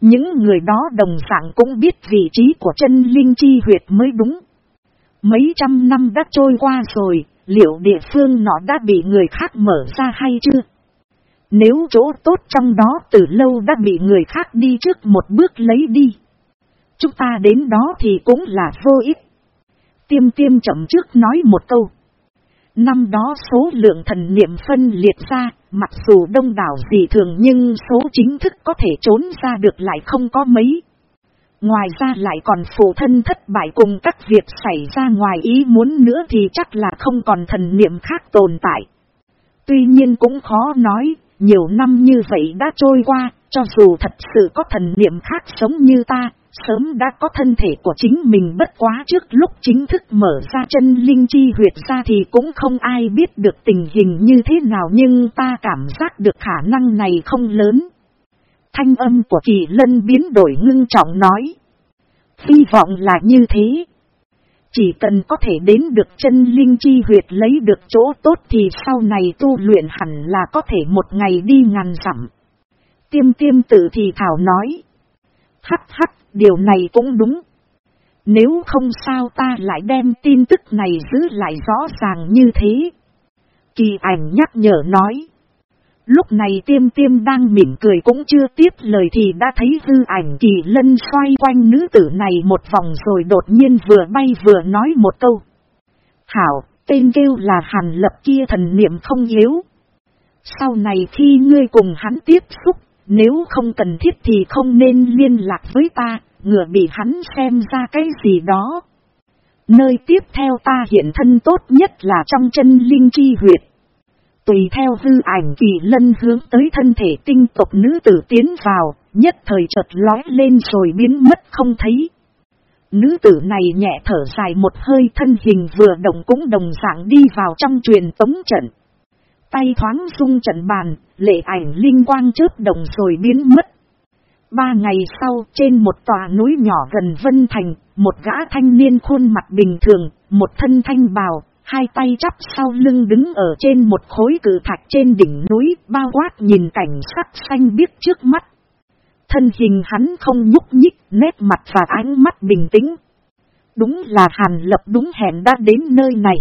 Những người đó đồng dạng cũng biết vị trí của chân linh chi huyệt mới đúng. Mấy trăm năm đã trôi qua rồi, liệu địa phương nó đã bị người khác mở ra hay chưa? Nếu chỗ tốt trong đó từ lâu đã bị người khác đi trước một bước lấy đi. Chúng ta đến đó thì cũng là vô ích. Tiêm tiêm chậm trước nói một câu. Năm đó số lượng thần niệm phân liệt ra, mặc dù đông đảo dị thường nhưng số chính thức có thể trốn ra được lại không có mấy. Ngoài ra lại còn phụ thân thất bại cùng các việc xảy ra ngoài ý muốn nữa thì chắc là không còn thần niệm khác tồn tại. Tuy nhiên cũng khó nói, nhiều năm như vậy đã trôi qua, cho dù thật sự có thần niệm khác sống như ta, sớm đã có thân thể của chính mình bất quá trước lúc chính thức mở ra chân linh chi huyệt ra thì cũng không ai biết được tình hình như thế nào nhưng ta cảm giác được khả năng này không lớn. Thanh âm của kỳ lân biến đổi ngưng trọng nói. Hy vọng là như thế. Chỉ cần có thể đến được chân linh chi huyệt lấy được chỗ tốt thì sau này tu luyện hẳn là có thể một ngày đi ngàn dặm. Tiêm tiêm tự thì thảo nói. Hắc hắc, điều này cũng đúng. Nếu không sao ta lại đem tin tức này giữ lại rõ ràng như thế. Kỳ ảnh nhắc nhở nói. Lúc này tiêm tiêm đang mỉm cười cũng chưa tiếp lời thì đã thấy hư ảnh kỳ lân xoay quanh nữ tử này một vòng rồi đột nhiên vừa bay vừa nói một câu. Hảo, tên kêu là hàn lập kia thần niệm không yếu. Sau này khi ngươi cùng hắn tiếp xúc, nếu không cần thiết thì không nên liên lạc với ta, ngừa bị hắn xem ra cái gì đó. Nơi tiếp theo ta hiện thân tốt nhất là trong chân linh chi huyệt. Tùy theo hư ảnh kỳ lân hướng tới thân thể tinh tộc nữ tử tiến vào, nhất thời chợt lói lên rồi biến mất không thấy. Nữ tử này nhẹ thở dài một hơi thân hình vừa động cũng đồng dạng đi vào trong truyền tống trận. Tay thoáng rung trận bàn, lệ ảnh linh quang chớp đồng rồi biến mất. Ba ngày sau, trên một tòa núi nhỏ gần Vân Thành, một gã thanh niên khuôn mặt bình thường, một thân thanh bào, hai tay chắp sau lưng đứng ở trên một khối cử thạch trên đỉnh núi, bao quát nhìn cảnh sắc xanh biếc trước mắt. Thân hình hắn không nhúc nhích, nét mặt và ánh mắt bình tĩnh. Đúng là Hàn Lập đúng hẹn đã đến nơi này.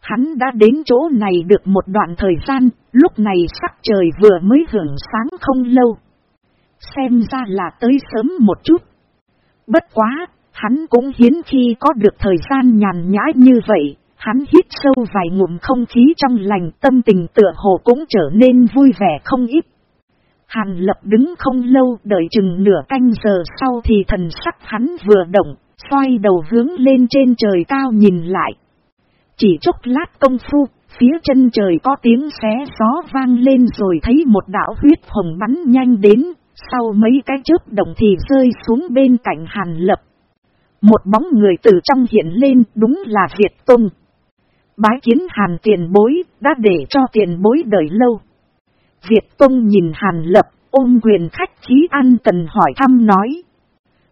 Hắn đã đến chỗ này được một đoạn thời gian, lúc này sắc trời vừa mới hưởng sáng không lâu. Xem ra là tới sớm một chút. Bất quá, hắn cũng hiến khi có được thời gian nhàn nhã như vậy, hắn hít sâu vài ngụm không khí trong lành tâm tình tựa hồ cũng trở nên vui vẻ không ít. Hàn lập đứng không lâu đợi chừng nửa canh giờ sau thì thần sắc hắn vừa động, xoay đầu hướng lên trên trời cao nhìn lại. Chỉ chốc lát công phu, phía chân trời có tiếng xé gió vang lên rồi thấy một đạo huyết hồng bắn nhanh đến, sau mấy cái chớp động thì rơi xuống bên cạnh hàn lập. Một bóng người từ trong hiện lên đúng là Việt Tông. Bái kiến hàn tiền bối, đã để cho tiền bối đợi lâu. Việt Tông nhìn hàn lập, ôm quyền khách khí ăn cần hỏi thăm nói.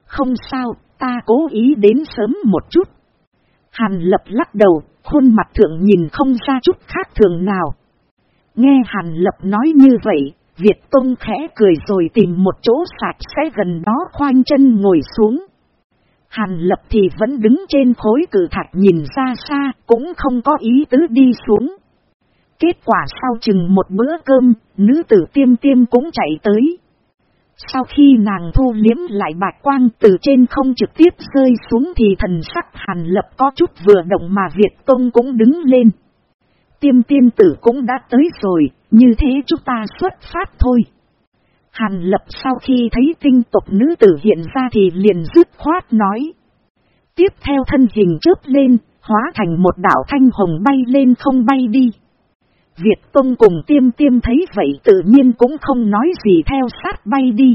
Không sao, ta cố ý đến sớm một chút. Hàn lập lắc đầu, khuôn mặt thượng nhìn không ra chút khác thường nào. Nghe Hàn lập nói như vậy, Việt Tông khẽ cười rồi tìm một chỗ sạch sẽ gần đó khoanh chân ngồi xuống. Hàn lập thì vẫn đứng trên khối cử thạch nhìn ra xa, cũng không có ý tứ đi xuống. Kết quả sau chừng một bữa cơm, nữ tử tiêm tiêm cũng chạy tới. Sau khi nàng thu liếm lại bạch quang từ trên không trực tiếp rơi xuống thì thần sắc hàn lập có chút vừa động mà Việt Tông cũng đứng lên. Tiêm tiên tử cũng đã tới rồi, như thế chúng ta xuất phát thôi. Hàn lập sau khi thấy tinh tộc nữ tử hiện ra thì liền dứt khoát nói. Tiếp theo thân hình chớp lên, hóa thành một đảo thanh hồng bay lên không bay đi. Việt Tông cùng tiêm tiêm thấy vậy tự nhiên cũng không nói gì theo sát bay đi.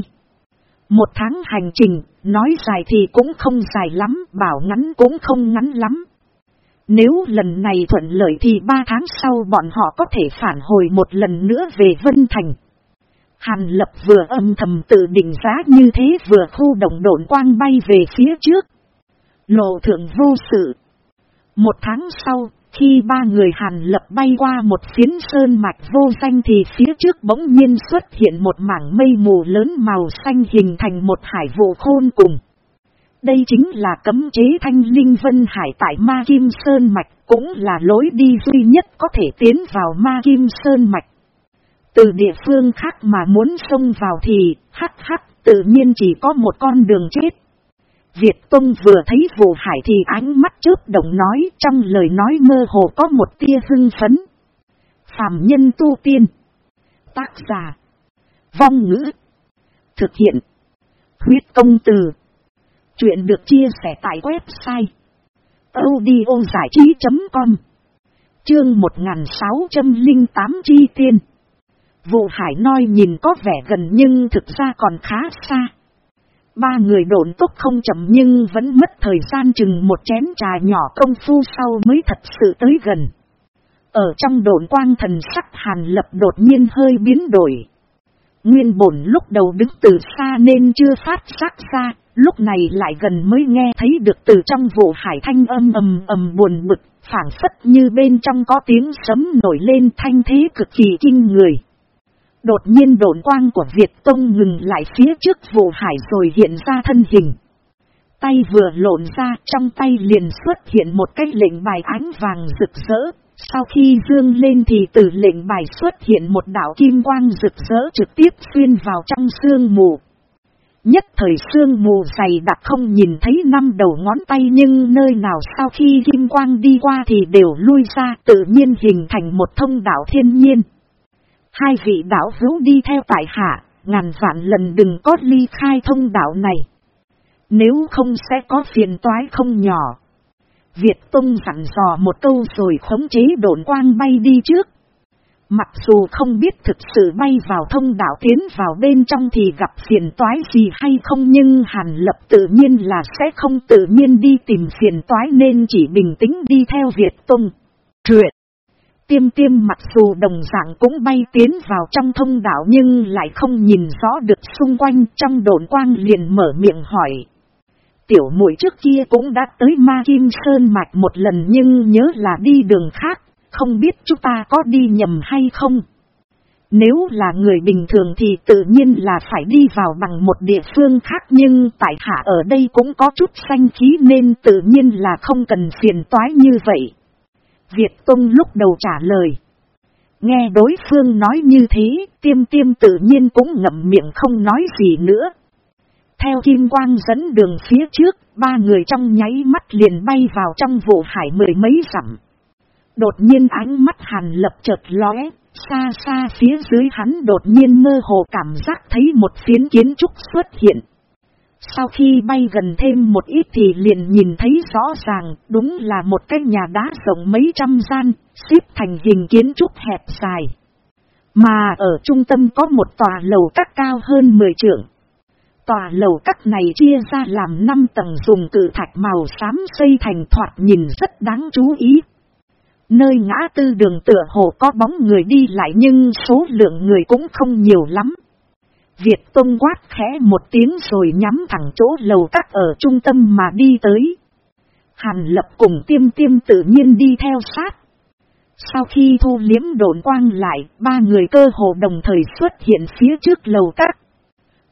Một tháng hành trình, nói dài thì cũng không dài lắm, bảo ngắn cũng không ngắn lắm. Nếu lần này thuận lợi thì ba tháng sau bọn họ có thể phản hồi một lần nữa về Vân Thành. Hàn lập vừa âm thầm tự định giá như thế vừa khu động độn quang bay về phía trước. Lộ thượng vô sự. Một tháng sau, khi ba người Hàn lập bay qua một phiến sơn mạch vô danh thì phía trước bỗng nhiên xuất hiện một mảng mây mù lớn màu xanh hình thành một hải vụ khôn cùng. Đây chính là cấm chế thanh linh vân hải tại Ma Kim Sơn Mạch, cũng là lối đi duy nhất có thể tiến vào Ma Kim Sơn Mạch. Từ địa phương khác mà muốn xông vào thì, hắc hắc, tự nhiên chỉ có một con đường chết. Việt Tông vừa thấy vụ hải thì ánh mắt chớp động nói trong lời nói mơ hồ có một tia hưng phấn. Phạm nhân tu tiên. Tác giả. Vong ngữ. Thực hiện. Huyết công từ. Chuyện được chia sẻ tại website. audiozảichí.com Chương 1608 Chi Tiên Vụ hải noi nhìn có vẻ gần nhưng thực ra còn khá xa. Ba người độn tốc không chậm nhưng vẫn mất thời gian chừng một chén trà nhỏ công phu sau mới thật sự tới gần. Ở trong độn quang thần sắc hàn lập đột nhiên hơi biến đổi. Nguyên bổn lúc đầu đứng từ xa nên chưa phát sắc ra, lúc này lại gần mới nghe thấy được từ trong vụ hải thanh âm ầm ầm buồn bực, phản phất như bên trong có tiếng sấm nổi lên thanh thế cực kỳ kinh người. Đột nhiên độn quang của Việt Tông ngừng lại phía trước vụ hải rồi hiện ra thân hình. Tay vừa lộn ra, trong tay liền xuất hiện một cái lệnh bài ánh vàng rực rỡ. Sau khi dương lên thì từ lệnh bài xuất hiện một đảo kim quang rực rỡ trực tiếp xuyên vào trong sương mù. Nhất thời sương mù dày đặc không nhìn thấy năm đầu ngón tay nhưng nơi nào sau khi kim quang đi qua thì đều lui ra, tự nhiên hình thành một thông đảo thiên nhiên. Hai vị đạo hữu đi theo tại hạ, ngàn vạn lần đừng có ly khai thông đạo này. Nếu không sẽ có phiền toái không nhỏ. Việt Tông dặn dò một câu rồi khống chế độn quang bay đi trước. Mặc dù không biết thực sự bay vào thông đạo tiến vào bên trong thì gặp phiền toái gì hay không nhưng Hàn Lập tự nhiên là sẽ không tự nhiên đi tìm phiền toái nên chỉ bình tĩnh đi theo Việt Tông. Truyện Tiêm tiêm mặc dù đồng dạng cũng bay tiến vào trong thông đảo nhưng lại không nhìn rõ được xung quanh trong đồn quang liền mở miệng hỏi. Tiểu mũi trước kia cũng đã tới Ma Kim Sơn Mạch một lần nhưng nhớ là đi đường khác, không biết chúng ta có đi nhầm hay không. Nếu là người bình thường thì tự nhiên là phải đi vào bằng một địa phương khác nhưng tại hạ ở đây cũng có chút xanh khí nên tự nhiên là không cần phiền toái như vậy. Việt Tông lúc đầu trả lời. Nghe đối phương nói như thế, tiêm tiêm tự nhiên cũng ngậm miệng không nói gì nữa. Theo kim quang dẫn đường phía trước, ba người trong nháy mắt liền bay vào trong vụ hải mười mấy dặm. Đột nhiên ánh mắt hàn lập chợt lóe, xa xa phía dưới hắn đột nhiên mơ hồ cảm giác thấy một phiến kiến trúc xuất hiện. Sau khi bay gần thêm một ít thì liền nhìn thấy rõ ràng, đúng là một cái nhà đá rộng mấy trăm gian, xếp thành hình kiến trúc hẹp dài. Mà ở trung tâm có một tòa lầu các cao hơn 10 trượng. Tòa lầu các này chia ra làm 5 tầng dùng cử thạch màu xám xây thành thoạt nhìn rất đáng chú ý. Nơi ngã tư đường tựa hồ có bóng người đi lại nhưng số lượng người cũng không nhiều lắm. Việt Tông quát khẽ một tiếng rồi nhắm thẳng chỗ lầu các ở trung tâm mà đi tới. Hàn lập cùng tiêm tiêm tự nhiên đi theo sát. Sau khi thu liếm đồn quang lại, ba người cơ hồ đồng thời xuất hiện phía trước lầu các.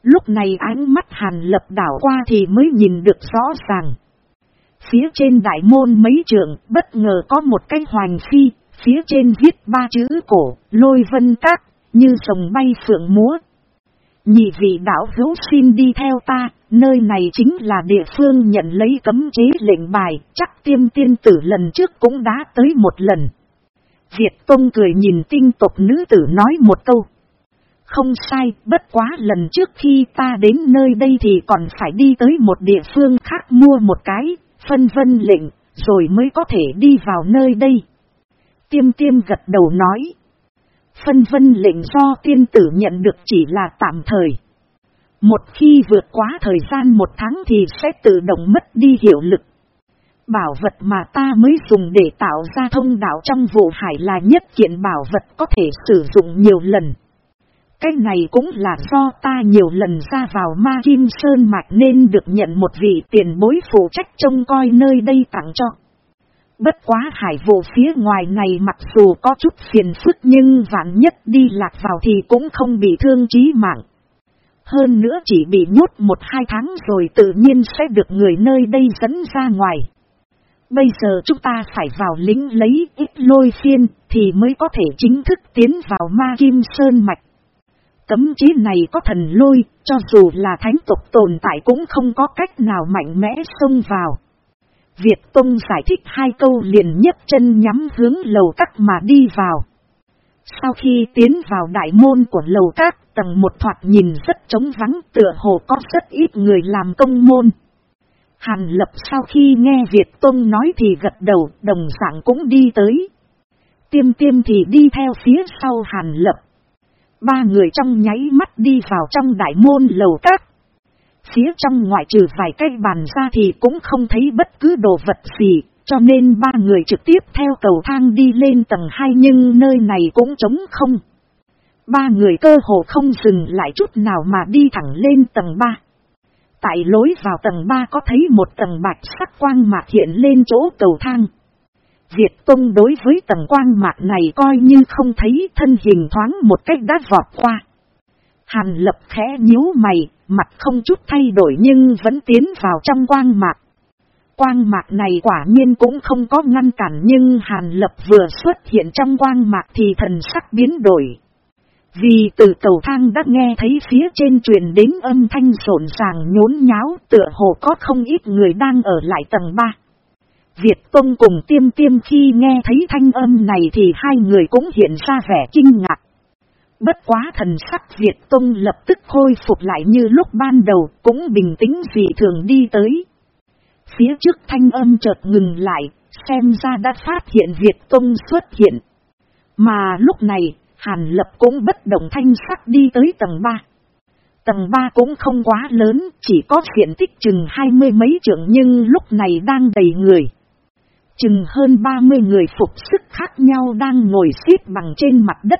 Lúc này ánh mắt hàn lập đảo qua thì mới nhìn được rõ ràng. Phía trên đại môn mấy trường, bất ngờ có một cái hoành phi, phía trên viết ba chữ cổ, lôi vân các, như rồng bay phượng múa. Nhị vị đạo hữu xin đi theo ta, nơi này chính là địa phương nhận lấy cấm chế lệnh bài, chắc tiêm tiên tử lần trước cũng đã tới một lần. Việt Tông cười nhìn tinh tộc nữ tử nói một câu. Không sai, bất quá lần trước khi ta đến nơi đây thì còn phải đi tới một địa phương khác mua một cái, phân vân lệnh, rồi mới có thể đi vào nơi đây. Tiêm tiêm gật đầu nói. Phân vân lệnh do tiên tử nhận được chỉ là tạm thời. Một khi vượt quá thời gian một tháng thì sẽ tự động mất đi hiệu lực. Bảo vật mà ta mới dùng để tạo ra thông đạo trong vụ hải là nhất kiện bảo vật có thể sử dụng nhiều lần. Cái này cũng là do ta nhiều lần ra vào ma kim sơn mạch nên được nhận một vị tiền bối phụ trách trông coi nơi đây tặng cho. Bất quá hải vụ phía ngoài này mặc dù có chút phiền phức nhưng vạn nhất đi lạc vào thì cũng không bị thương chí mạng. Hơn nữa chỉ bị nhốt một hai tháng rồi tự nhiên sẽ được người nơi đây dẫn ra ngoài. Bây giờ chúng ta phải vào lính lấy ít lôi phiên thì mới có thể chính thức tiến vào ma kim sơn mạch. Cấm chế này có thần lôi, cho dù là thánh tục tồn tại cũng không có cách nào mạnh mẽ xông vào. Việt Tông giải thích hai câu liền nhấc chân nhắm hướng lầu các mà đi vào. Sau khi tiến vào đại môn của lầu các, tầng một thoạt nhìn rất trống vắng tựa hồ có rất ít người làm công môn. Hàn lập sau khi nghe Việt Tông nói thì gật đầu, đồng dạng cũng đi tới. Tiêm tiêm thì đi theo phía sau hàn lập. Ba người trong nháy mắt đi vào trong đại môn lầu các. Phía trong ngoại trừ vài cây bàn ra thì cũng không thấy bất cứ đồ vật gì, cho nên ba người trực tiếp theo cầu thang đi lên tầng 2 nhưng nơi này cũng trống không. Ba người cơ hồ không dừng lại chút nào mà đi thẳng lên tầng 3. Tại lối vào tầng 3 có thấy một tầng bạch sắc quang mạc hiện lên chỗ cầu thang. Việt Tông đối với tầng quang mạc này coi như không thấy thân hình thoáng một cách đã vọt qua. Hàn lập khẽ nhíu mày, mặt không chút thay đổi nhưng vẫn tiến vào trong quang mạc. Quang mạc này quả nhiên cũng không có ngăn cản nhưng Hàn lập vừa xuất hiện trong quang mạc thì thần sắc biến đổi. Vì từ cầu thang đã nghe thấy phía trên truyền đến âm thanh rộn ràng nhốn nháo tựa hồ có không ít người đang ở lại tầng 3. Việt Tông cùng tiêm tiêm khi nghe thấy thanh âm này thì hai người cũng hiện ra vẻ kinh ngạc. Bất quá thần sắc Việt Tông lập tức khôi phục lại như lúc ban đầu cũng bình tĩnh dị thường đi tới. Phía trước thanh âm chợt ngừng lại, xem ra đã phát hiện Việt Tông xuất hiện. Mà lúc này, Hàn Lập cũng bất động thanh sắc đi tới tầng 3. Tầng 3 cũng không quá lớn, chỉ có diện tích chừng hai mươi mấy trượng nhưng lúc này đang đầy người. Chừng hơn 30 người phục sức khác nhau đang ngồi xếp bằng trên mặt đất.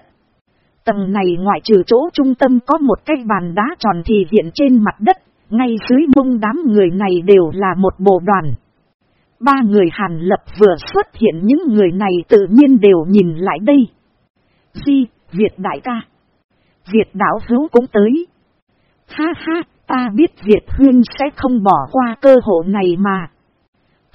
Tầng này ngoại trừ chỗ trung tâm có một cái bàn đá tròn thì hiện trên mặt đất, ngay dưới mông đám người này đều là một bộ đoàn. Ba người Hàn Lập vừa xuất hiện những người này tự nhiên đều nhìn lại đây. Di, Việt đại ca. Việt đảo hữu cũng tới. Ha ha, ta biết Việt huyên sẽ không bỏ qua cơ hội này mà.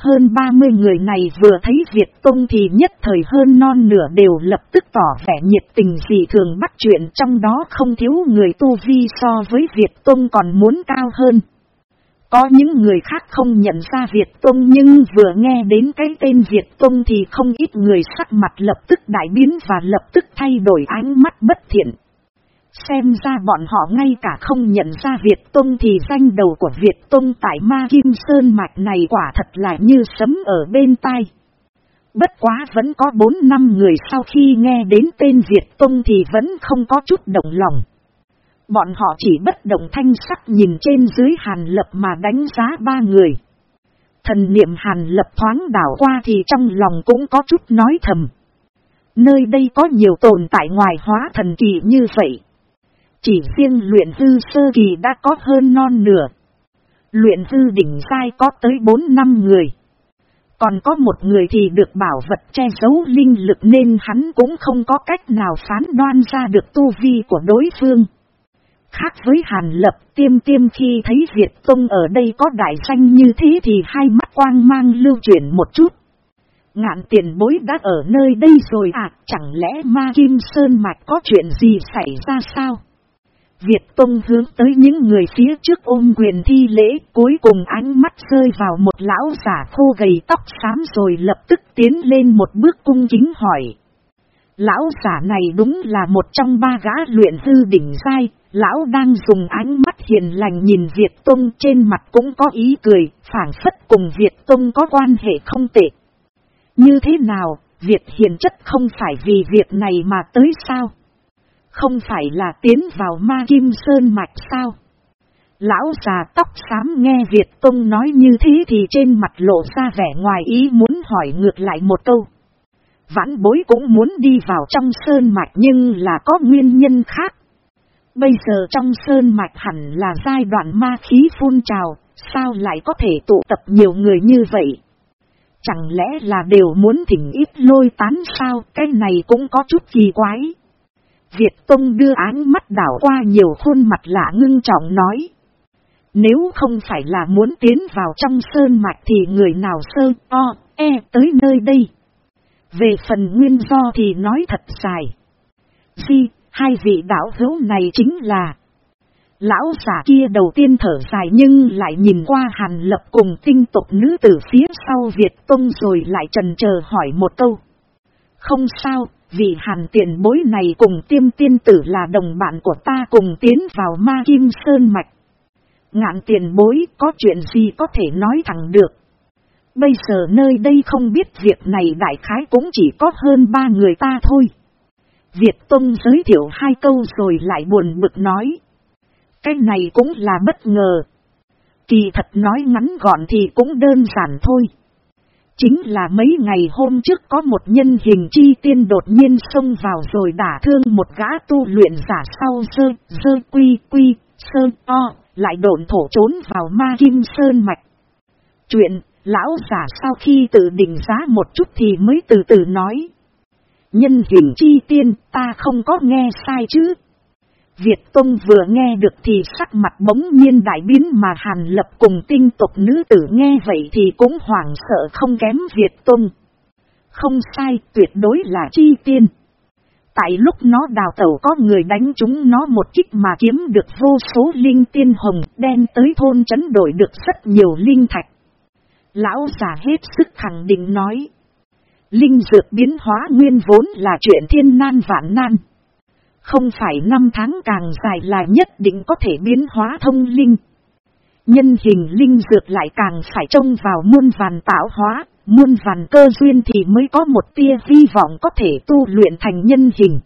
Hơn 30 người này vừa thấy Việt Tông thì nhất thời hơn non nửa đều lập tức tỏ vẻ nhiệt tình dị thường bắt chuyện, trong đó không thiếu người tu vi so với Việt Tông còn muốn cao hơn. Có những người khác không nhận ra Việt Tông nhưng vừa nghe đến cái tên Việt Tông thì không ít người sắc mặt lập tức đại biến và lập tức thay đổi ánh mắt bất thiện. Xem ra bọn họ ngay cả không nhận ra Việt Tông thì danh đầu của Việt Tông tại Ma Kim Sơn Mạch này quả thật là như sấm ở bên tai. Bất quá vẫn có 4 năm người sau khi nghe đến tên Việt Tông thì vẫn không có chút động lòng. Bọn họ chỉ bất động thanh sắc nhìn trên dưới hàn lập mà đánh giá ba người. Thần niệm hàn lập thoáng đảo qua thì trong lòng cũng có chút nói thầm. Nơi đây có nhiều tồn tại ngoài hóa thần kỳ như vậy. Chỉ riêng luyện hư sơ kỳ đã có hơn non nửa. Luyện hư đỉnh sai có tới 4 năm người. Còn có một người thì được bảo vật che giấu linh lực nên hắn cũng không có cách nào phán đoan ra được tu vi của đối phương. Khác với Hàn Lập tiêm tiêm khi thấy Việt Tông ở đây có đại danh như thế thì hai mắt quang mang lưu chuyển một chút. Ngạn tiền bối đã ở nơi đây rồi à, chẳng lẽ ma kim sơn mạch có chuyện gì xảy ra sao? Việt Tông hướng tới những người phía trước ôm quyền thi lễ, cuối cùng ánh mắt rơi vào một lão giả khô gầy tóc xám rồi lập tức tiến lên một bước cung kính hỏi. Lão giả này đúng là một trong ba gã luyện hư đỉnh sai. lão đang dùng ánh mắt hiền lành nhìn Việt Tông trên mặt cũng có ý cười, phản phất cùng Việt Tông có quan hệ không tệ. Như thế nào, Việt hiền chất không phải vì việc này mà tới sao? Không phải là tiến vào ma kim sơn mạch sao? Lão già tóc xám nghe Việt Tông nói như thế thì trên mặt lộ ra vẻ ngoài ý muốn hỏi ngược lại một câu. Vãn bối cũng muốn đi vào trong sơn mạch nhưng là có nguyên nhân khác. Bây giờ trong sơn mạch hẳn là giai đoạn ma khí phun trào, sao lại có thể tụ tập nhiều người như vậy? Chẳng lẽ là đều muốn thỉnh ít lôi tán sao, cái này cũng có chút kỳ quái. Việt Tông đưa ánh mắt đảo qua nhiều khuôn mặt lạ ngưng trọng nói. Nếu không phải là muốn tiến vào trong sơn mạch thì người nào sơn? o, e tới nơi đây. Về phần nguyên do thì nói thật dài. Di, hai vị đạo hữu này chính là Lão giả kia đầu tiên thở dài nhưng lại nhìn qua hàn lập cùng tinh tục nữ tử phía sau Việt Tông rồi lại trần chờ hỏi một câu. Không sao, vì hàn tiền bối này cùng tiêm tiên tử là đồng bạn của ta cùng tiến vào ma kim sơn mạch. Ngạn tiền bối có chuyện gì có thể nói thẳng được. Bây giờ nơi đây không biết việc này đại khái cũng chỉ có hơn ba người ta thôi. Việt Tông giới thiệu hai câu rồi lại buồn bực nói. Cái này cũng là bất ngờ. Kỳ thật nói ngắn gọn thì cũng đơn giản thôi. Chính là mấy ngày hôm trước có một nhân hình chi tiên đột nhiên xông vào rồi đả thương một gã tu luyện giả sau sơ, sơ quy quy, sơ o, lại độn thổ trốn vào ma kim sơn mạch. Chuyện, lão giả sau khi tự định giá một chút thì mới từ từ nói. Nhân hình chi tiên ta không có nghe sai chứ. Việt Tông vừa nghe được thì sắc mặt bỗng nhiên đại biến mà Hàn Lập cùng tinh tục nữ tử nghe vậy thì cũng hoảng sợ không kém Việt Tông. Không sai, tuyệt đối là chi tiên. Tại lúc nó đào tẩu có người đánh chúng nó một kích mà kiếm được vô số linh tiên hồng đem tới thôn chấn đổi được rất nhiều linh thạch. Lão già hết sức khẳng định nói. Linh dược biến hóa nguyên vốn là chuyện thiên nan vạn nan. Không phải năm tháng càng dài là nhất định có thể biến hóa thông linh. Nhân hình linh dược lại càng phải trông vào muôn vàn tạo hóa, muôn vàn cơ duyên thì mới có một tia hy vọng có thể tu luyện thành nhân hình.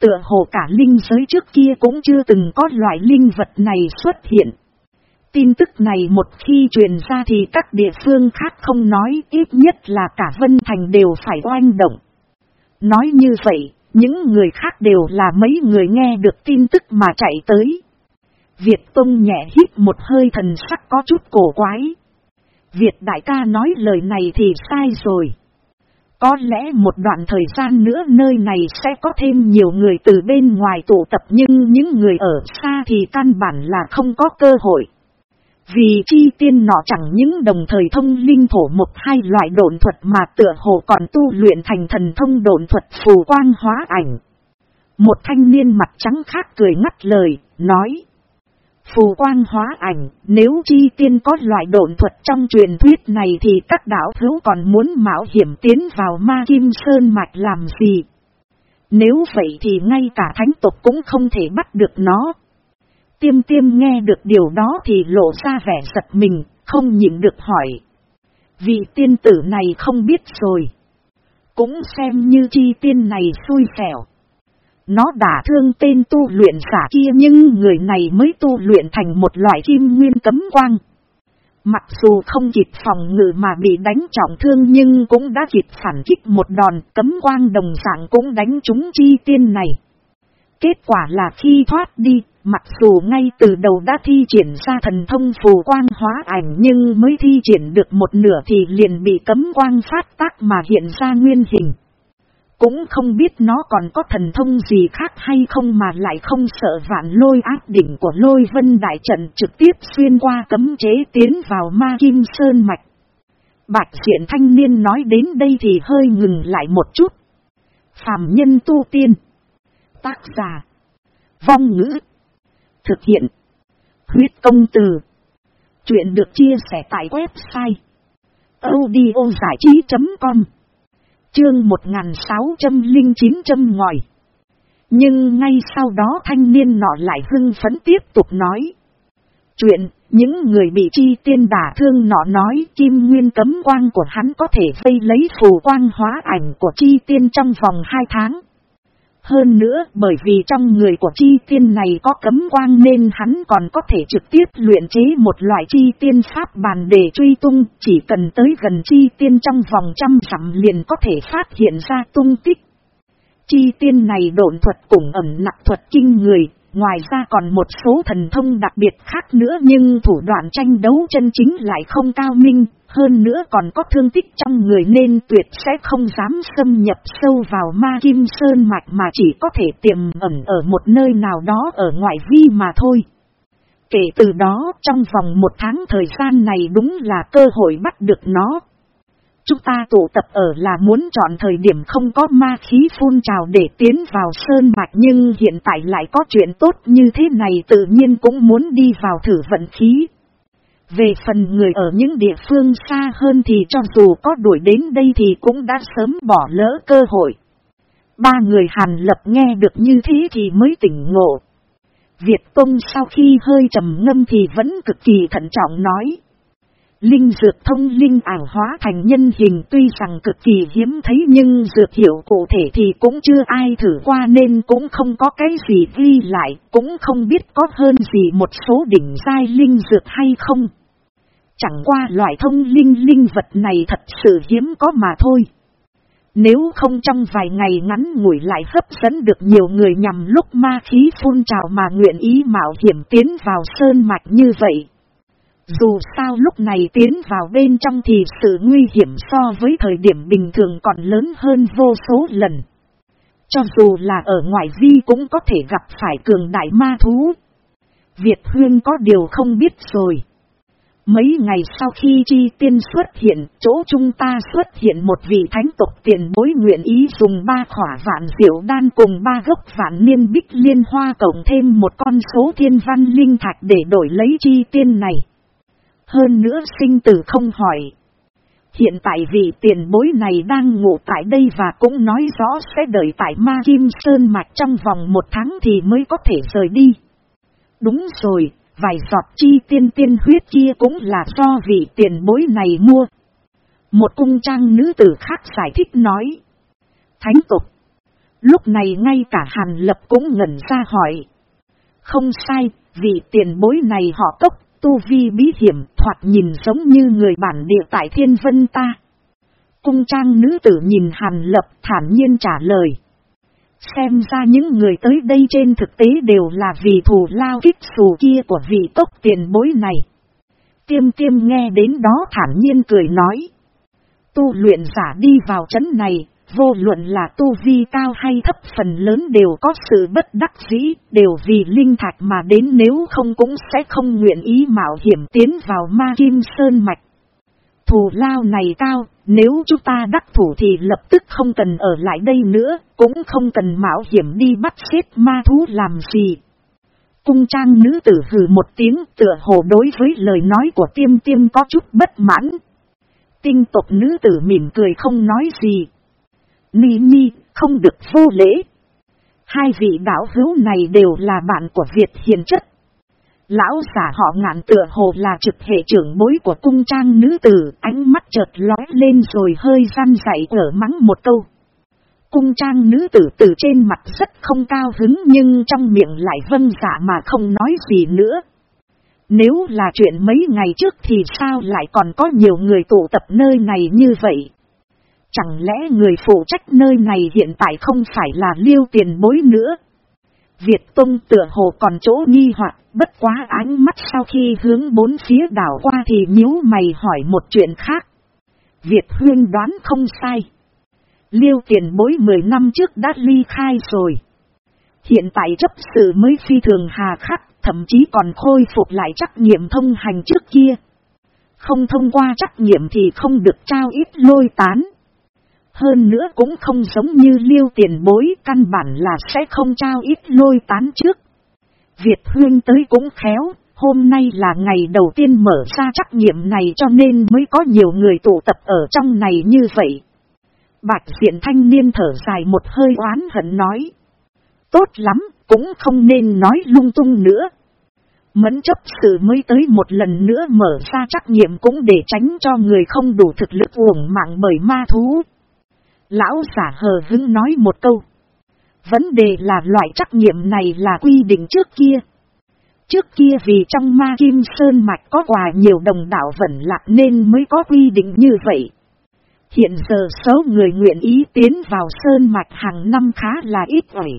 Tựa hồ cả linh giới trước kia cũng chưa từng có loại linh vật này xuất hiện. Tin tức này một khi truyền ra thì các địa phương khác không nói ít nhất là cả Vân Thành đều phải oanh động. Nói như vậy, những người khác đều là mấy người nghe được tin tức mà chạy tới. Việt Tông nhẹ hít một hơi thần sắc có chút cổ quái. Việt đại ca nói lời này thì sai rồi. Có lẽ một đoạn thời gian nữa nơi này sẽ có thêm nhiều người từ bên ngoài tụ tập nhưng những người ở xa thì căn bản là không có cơ hội. Vì chi tiên nọ chẳng những đồng thời thông linh thổ một hai loại độn thuật mà tựa hồ còn tu luyện thành thần thông độn thuật phù quang hóa ảnh. Một thanh niên mặt trắng khác cười ngắt lời, nói. Phù quang hóa ảnh, nếu chi tiên có loại độn thuật trong truyền thuyết này thì các đảo hữu còn muốn mạo hiểm tiến vào ma kim sơn mạch làm gì? Nếu vậy thì ngay cả thánh tục cũng không thể bắt được nó. Tiêm tiêm nghe được điều đó thì lộ ra vẻ giật mình, không nhịn được hỏi. Vị tiên tử này không biết rồi. Cũng xem như chi tiên này xui xẻo. Nó đã thương tên tu luyện giả kia nhưng người này mới tu luyện thành một loại kim nguyên cấm quang. Mặc dù không kịp phòng ngự mà bị đánh trọng thương nhưng cũng đã kịp phản kích một đòn cấm quang đồng dạng cũng đánh trúng chi tiên này. Kết quả là khi thoát đi, Mặc dù ngay từ đầu đã thi triển ra thần thông phù quang hóa ảnh nhưng mới thi triển được một nửa thì liền bị cấm quang phát tác mà hiện ra nguyên hình. Cũng không biết nó còn có thần thông gì khác hay không mà lại không sợ vạn lôi áp đỉnh của lôi vân đại trận trực tiếp xuyên qua cấm chế tiến vào ma kim sơn mạch. Bạch diện thanh niên nói đến đây thì hơi ngừng lại một chút. Phạm nhân tu tiên. Tác giả. Vong ngữ. Thực hiện. Huyết công từ. Chuyện được chia sẻ tại website. audiozảichí.com Chương 1609 châm ngòi. Nhưng ngay sau đó thanh niên nọ lại hưng phấn tiếp tục nói. Chuyện, những người bị chi tiên đả thương nọ nói kim nguyên cấm quang của hắn có thể vây lấy phù quang hóa ảnh của chi tiên trong vòng 2 tháng. Hơn nữa bởi vì trong người của chi tiên này có cấm quang nên hắn còn có thể trực tiếp luyện chế một loại chi tiên pháp bàn để truy tung, chỉ cần tới gần chi tiên trong vòng trăm sẵm liền có thể phát hiện ra tung tích. Chi tiên này độn thuật cùng ẩn nặc thuật kinh người, ngoài ra còn một số thần thông đặc biệt khác nữa nhưng thủ đoạn tranh đấu chân chính lại không cao minh, hơn nữa còn có thương tích trong người nên tuyệt sẽ không dám xâm nhập sâu vào ma kim sơn mạch mà chỉ có thể tiềm ẩn ở một nơi nào đó ở ngoại vi mà thôi. Kể từ đó, trong vòng một tháng thời gian này đúng là cơ hội bắt được nó. Chúng ta tụ tập ở là muốn chọn thời điểm không có ma khí phun trào để tiến vào sơn mạch nhưng hiện tại lại có chuyện tốt như thế này tự nhiên cũng muốn đi vào thử vận khí. Về phần người ở những địa phương xa hơn thì cho dù có đuổi đến đây thì cũng đã sớm bỏ lỡ cơ hội. Ba người Hàn Lập nghe được như thế thì mới tỉnh ngộ. Việt Tông sau khi hơi trầm ngâm thì vẫn cực kỳ thận trọng nói. Linh dược thông linh ảo hóa thành nhân hình tuy rằng cực kỳ hiếm thấy nhưng dược hiệu cụ thể thì cũng chưa ai thử qua nên cũng không có cái gì ghi lại, cũng không biết có hơn gì một số đỉnh giai linh dược hay không. Chẳng qua loại thông linh linh vật này thật sự hiếm có mà thôi. Nếu không trong vài ngày ngắn ngủi lại hấp dẫn được nhiều người nhằm lúc ma khí phun trào mà nguyện ý mạo hiểm tiến vào sơn mạch như vậy. Dù sao lúc này tiến vào bên trong thì sự nguy hiểm so với thời điểm bình thường còn lớn hơn vô số lần. Cho dù là ở ngoại vi cũng có thể gặp phải cường đại ma thú. Việt Huyên có điều không biết rồi. Mấy ngày sau khi chi tiên xuất hiện, chỗ chúng ta xuất hiện một vị thánh tộc tiền bối nguyện ý dùng ba khỏa vạn diệu đan cùng ba gốc vạn niên bích liên hoa cộng thêm một con số thiên văn linh thạch để đổi lấy chi tiên này. Hơn nữa sinh tử không hỏi. Hiện tại vị tiền bối này đang ngủ tại đây và cũng nói rõ sẽ đợi tại Ma Kim Sơn Mạch trong vòng một tháng thì mới có thể rời đi. Đúng rồi, vài giọt chi tiên tiên huyết kia cũng là do vị tiền bối này mua. Một cung trang nữ tử khác giải thích nói. Thánh tục. Lúc này ngay cả Hàn Lập cũng ngẩn ra hỏi. Không sai, vị tiền bối này họ cốc tu vi bí hiểm thoạt nhìn giống như người bản địa tại thiên vân ta. Cung trang nữ tử nhìn Hàn Lập thản nhiên trả lời. Xem ra những người tới đây trên thực tế đều là vì thù lao kích xù kia của vị tốc tiền bối này. Tiêm tiêm nghe đến đó thản nhiên cười nói. Tu luyện giả đi vào chấn này, vô luận là tu vi cao hay thấp phần lớn đều có sự bất đắc dĩ, đều vì linh thạch mà đến nếu không cũng sẽ không nguyện ý mạo hiểm tiến vào ma kim sơn mạch. Thù lao này cao, nếu chúng ta đắc thủ thì lập tức không cần ở lại đây nữa, cũng không cần mạo hiểm đi bắt xếp ma thú làm gì. Cung trang nữ tử hừ một tiếng tựa hồ đối với lời nói của tiêm tiêm có chút bất mãn. Tinh tộc nữ tử mỉm cười không nói gì. Ni Ni không được vô lễ. Hai vị đạo hữu này đều là bạn của Việt hiền chất. Lão giả họ ngạn tựa hồ là trực hệ trưởng bối của cung trang nữ tử, ánh mắt chợt lóe lên rồi hơi gian dạy ở mắng một câu. Cung trang nữ tử từ trên mặt rất không cao hứng nhưng trong miệng lại vân giả mà không nói gì nữa. Nếu là chuyện mấy ngày trước thì sao lại còn có nhiều người tụ tập nơi này như vậy? Chẳng lẽ người phụ trách nơi này hiện tại không phải là liêu tiền bối nữa? Việt Tông tựa hồ còn chỗ nghi hoặc bất quá ánh mắt sau khi hướng bốn phía đảo qua thì nhíu mày hỏi một chuyện khác. Việt Huyên đoán không sai. Liêu tiền bối 10 năm trước đã ly khai rồi. Hiện tại chấp sự mới phi thường hà khắc, thậm chí còn khôi phục lại trắc nghiệm thông hành trước kia. Không thông qua trắc nghiệm thì không được trao ít lôi tán. Hơn nữa cũng không giống như liêu tiền bối căn bản là sẽ không trao ít lôi tán trước. Việt Huyên tới cũng khéo, hôm nay là ngày đầu tiên mở ra trắc nghiệm này cho nên mới có nhiều người tụ tập ở trong này như vậy. Bạch diện thanh niên thở dài một hơi oán hận nói. Tốt lắm, cũng không nên nói lung tung nữa. Mẫn chấp sự mới tới một lần nữa mở ra trắc nghiệm cũng để tránh cho người không đủ thực lực uổng mạng bởi ma thú. Lão giả hờ hứng nói một câu. Vấn đề là loại trắc nghiệm này là quy định trước kia. Trước kia vì trong ma kim sơn mạch có quà nhiều đồng đạo vẩn lạc nên mới có quy định như vậy. Hiện giờ số người nguyện ý tiến vào sơn mạch hàng năm khá là ít ỏi.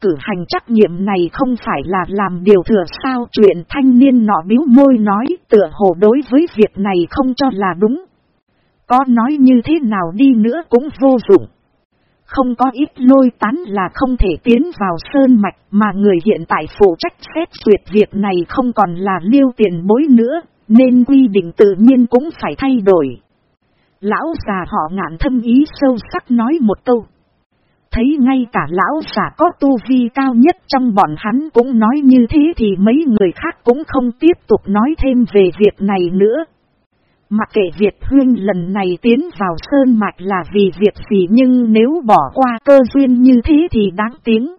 Cử hành trắc nghiệm này không phải là làm điều thừa sao chuyện thanh niên nọ biếu môi nói tựa hồ đối với việc này không cho là đúng. Có nói như thế nào đi nữa cũng vô dụng. Không có ít lôi tán là không thể tiến vào sơn mạch mà người hiện tại phụ trách xét duyệt việc này không còn là liêu tiền bối nữa, nên quy định tự nhiên cũng phải thay đổi. Lão già họ ngạn thâm ý sâu sắc nói một câu. Thấy ngay cả lão già có tu vi cao nhất trong bọn hắn cũng nói như thế thì mấy người khác cũng không tiếp tục nói thêm về việc này nữa. Mặc kệ Việt Huyên lần này tiến vào Sơn Mạch là vì việc gì nhưng nếu bỏ qua cơ duyên như thế thì đáng tiếng.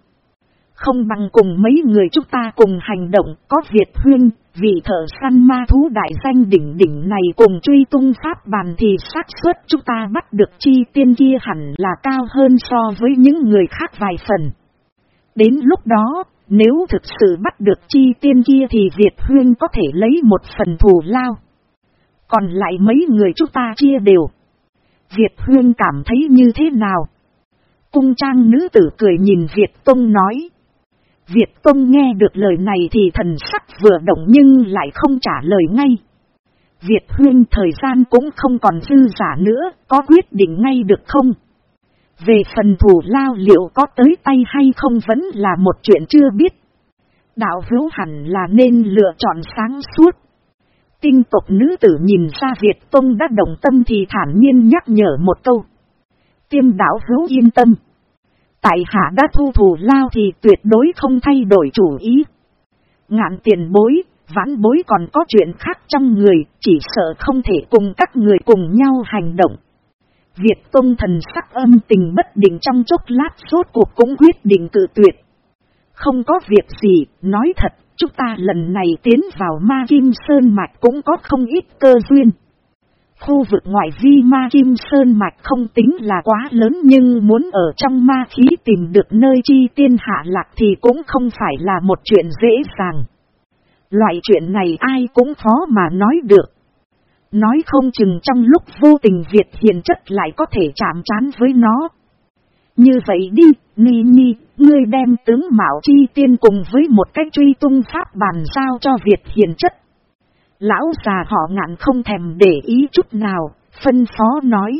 Không bằng cùng mấy người chúng ta cùng hành động có Việt Huyên, vị thợ săn ma thú đại danh đỉnh đỉnh này cùng truy tung pháp bàn thì xác suất chúng ta bắt được chi tiên kia hẳn là cao hơn so với những người khác vài phần. Đến lúc đó, nếu thực sự bắt được chi tiên kia thì Việt Huyên có thể lấy một phần thù lao. Còn lại mấy người chúng ta chia đều. Việt Huyên cảm thấy như thế nào? Cung trang nữ tử cười nhìn Việt Tông nói. Việt Tông nghe được lời này thì thần sắc vừa động nhưng lại không trả lời ngay. Việt Huyên thời gian cũng không còn dư giả nữa, có quyết định ngay được không? Về phần thủ lao liệu có tới tay hay không vẫn là một chuyện chưa biết. Đạo hữu hẳn là nên lựa chọn sáng suốt. Tinh tộc nữ tử nhìn ra Việt Tông đã đồng tâm thì thản nhiên nhắc nhở một câu. Tiêm đảo hữu yên tâm. Tại hạ đã thu thủ lao thì tuyệt đối không thay đổi chủ ý. Ngạn tiền bối, vãn bối còn có chuyện khác trong người, chỉ sợ không thể cùng các người cùng nhau hành động. Việt Tông thần sắc âm tình bất định trong chốc lát suốt cuộc cũng quyết định cự tuyệt. Không có việc gì, nói thật, Chúng ta lần này tiến vào ma kim sơn mạch cũng có không ít cơ duyên. Khu vực ngoại vi ma kim sơn mạch không tính là quá lớn nhưng muốn ở trong ma khí tìm được nơi chi tiên hạ lạc thì cũng không phải là một chuyện dễ dàng. Loại chuyện này ai cũng khó mà nói được. Nói không chừng trong lúc vô tình Việt hiền chất lại có thể chạm chán với nó. Như vậy đi, Ni ni ngươi đem tướng Mạo Chi Tiên cùng với một cách truy tung pháp bàn giao cho Việt hiền chất. Lão già họ ngạn không thèm để ý chút nào, phân phó nói.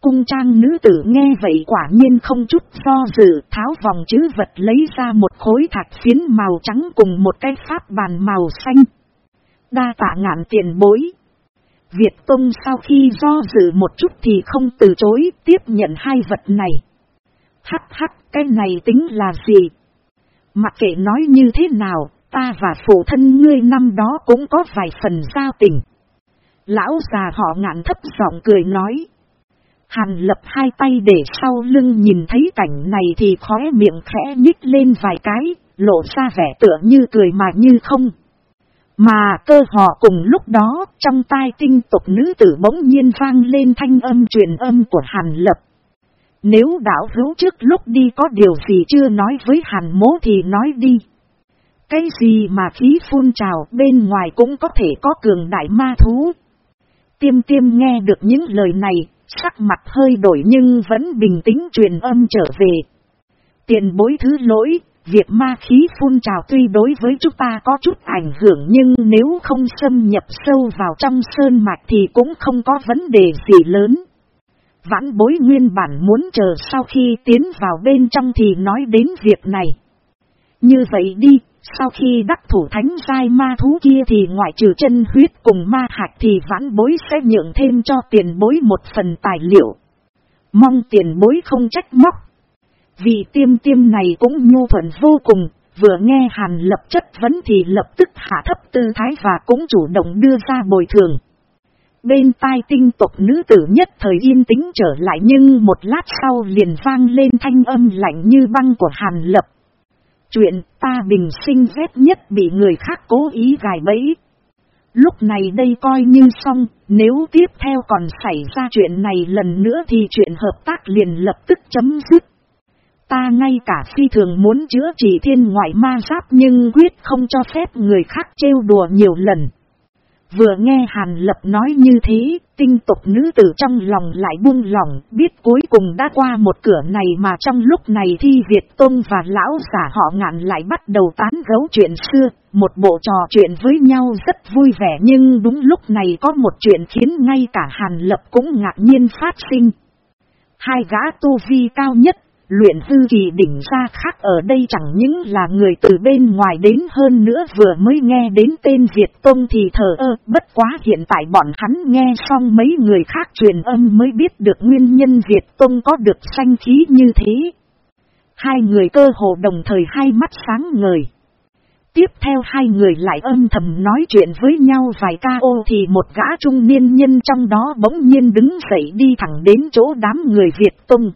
Cung trang nữ tử nghe vậy quả nhiên không chút do dự tháo vòng chữ vật lấy ra một khối thạch phiến màu trắng cùng một cái pháp bàn màu xanh. Đa tạ ngạn tiền bối. Việt Tông sau khi do dự một chút thì không từ chối tiếp nhận hai vật này. Hắc hắc, cái này tính là gì? Mặc kệ nói như thế nào, ta và phụ thân ngươi năm đó cũng có vài phần giao tình. Lão già họ ngạn thấp giọng cười nói. Hàn lập hai tay để sau lưng nhìn thấy cảnh này thì khóe miệng khẽ nhích lên vài cái, lộ ra vẻ tựa như cười mà như không. Mà cơ họ cùng lúc đó, trong tai tinh tục nữ tử bỗng nhiên vang lên thanh âm truyền âm của Hàn Lập. Nếu đảo hữu trước lúc đi có điều gì chưa nói với hàn mố thì nói đi. Cái gì mà khí phun trào bên ngoài cũng có thể có cường đại ma thú. Tiêm tiêm nghe được những lời này, sắc mặt hơi đổi nhưng vẫn bình tĩnh truyền âm trở về. Tiền bối thứ lỗi, Việc ma khí phun trào tuy đối với chúng ta có chút ảnh hưởng nhưng nếu không xâm nhập sâu vào trong sơn mạch thì cũng không có vấn đề gì lớn. Vãn bối nguyên bản muốn chờ sau khi tiến vào bên trong thì nói đến việc này. Như vậy đi, sau khi đắc thủ thánh giai ma thú kia thì ngoại trừ chân huyết cùng ma hạch thì vãn bối sẽ nhượng thêm cho tiền bối một phần tài liệu. Mong tiền bối không trách móc. Vì tiêm tiêm này cũng nhu thuận vô cùng, vừa nghe hàn lập chất vấn thì lập tức hạ thấp tư thái và cũng chủ động đưa ra bồi thường. Bên tai tinh tộc nữ tử nhất thời yên tĩnh trở lại nhưng một lát sau liền vang lên thanh âm lạnh như băng của hàn lập. Chuyện ta bình sinh ghét nhất bị người khác cố ý gài bẫy. Lúc này đây coi như xong, nếu tiếp theo còn xảy ra chuyện này lần nữa thì chuyện hợp tác liền lập tức chấm dứt. Ta ngay cả phi thường muốn chữa trị thiên ngoại ma giáp nhưng quyết không cho phép người khác trêu đùa nhiều lần. Vừa nghe Hàn Lập nói như thế, tinh tục nữ tử trong lòng lại buông lòng, biết cuối cùng đã qua một cửa này mà trong lúc này thi Việt Tôn và lão giả họ ngạn lại bắt đầu tán gấu chuyện xưa, một bộ trò chuyện với nhau rất vui vẻ nhưng đúng lúc này có một chuyện khiến ngay cả Hàn Lập cũng ngạc nhiên phát sinh. Hai gã tu vi cao nhất Luyện sư kỳ đỉnh ra khác ở đây chẳng những là người từ bên ngoài đến hơn nữa vừa mới nghe đến tên Việt Tông thì thờ ơ, bất quá hiện tại bọn hắn nghe xong mấy người khác truyền âm mới biết được nguyên nhân Việt Tông có được sanh khí như thế. Hai người cơ hồ đồng thời hai mắt sáng ngời. Tiếp theo hai người lại âm thầm nói chuyện với nhau vài ca ô thì một gã trung niên nhân trong đó bỗng nhiên đứng dậy đi thẳng đến chỗ đám người Việt Tông.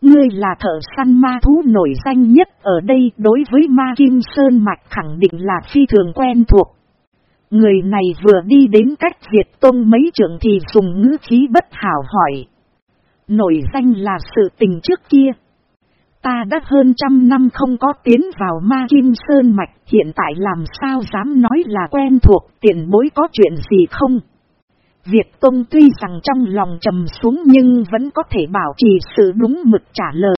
Ngươi là thợ săn ma thú nổi danh nhất ở đây, đối với ma kim sơn mạch khẳng định là phi thường quen thuộc. Người này vừa đi đến cách Việt Tông mấy trưởng thì dùng ngữ khí bất hảo hỏi. Nổi danh là sự tình trước kia. Ta đã hơn trăm năm không có tiến vào ma kim sơn mạch, hiện tại làm sao dám nói là quen thuộc, tiền bối có chuyện gì không? Việt Tông tuy rằng trong lòng trầm xuống nhưng vẫn có thể bảo trì sự đúng mực trả lời.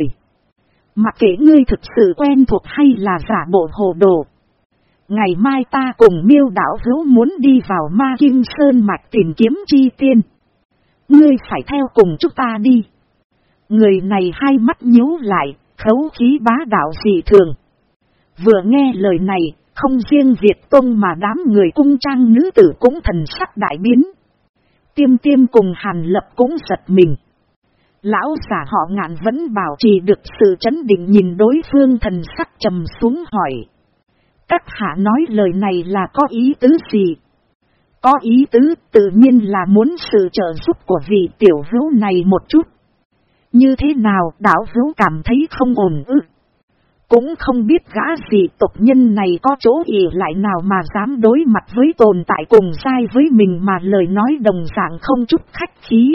Mặc kệ ngươi thực sự quen thuộc hay là giả bộ hồ đồ. Ngày mai ta cùng miêu đảo hữu muốn đi vào ma kim sơn mạch tìm kiếm chi tiên. Ngươi phải theo cùng chúng ta đi. Người này hai mắt nhíu lại, khấu khí bá đạo dị thường. Vừa nghe lời này, không riêng Việt Tông mà đám người cung trang nữ tử cũng thần sắc đại biến. Tiêm tiêm cùng hàn lập cũng giật mình. Lão giả họ ngạn vẫn bảo trì được sự chấn định nhìn đối phương thần sắc trầm xuống hỏi. Các hạ nói lời này là có ý tứ gì? Có ý tứ tự nhiên là muốn sự trợ giúp của vị tiểu hữu này một chút. Như thế nào đảo hữu cảm thấy không ổn ức? Cũng không biết gã gì tộc nhân này có chỗ ỉ lại nào mà dám đối mặt với tồn tại cùng sai với mình mà lời nói đồng dạng không chút khách khí.